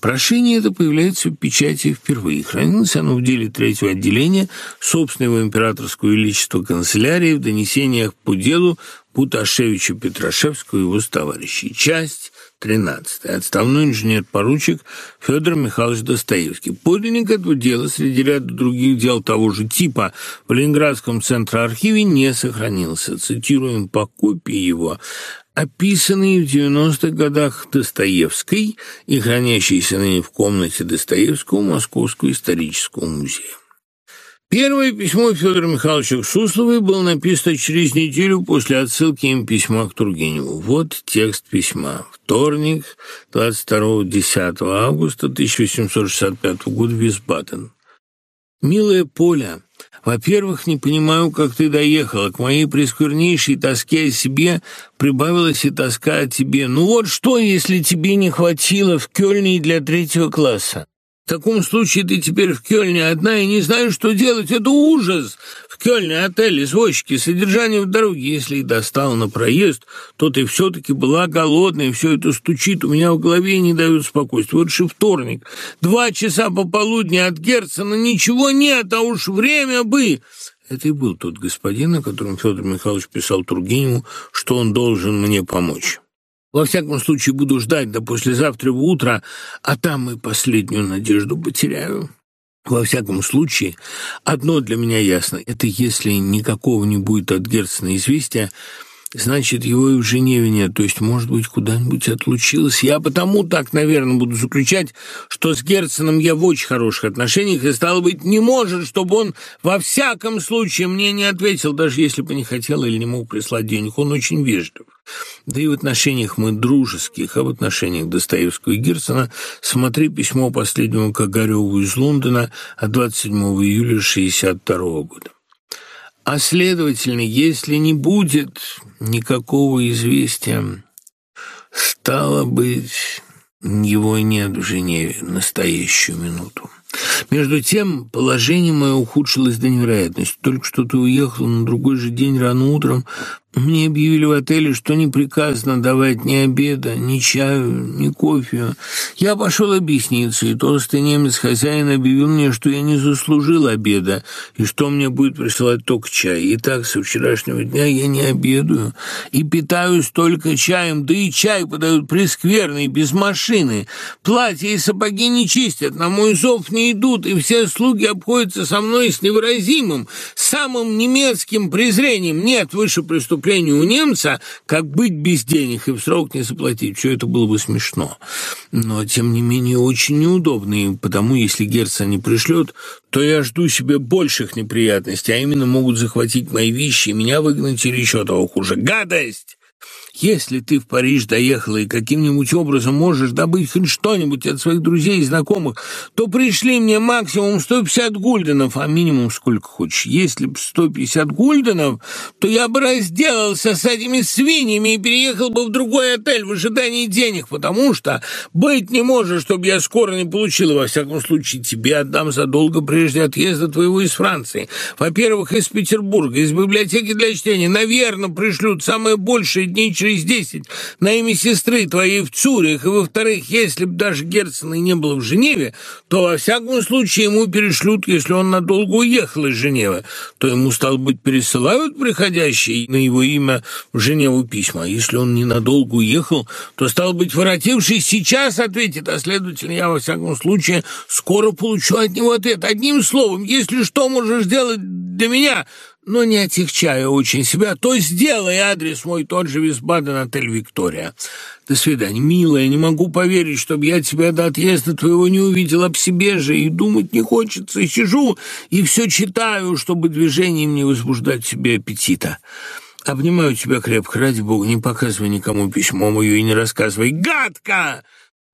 Прошение это появляется в печати впервые. Хранилось оно в деле третьего отделения собственного императорского величества канцелярии в донесениях по делу Путашевича Петрашевского и его товарищей. Часть 13. Отставной инженер-поручик Федор Михайлович Достоевский. Подлинник этого дела среди ряда других дел того же типа в Ленинградском центроархиве не сохранился. Цитируем по копии его описанные в 90-х годах Достоевской и хранящиеся ныне в комнате Достоевского Московского исторического музея. Первое письмо Федора Михайловича к Сусловой было написано через неделю после отсылки им письма к Тургеневу. Вот текст письма. Вторник, 22-10 августа 1865 года, Висбаден. «Милая Поля, во-первых, не понимаю, как ты доехала. К моей пресквернейшей тоске о себе прибавилась и тоска о тебе. Ну вот что, если тебе не хватило в Кёльне для третьего класса? В таком случае ты теперь в Кёльне одна и не знаешь, что делать. Это ужас! В Кёльне отель, извозчики, содержание в дороге. Если и достал на проезд, то ты все-таки была голодная, все это стучит у меня в голове не дает спокойствия. Вот же вторник, два часа пополудни от Герцена, ничего нет, а уж время бы... Это и был тот господин, о котором Федор Михайлович писал Тургеневу, что он должен мне помочь. Во всяком случае, буду ждать до послезавтра утра, а там и последнюю надежду потеряю. Во всяком случае, одно для меня ясно – это если никакого не будет от Герцена известия, Значит, его и в Женеве нет, то есть, может быть, куда-нибудь отлучилась. Я потому так, наверное, буду заключать, что с Герценом я в очень хороших отношениях, и, стало быть, не может, чтобы он во всяком случае мне не ответил, даже если бы не хотел или не мог прислать денег. Он очень вежлив. Да и в отношениях мы дружеских, а в отношениях Достоевского и Герцена смотри письмо последнему Кагареву из Лондона от 27 июля 1962 года. А следовательно, если не будет никакого известия, стало быть, его нет в Женеве в настоящую минуту. Между тем, положение мое ухудшилось до невероятности. Только что ты уехал на другой же день рано утром, мне объявили в отеле, что не приказано давать ни обеда, ни чаю, ни кофе. Я пошел объясниться, и толстый немец-хозяин объявил мне, что я не заслужил обеда, и что мне будет присылать только чай. И так со вчерашнего дня я не обедаю и питаюсь только чаем, да и чай подают прескверный, без машины. Платья и сапоги не чистят, на мой зов не идут, и все слуги обходятся со мной с невыразимым, самым немецким презрением. Нет выше преступления преступлению у немца, как быть без денег и в срок не заплатить. Все это было бы смешно. Но, тем не менее, очень неудобно, и потому, если Герца не пришлет, то я жду себе больших неприятностей, а именно могут захватить мои вещи и меня выгнать или еще того хуже. Гадость! Если ты в Париж доехала и каким-нибудь образом можешь добыть хоть что-нибудь от своих друзей и знакомых, то пришли мне максимум 150 гульденов, а минимум сколько хочешь. Если б 150 гульденов, то я бы разделался с этими свиньями и переехал бы в другой отель в ожидании денег, потому что быть не может, чтобы я скоро не получила. Во всяком случае, тебе отдам задолго прежде отъезда твоего из Франции. Во-первых, из Петербурга, из библиотеки для чтения. Наверное, пришлют самые большие дни через десять на имя сестры твоей в Цюрих, и, во-вторых, если бы даже Герцена не было в Женеве, то, во всяком случае, ему перешлют, если он надолго уехал из Женевы, то ему, стало быть, пересылают приходящие на его имя в Женеву письма. Если он ненадолго уехал, то, стало быть, воротившись сейчас ответит, а, следовательно, я, во всяком случае, скоро получу от него ответ. Одним словом, если что можешь сделать для меня, но не отягчая очень себя, то сделай адрес мой тот же Висбаден, отель «Виктория». До свидания, милая, не могу поверить, чтобы я тебя до отъезда твоего не увидел об себе же, и думать не хочется, и сижу, и все читаю, чтобы движением не возбуждать себе аппетита. Обнимаю тебя крепко, ради бога, не показывай никому письмо мое и не рассказывай. Гадко!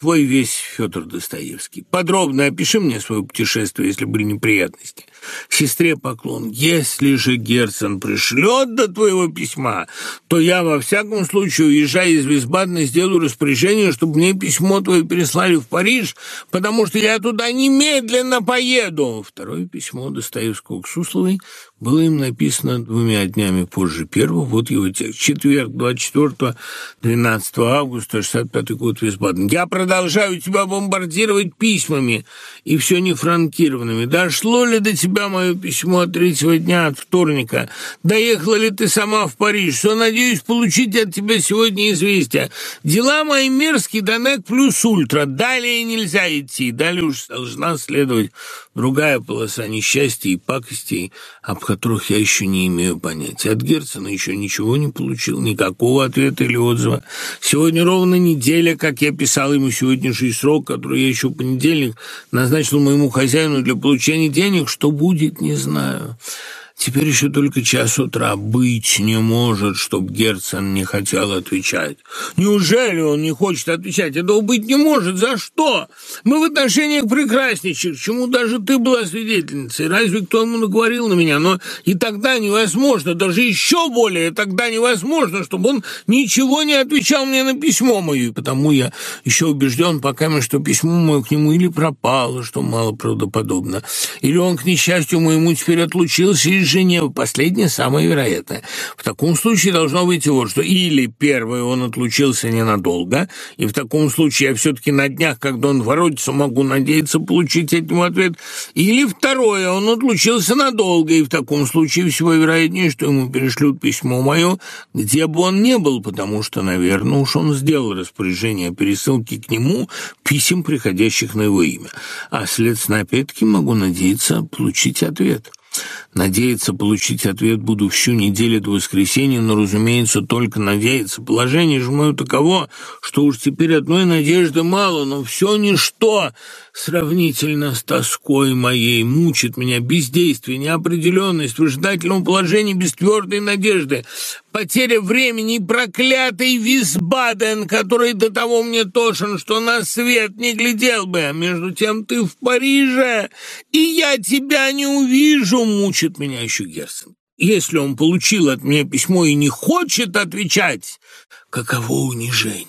Твой весь Федор Достоевский. Подробно опиши мне свое путешествие, если были неприятности. Сестре поклон. Если же Герцен пришлет до твоего письма, то я во всяком случае, уезжая из Висбадена, сделаю распоряжение, чтобы мне письмо твое переслали в Париж, потому что я туда немедленно поеду. Второе письмо Достоевского к Сусловой было им написано двумя днями позже первого, вот его текст. Четверг, 24 12 августа, 65 год, Висбаден. «Я продолжаю тебя бомбардировать письмами, и все не франкированными. Дошло ли до тебя мое письмо от третьего дня, от вторника? Доехала ли ты сама в Париж? Что надеюсь получить от тебя сегодня известие. Дела мои мерзкие, Донек плюс ультра. Далее нельзя идти, далее уж должна следовать другая полоса несчастья и пакостей, об которых я еще не имею понятия. От Герцена еще ничего не получил, никакого ответа или отзыва. Сегодня ровно неделя, как я писал ему сегодняшний срок, который я еще в понедельник назначил моему хозяину для получения денег. Что будет, не знаю. Теперь еще только час утра. Быть не может, чтоб Герцен не хотел отвечать. Неужели он не хочет отвечать? Этого быть не может. За что? Мы в отношениях прекраснейших, чему даже ты была свидетельницей. Разве кто ему наговорил на меня? Но и тогда невозможно, даже еще более тогда невозможно, чтобы он ничего не отвечал мне на письмо мое. И потому я еще убежден пока, что письмо мое к нему или пропало, что мало правдоподобно, или он, к несчастью моему, теперь отлучился из жене, последнее самое вероятное. В таком случае должно быть вот что. Или первое, он отлучился ненадолго, и в таком случае я все-таки на днях, когда он воротится, могу надеяться получить от него ответ. Или второе, он отлучился надолго, и в таком случае всего вероятнее, что ему перешлют письмо мое, где бы он не был, потому что, наверное, уж он сделал распоряжение о пересылке к нему писем, приходящих на его имя. А, следственно, опять-таки могу надеяться получить ответ. Надеяться получить ответ буду всю неделю до воскресенья, но, разумеется, только надеяться. Положение же мое таково, что уж теперь одной надежды мало, но все ничто сравнительно с тоской моей мучит меня бездействие, неопределенность, выжидательном положении без твердой надежды, потеря времени и проклятый Висбаден, который до того мне тошен, что на свет не глядел бы. А между тем ты в Париже, и я тебя не увижу, мучит меня еще Герцен. Если он получил от меня письмо и не хочет отвечать, каково унижение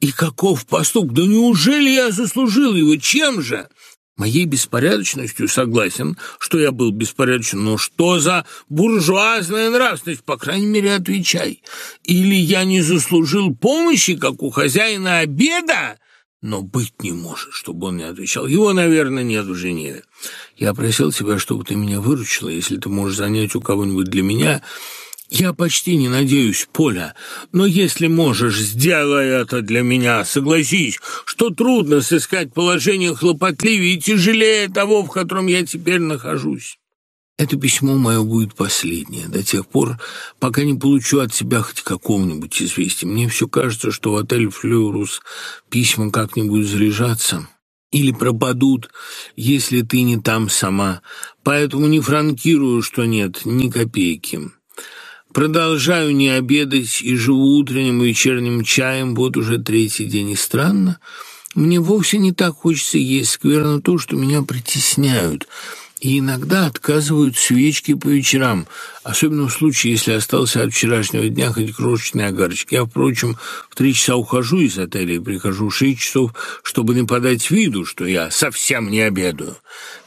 и каков поступок? Да неужели я заслужил его? Чем же? Моей беспорядочностью согласен, что я был беспорядочен, но что за буржуазная нравственность? По крайней мере, отвечай. Или я не заслужил помощи, как у хозяина обеда? Но быть не может, чтобы он не отвечал. Его, наверное, нет в Женеве. Я просил тебя, чтобы ты меня выручила, если ты можешь занять у кого-нибудь для меня. Я почти не надеюсь, Поля, но если можешь, сделай это для меня. Согласись, что трудно сыскать положение хлопотливее и тяжелее того, в котором я теперь нахожусь. Это письмо мое будет последнее, до тех пор, пока не получу от тебя хоть какого-нибудь известия. Мне все кажется, что в отель «Флюрус» письма как-нибудь заряжаться или пропадут, если ты не там сама. Поэтому не франкирую, что нет ни копейки. Продолжаю не обедать и живу утренним и вечерним чаем, вот уже третий день. И странно, мне вовсе не так хочется есть. Скверно то, что меня притесняют – и иногда отказывают свечки по вечерам, особенно в случае, если остался от вчерашнего дня хоть крошечный огарочек. Я, впрочем, в три часа ухожу из отеля и прихожу в шесть часов, чтобы не подать виду, что я совсем не обедаю.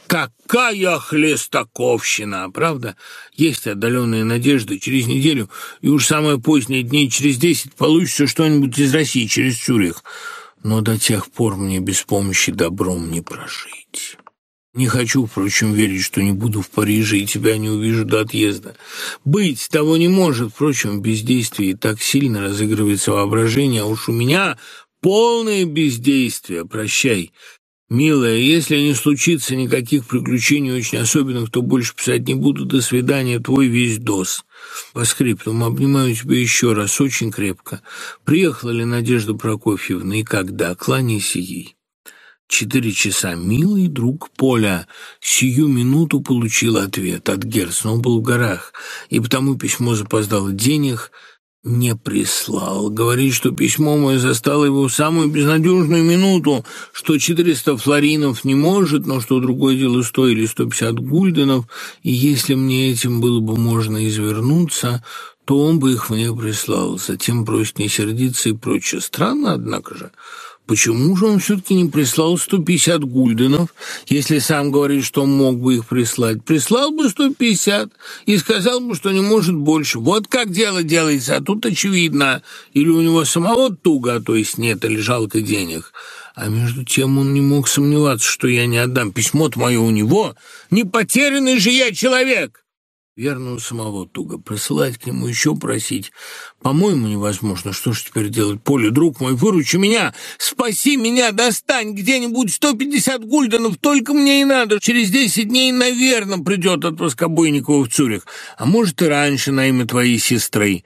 Какая хлестаковщина, правда? Есть отдаленные надежды. Через неделю и уж самое позднее дней через десять получится что-нибудь из России через Цюрих. Но до тех пор мне без помощи добром не прожить». Не хочу, впрочем, верить, что не буду в Париже и тебя не увижу до отъезда. Быть того не может, впрочем, в бездействии так сильно разыгрывается воображение, а уж у меня полное бездействие. Прощай. Милая, если не случится никаких приключений очень особенных, то больше писать не буду. До свидания, твой весь дос. По скриптум обнимаю тебя еще раз, очень крепко. Приехала ли Надежда Прокофьевна и когда? Кланяйся ей. Четыре часа. Милый друг Поля сию минуту получил ответ от Герцена. Он был в горах, и потому письмо запоздало денег не прислал. Говорит, что письмо мое застало его в самую безнадежную минуту, что 400 флоринов не может, но что другое дело стоили 150 гульденов, и если мне этим было бы можно извернуться, то он бы их мне прислал. Затем просит не сердиться и прочее. Странно, однако же. Почему же он все-таки не прислал 150 гульденов, если сам говорит, что мог бы их прислать? Прислал бы 150 и сказал бы, что не может больше. Вот как дело делается, а тут очевидно. Или у него самого туго, а то есть нет, или жалко денег. А между тем он не мог сомневаться, что я не отдам письмо-то мое у него. Не потерянный же я человек!» Верно, самого туго. Присылать к нему еще просить. По-моему, невозможно. Что ж теперь делать? Поле, друг мой, выручи меня! Спаси меня! Достань где-нибудь 150 гульденов! Только мне и надо! Через 10 дней, наверное, придет от Воскобойникова в Цюрих. А может, и раньше на имя твоей сестры.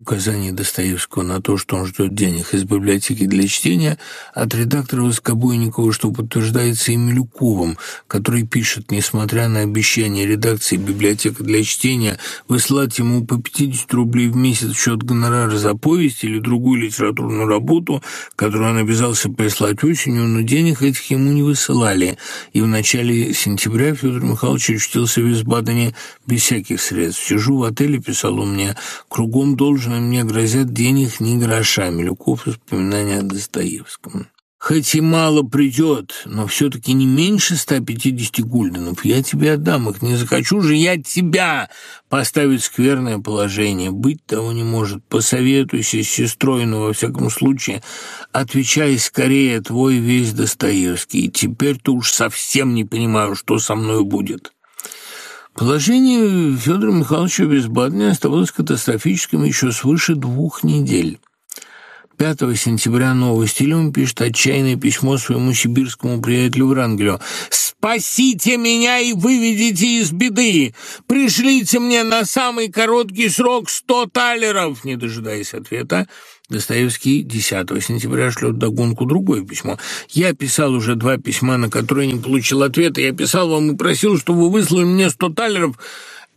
Указание Достоевского на то, что он ждет денег из библиотеки для чтения, от редактора Воскобойникова, что подтверждается и Милюковым, который пишет, несмотря на обещание редакции библиотека для чтения выслать ему по 50 рублей в месяц в счет гонорара за повесть или другую литературную работу, которую он обязался прислать осенью, но денег этих ему не высылали, и в начале сентября Федор Михайлович очутился в Висбадене без всяких средств. «Сижу в отеле», — писал он мне, — «кругом должен Конечно, мне грозят денег ни гроша. Милюков воспоминания о Достоевском. Хоть и мало придет, но все-таки не меньше 150 гульденов. Я тебе отдам их. Не захочу же я тебя поставить в скверное положение. Быть того не может. Посоветуйся с сестрой, но во всяком случае отвечай скорее твой весь Достоевский. Теперь-то уж совсем не понимаю, что со мной будет». Положение Федора Михайловича Безбадня оставалось катастрофическим еще свыше двух недель. 5 сентября нового стиля он пишет отчаянное письмо своему сибирскому приятелю Врангелю. «Спасите меня и выведите из беды! Пришлите мне на самый короткий срок сто талеров!» Не дожидаясь ответа, Достоевский 10 сентября шлет догонку другое письмо. «Я писал уже два письма, на которые не получил ответа. Я писал вам и просил, чтобы вы выслали мне сто талеров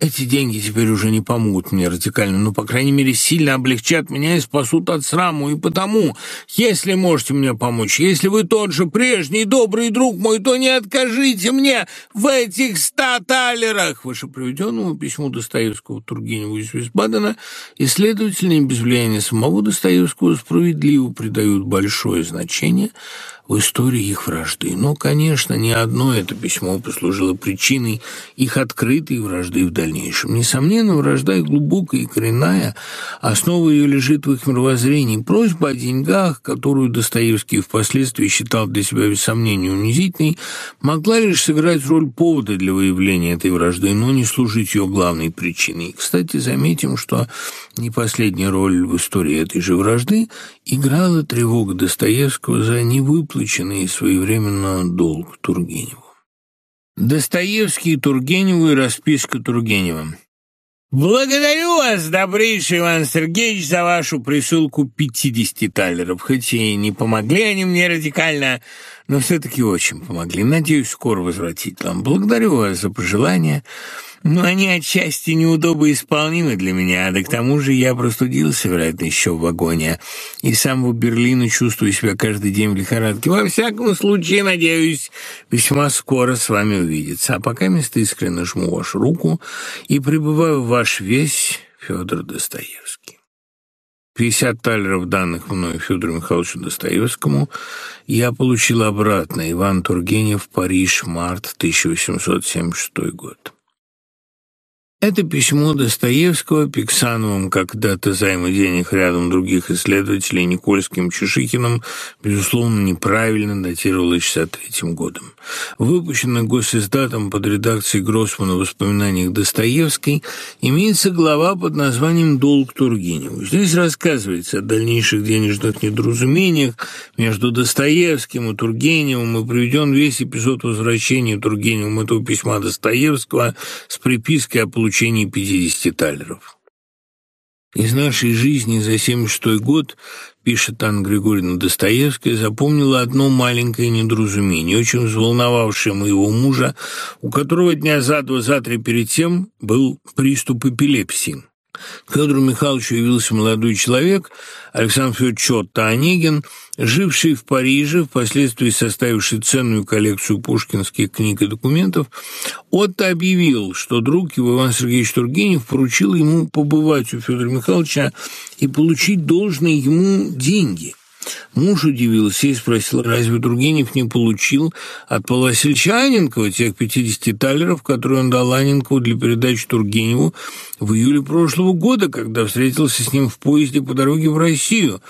эти деньги теперь уже не помогут мне радикально, но, по крайней мере, сильно облегчат меня и спасут от сраму. И потому, если можете мне помочь, если вы тот же прежний добрый друг мой, то не откажите мне в этих ста талерах. Выше приведенному письму Достоевского Тургеневу из Висбадена исследователи без влияния самого Достоевского справедливо придают большое значение – в истории их вражды. Но, конечно, ни одно это письмо послужило причиной их открытой вражды в дальнейшем. Несомненно, вражда и глубокая, и коренная, основа ее лежит в их мировоззрении. Просьба о деньгах, которую Достоевский впоследствии считал для себя без сомнения унизительной, могла лишь сыграть роль повода для выявления этой вражды, но не служить ее главной причиной. Кстати, заметим, что не последняя роль в истории этой же вражды играла тревога Достоевского за невыплаченный своевременно долг Тургеневу. Достоевский, Тургеневу и расписка Тургенева. «Благодарю вас, добрейший Иван Сергеевич, за вашу присылку 50 талеров. Хоть и не помогли они мне радикально, но все-таки очень помогли. Надеюсь, скоро возвратить вам. Благодарю вас за пожелания». Но они отчасти неудобоисполнимы для меня, да к тому же я простудился, вероятно, еще в вагоне, и сам в Берлине чувствую себя каждый день в лихорадке. Во всяком случае, надеюсь, весьма скоро с вами увидеться. А пока место искренне жму вашу руку и пребываю в ваш весь Федор Достоевский. 50 талеров, данных мною Федору Михайловичу Достоевскому, я получил обратно. Иван Тургенев, Париж, март 1876 год. Это письмо Достоевского Пиксановым, как дата займа денег рядом других исследователей Никольским Чешихиным, безусловно, неправильно датировалось 63 годом. Выпущено госиздатом под редакцией Гроссмана воспоминаниях Достоевской, имеется глава под названием «Долг Тургеневу». Здесь рассказывается о дальнейших денежных недоразумениях между Достоевским и Тургеневым и приведен весь эпизод возвращения Тургеневым этого письма Достоевского с припиской о получении 50 талеров. Из нашей жизни за 76 год, пишет Анна Григорьевна Достоевская, запомнила одно маленькое недоразумение, очень взволновавшее моего мужа, у которого дня за два, за три перед тем был приступ эпилепсии. К Федору Михайловичу явился молодой человек, Александр Федорович Отто живший в Париже, впоследствии составивший ценную коллекцию пушкинских книг и документов. Отто объявил, что друг его Иван Сергеевич Тургенев поручил ему побывать у Федора Михайловича и получить должные ему деньги – Муж удивился и спросил, разве Тургенев не получил от Павла Васильевича тех 50 талеров, которые он дал Аненкову для передачи Тургеневу в июле прошлого года, когда встретился с ним в поезде по дороге в Россию.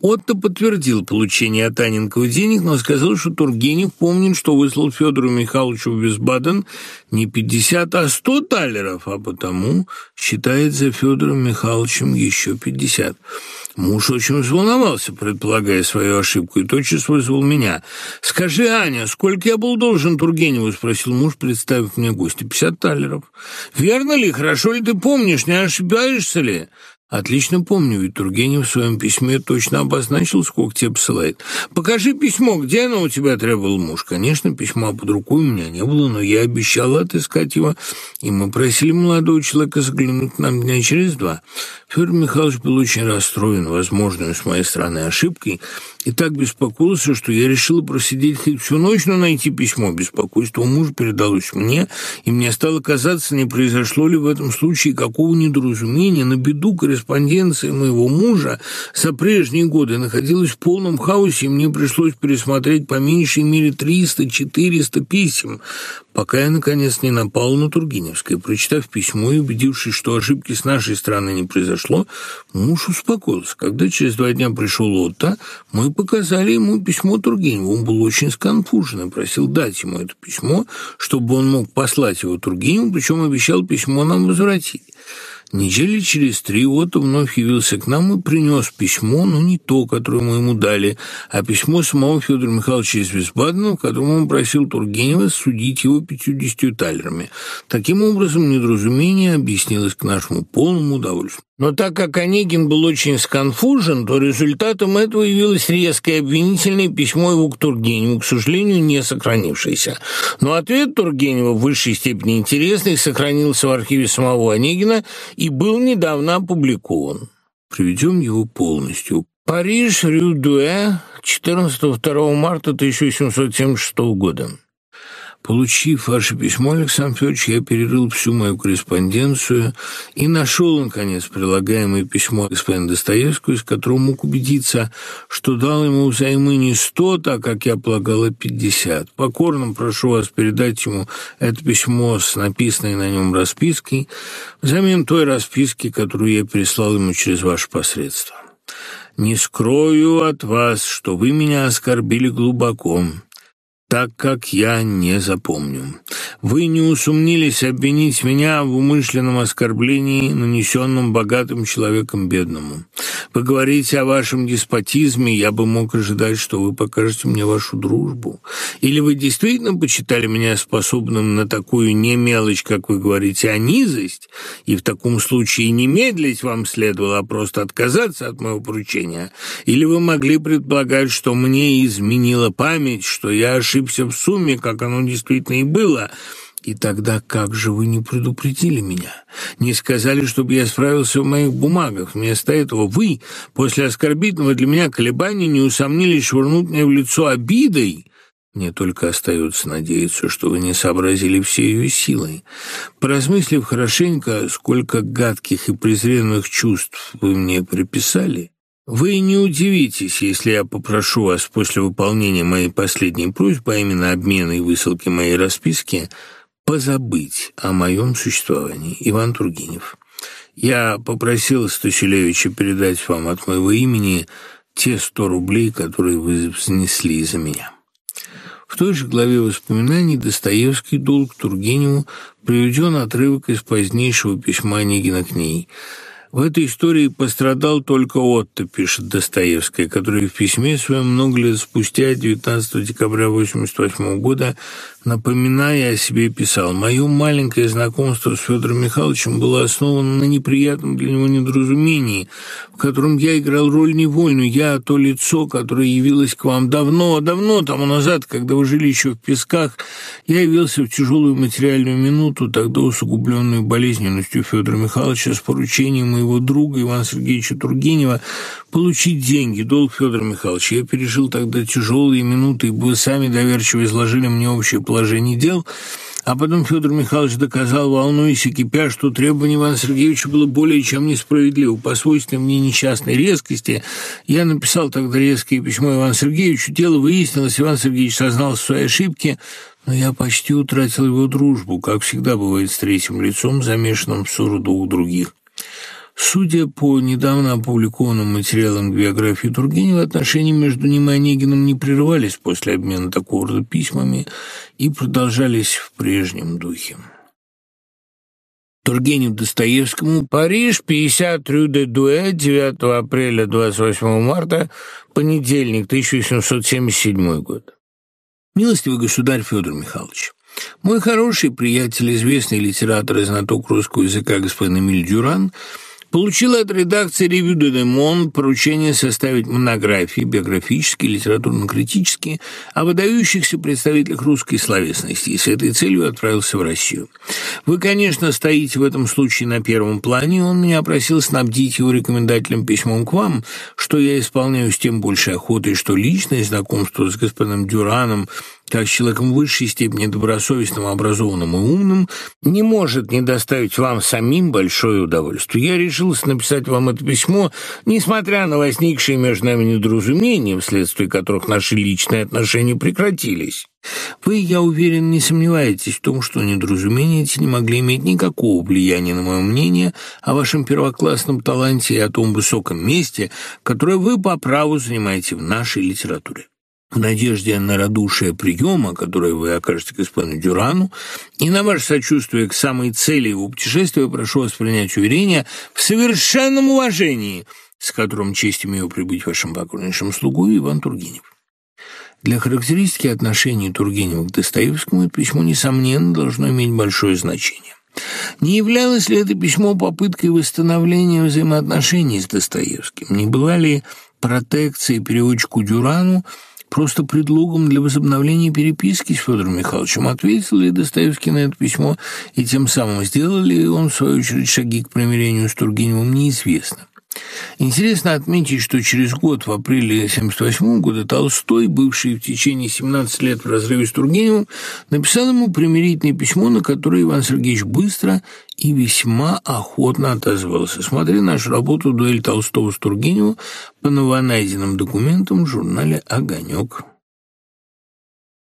Отто подтвердил получение от Аненкова денег, но сказал, что Тургенев помнит, что выслал Федору Михайловичу в Висбаден не 50, а 100 талеров, а потому считает за Федором Михайловичем еще 50. Муж очень взволновался, предполагая свою ошибку, и тотчас вызвал меня. «Скажи, Аня, сколько я был должен Тургеневу?» — спросил муж, представив мне гостя. «Пятьдесят талеров». «Верно ли? Хорошо ли ты помнишь? Не ошибаешься ли?» Отлично помню, ведь Тургенев в своем письме точно обозначил, сколько тебе посылает. Покажи письмо, где оно у тебя требовал муж. Конечно, письма под рукой у меня не было, но я обещал отыскать его, и мы просили молодого человека заглянуть к нам дня через два. Федор Михайлович был очень расстроен возможной с моей стороны ошибкой и так беспокоился, что я решила просидеть хоть всю ночь, но найти письмо. Беспокойство мужа передалось мне, и мне стало казаться, не произошло ли в этом случае какого недоразумения. На беду корреспонденции моего мужа за прежние годы находилась в полном хаосе, и мне пришлось пересмотреть по меньшей мере 300-400 писем, пока я, наконец, не напал на Тургеневское. Прочитав письмо и убедившись, что ошибки с нашей стороны не произошло, муж успокоился. Когда через два дня пришел Отто, мы показали ему письмо Тургеневу. Он был очень сконфужен и просил дать ему это письмо, чтобы он мог послать его Тургеневу, причем обещал письмо нам возвратить. Недели через три Отто вновь явился к нам и принес письмо, но не то, которое мы ему дали, а письмо самого Федора Михайловича из Висбадена, в котором он просил Тургенева судить его пятьюдесятью талерами. Таким образом, недоразумение объяснилось к нашему полному удовольствию. Но так как Онегин был очень сконфужен, то результатом этого явилось резкое обвинительное письмо его к Тургеневу, к сожалению, не сохранившееся. Но ответ Тургенева в высшей степени интересный сохранился в архиве самого Онегина и был недавно опубликован. Приведем его полностью. Париж, Рю-Дуэ, 14-2 марта 1876 года. Получив ваше письмо, Александр Федорович, я перерыл всю мою корреспонденцию и нашел, наконец, прилагаемое письмо господина Достоевского, из которого мог убедиться, что дал ему взаймы не сто, так как я полагала пятьдесят. Покорно прошу вас передать ему это письмо с написанной на нем распиской взамен той расписки, которую я переслал ему через ваше посредство. Не скрою от вас, что вы меня оскорбили глубоко так как я не запомню. Вы не усомнились обвинить меня в умышленном оскорблении, нанесенном богатым человеком бедному. Вы говорите о вашем деспотизме, я бы мог ожидать, что вы покажете мне вашу дружбу. Или вы действительно почитали меня способным на такую не мелочь, как вы говорите, а низость, и в таком случае не медлить вам следовало, а просто отказаться от моего поручения? Или вы могли предполагать, что мне изменила память, что я ошибся ошибся в сумме, как оно действительно и было. И тогда как же вы не предупредили меня? Не сказали, чтобы я справился в моих бумагах. Вместо этого вы, после оскорбительного для меня колебания, не усомнились швырнуть мне в лицо обидой. Мне только остается надеяться, что вы не сообразили все ее силой. Поразмыслив хорошенько, сколько гадких и презренных чувств вы мне приписали, вы не удивитесь, если я попрошу вас после выполнения моей последней просьбы, а именно обмена и высылки моей расписки, позабыть о моем существовании. Иван Тургенев. Я попросил Стасилевича передать вам от моего имени те сто рублей, которые вы взнесли за меня. В той же главе воспоминаний Достоевский долг Тургеневу приведен отрывок из позднейшего письма Онегина к ней – в этой истории пострадал только Отто, пишет Достоевская, который в письме своем много лет спустя, 19 декабря 1988 года, напоминая о себе, писал «Мое маленькое знакомство с Федором Михайловичем было основано на неприятном для него недоразумении, в котором я играл роль невольную. Я то лицо, которое явилось к вам давно, давно тому назад, когда вы жили еще в Песках, я явился в тяжелую материальную минуту, тогда усугубленную болезненностью Федора Михайловича, с поручением моего друга Ивана Сергеевича Тургенева получить деньги, долг Федора Михайловича. Я пережил тогда тяжелые минуты, и вы сами доверчиво изложили мне общее положение дел, А потом Федор Михайлович доказал, волнуясь и кипя, что требование Ивана Сергеевича было более чем несправедливо. По свойственной мне несчастной резкости я написал тогда резкое письмо Ивану Сергеевичу. Дело выяснилось, Иван Сергеевич сознался в своей ошибке, но я почти утратил его дружбу, как всегда бывает с третьим лицом, замешанным в ссору двух других. Судя по недавно опубликованным материалам биографии Тургенева, отношения между ним и Онегиным не прерывались после обмена такого рода письмами и продолжались в прежнем духе. Тургенев Достоевскому. Париж, 50 Рю де Дуэ, 9 апреля, 28 марта, понедельник, 1877 год. Милостивый государь Федор Михайлович, мой хороший приятель, известный литератор и знаток русского языка господин Эмиль Дюран – Получил от редакции «Ревю де Демон» поручение составить монографии, биографические, литературно-критические, о выдающихся представителях русской словесности, и с этой целью отправился в Россию. Вы, конечно, стоите в этом случае на первом плане, он меня просил снабдить его рекомендательным письмом к вам, что я исполняю с тем большей охотой, что личное знакомство с господином Дюраном как человеком высшей степени добросовестным, образованным и умным, не может не доставить вам самим большое удовольствие. Я решился написать вам это письмо, несмотря на возникшие между нами недоразумения, вследствие которых наши личные отношения прекратились. Вы, я уверен, не сомневаетесь в том, что недоразумения эти не могли иметь никакого влияния на мое мнение о вашем первоклассном таланте и о том высоком месте, которое вы по праву занимаете в нашей литературе в надежде на радушие приема, которое вы окажете господину Дюрану, и на ваше сочувствие к самой цели его путешествия, прошу вас принять уверение в совершенном уважении, с которым честь имею прибыть вашим покорнейшим слугу Иван Тургенев. Для характеристики отношений Тургенева к Достоевскому письмо, несомненно, должно иметь большое значение. Не являлось ли это письмо попыткой восстановления взаимоотношений с Достоевским? Не была ли протекция переводчику Дюрану просто предлогом для возобновления переписки с Федором Михайловичем. Ответил ли Достоевский на это письмо, и тем самым сделал ли он, в свою очередь, шаги к примирению с Тургеневым, неизвестно. Интересно отметить, что через год, в апреле 1978 года, Толстой, бывший в течение 17 лет в разрыве с Тургеневым, написал ему примирительное письмо, на которое Иван Сергеевич быстро и весьма охотно отозвался. Смотри нашу работу «Дуэль Толстого с Тургеневым» по новонайденным документам в журнале «Огонек».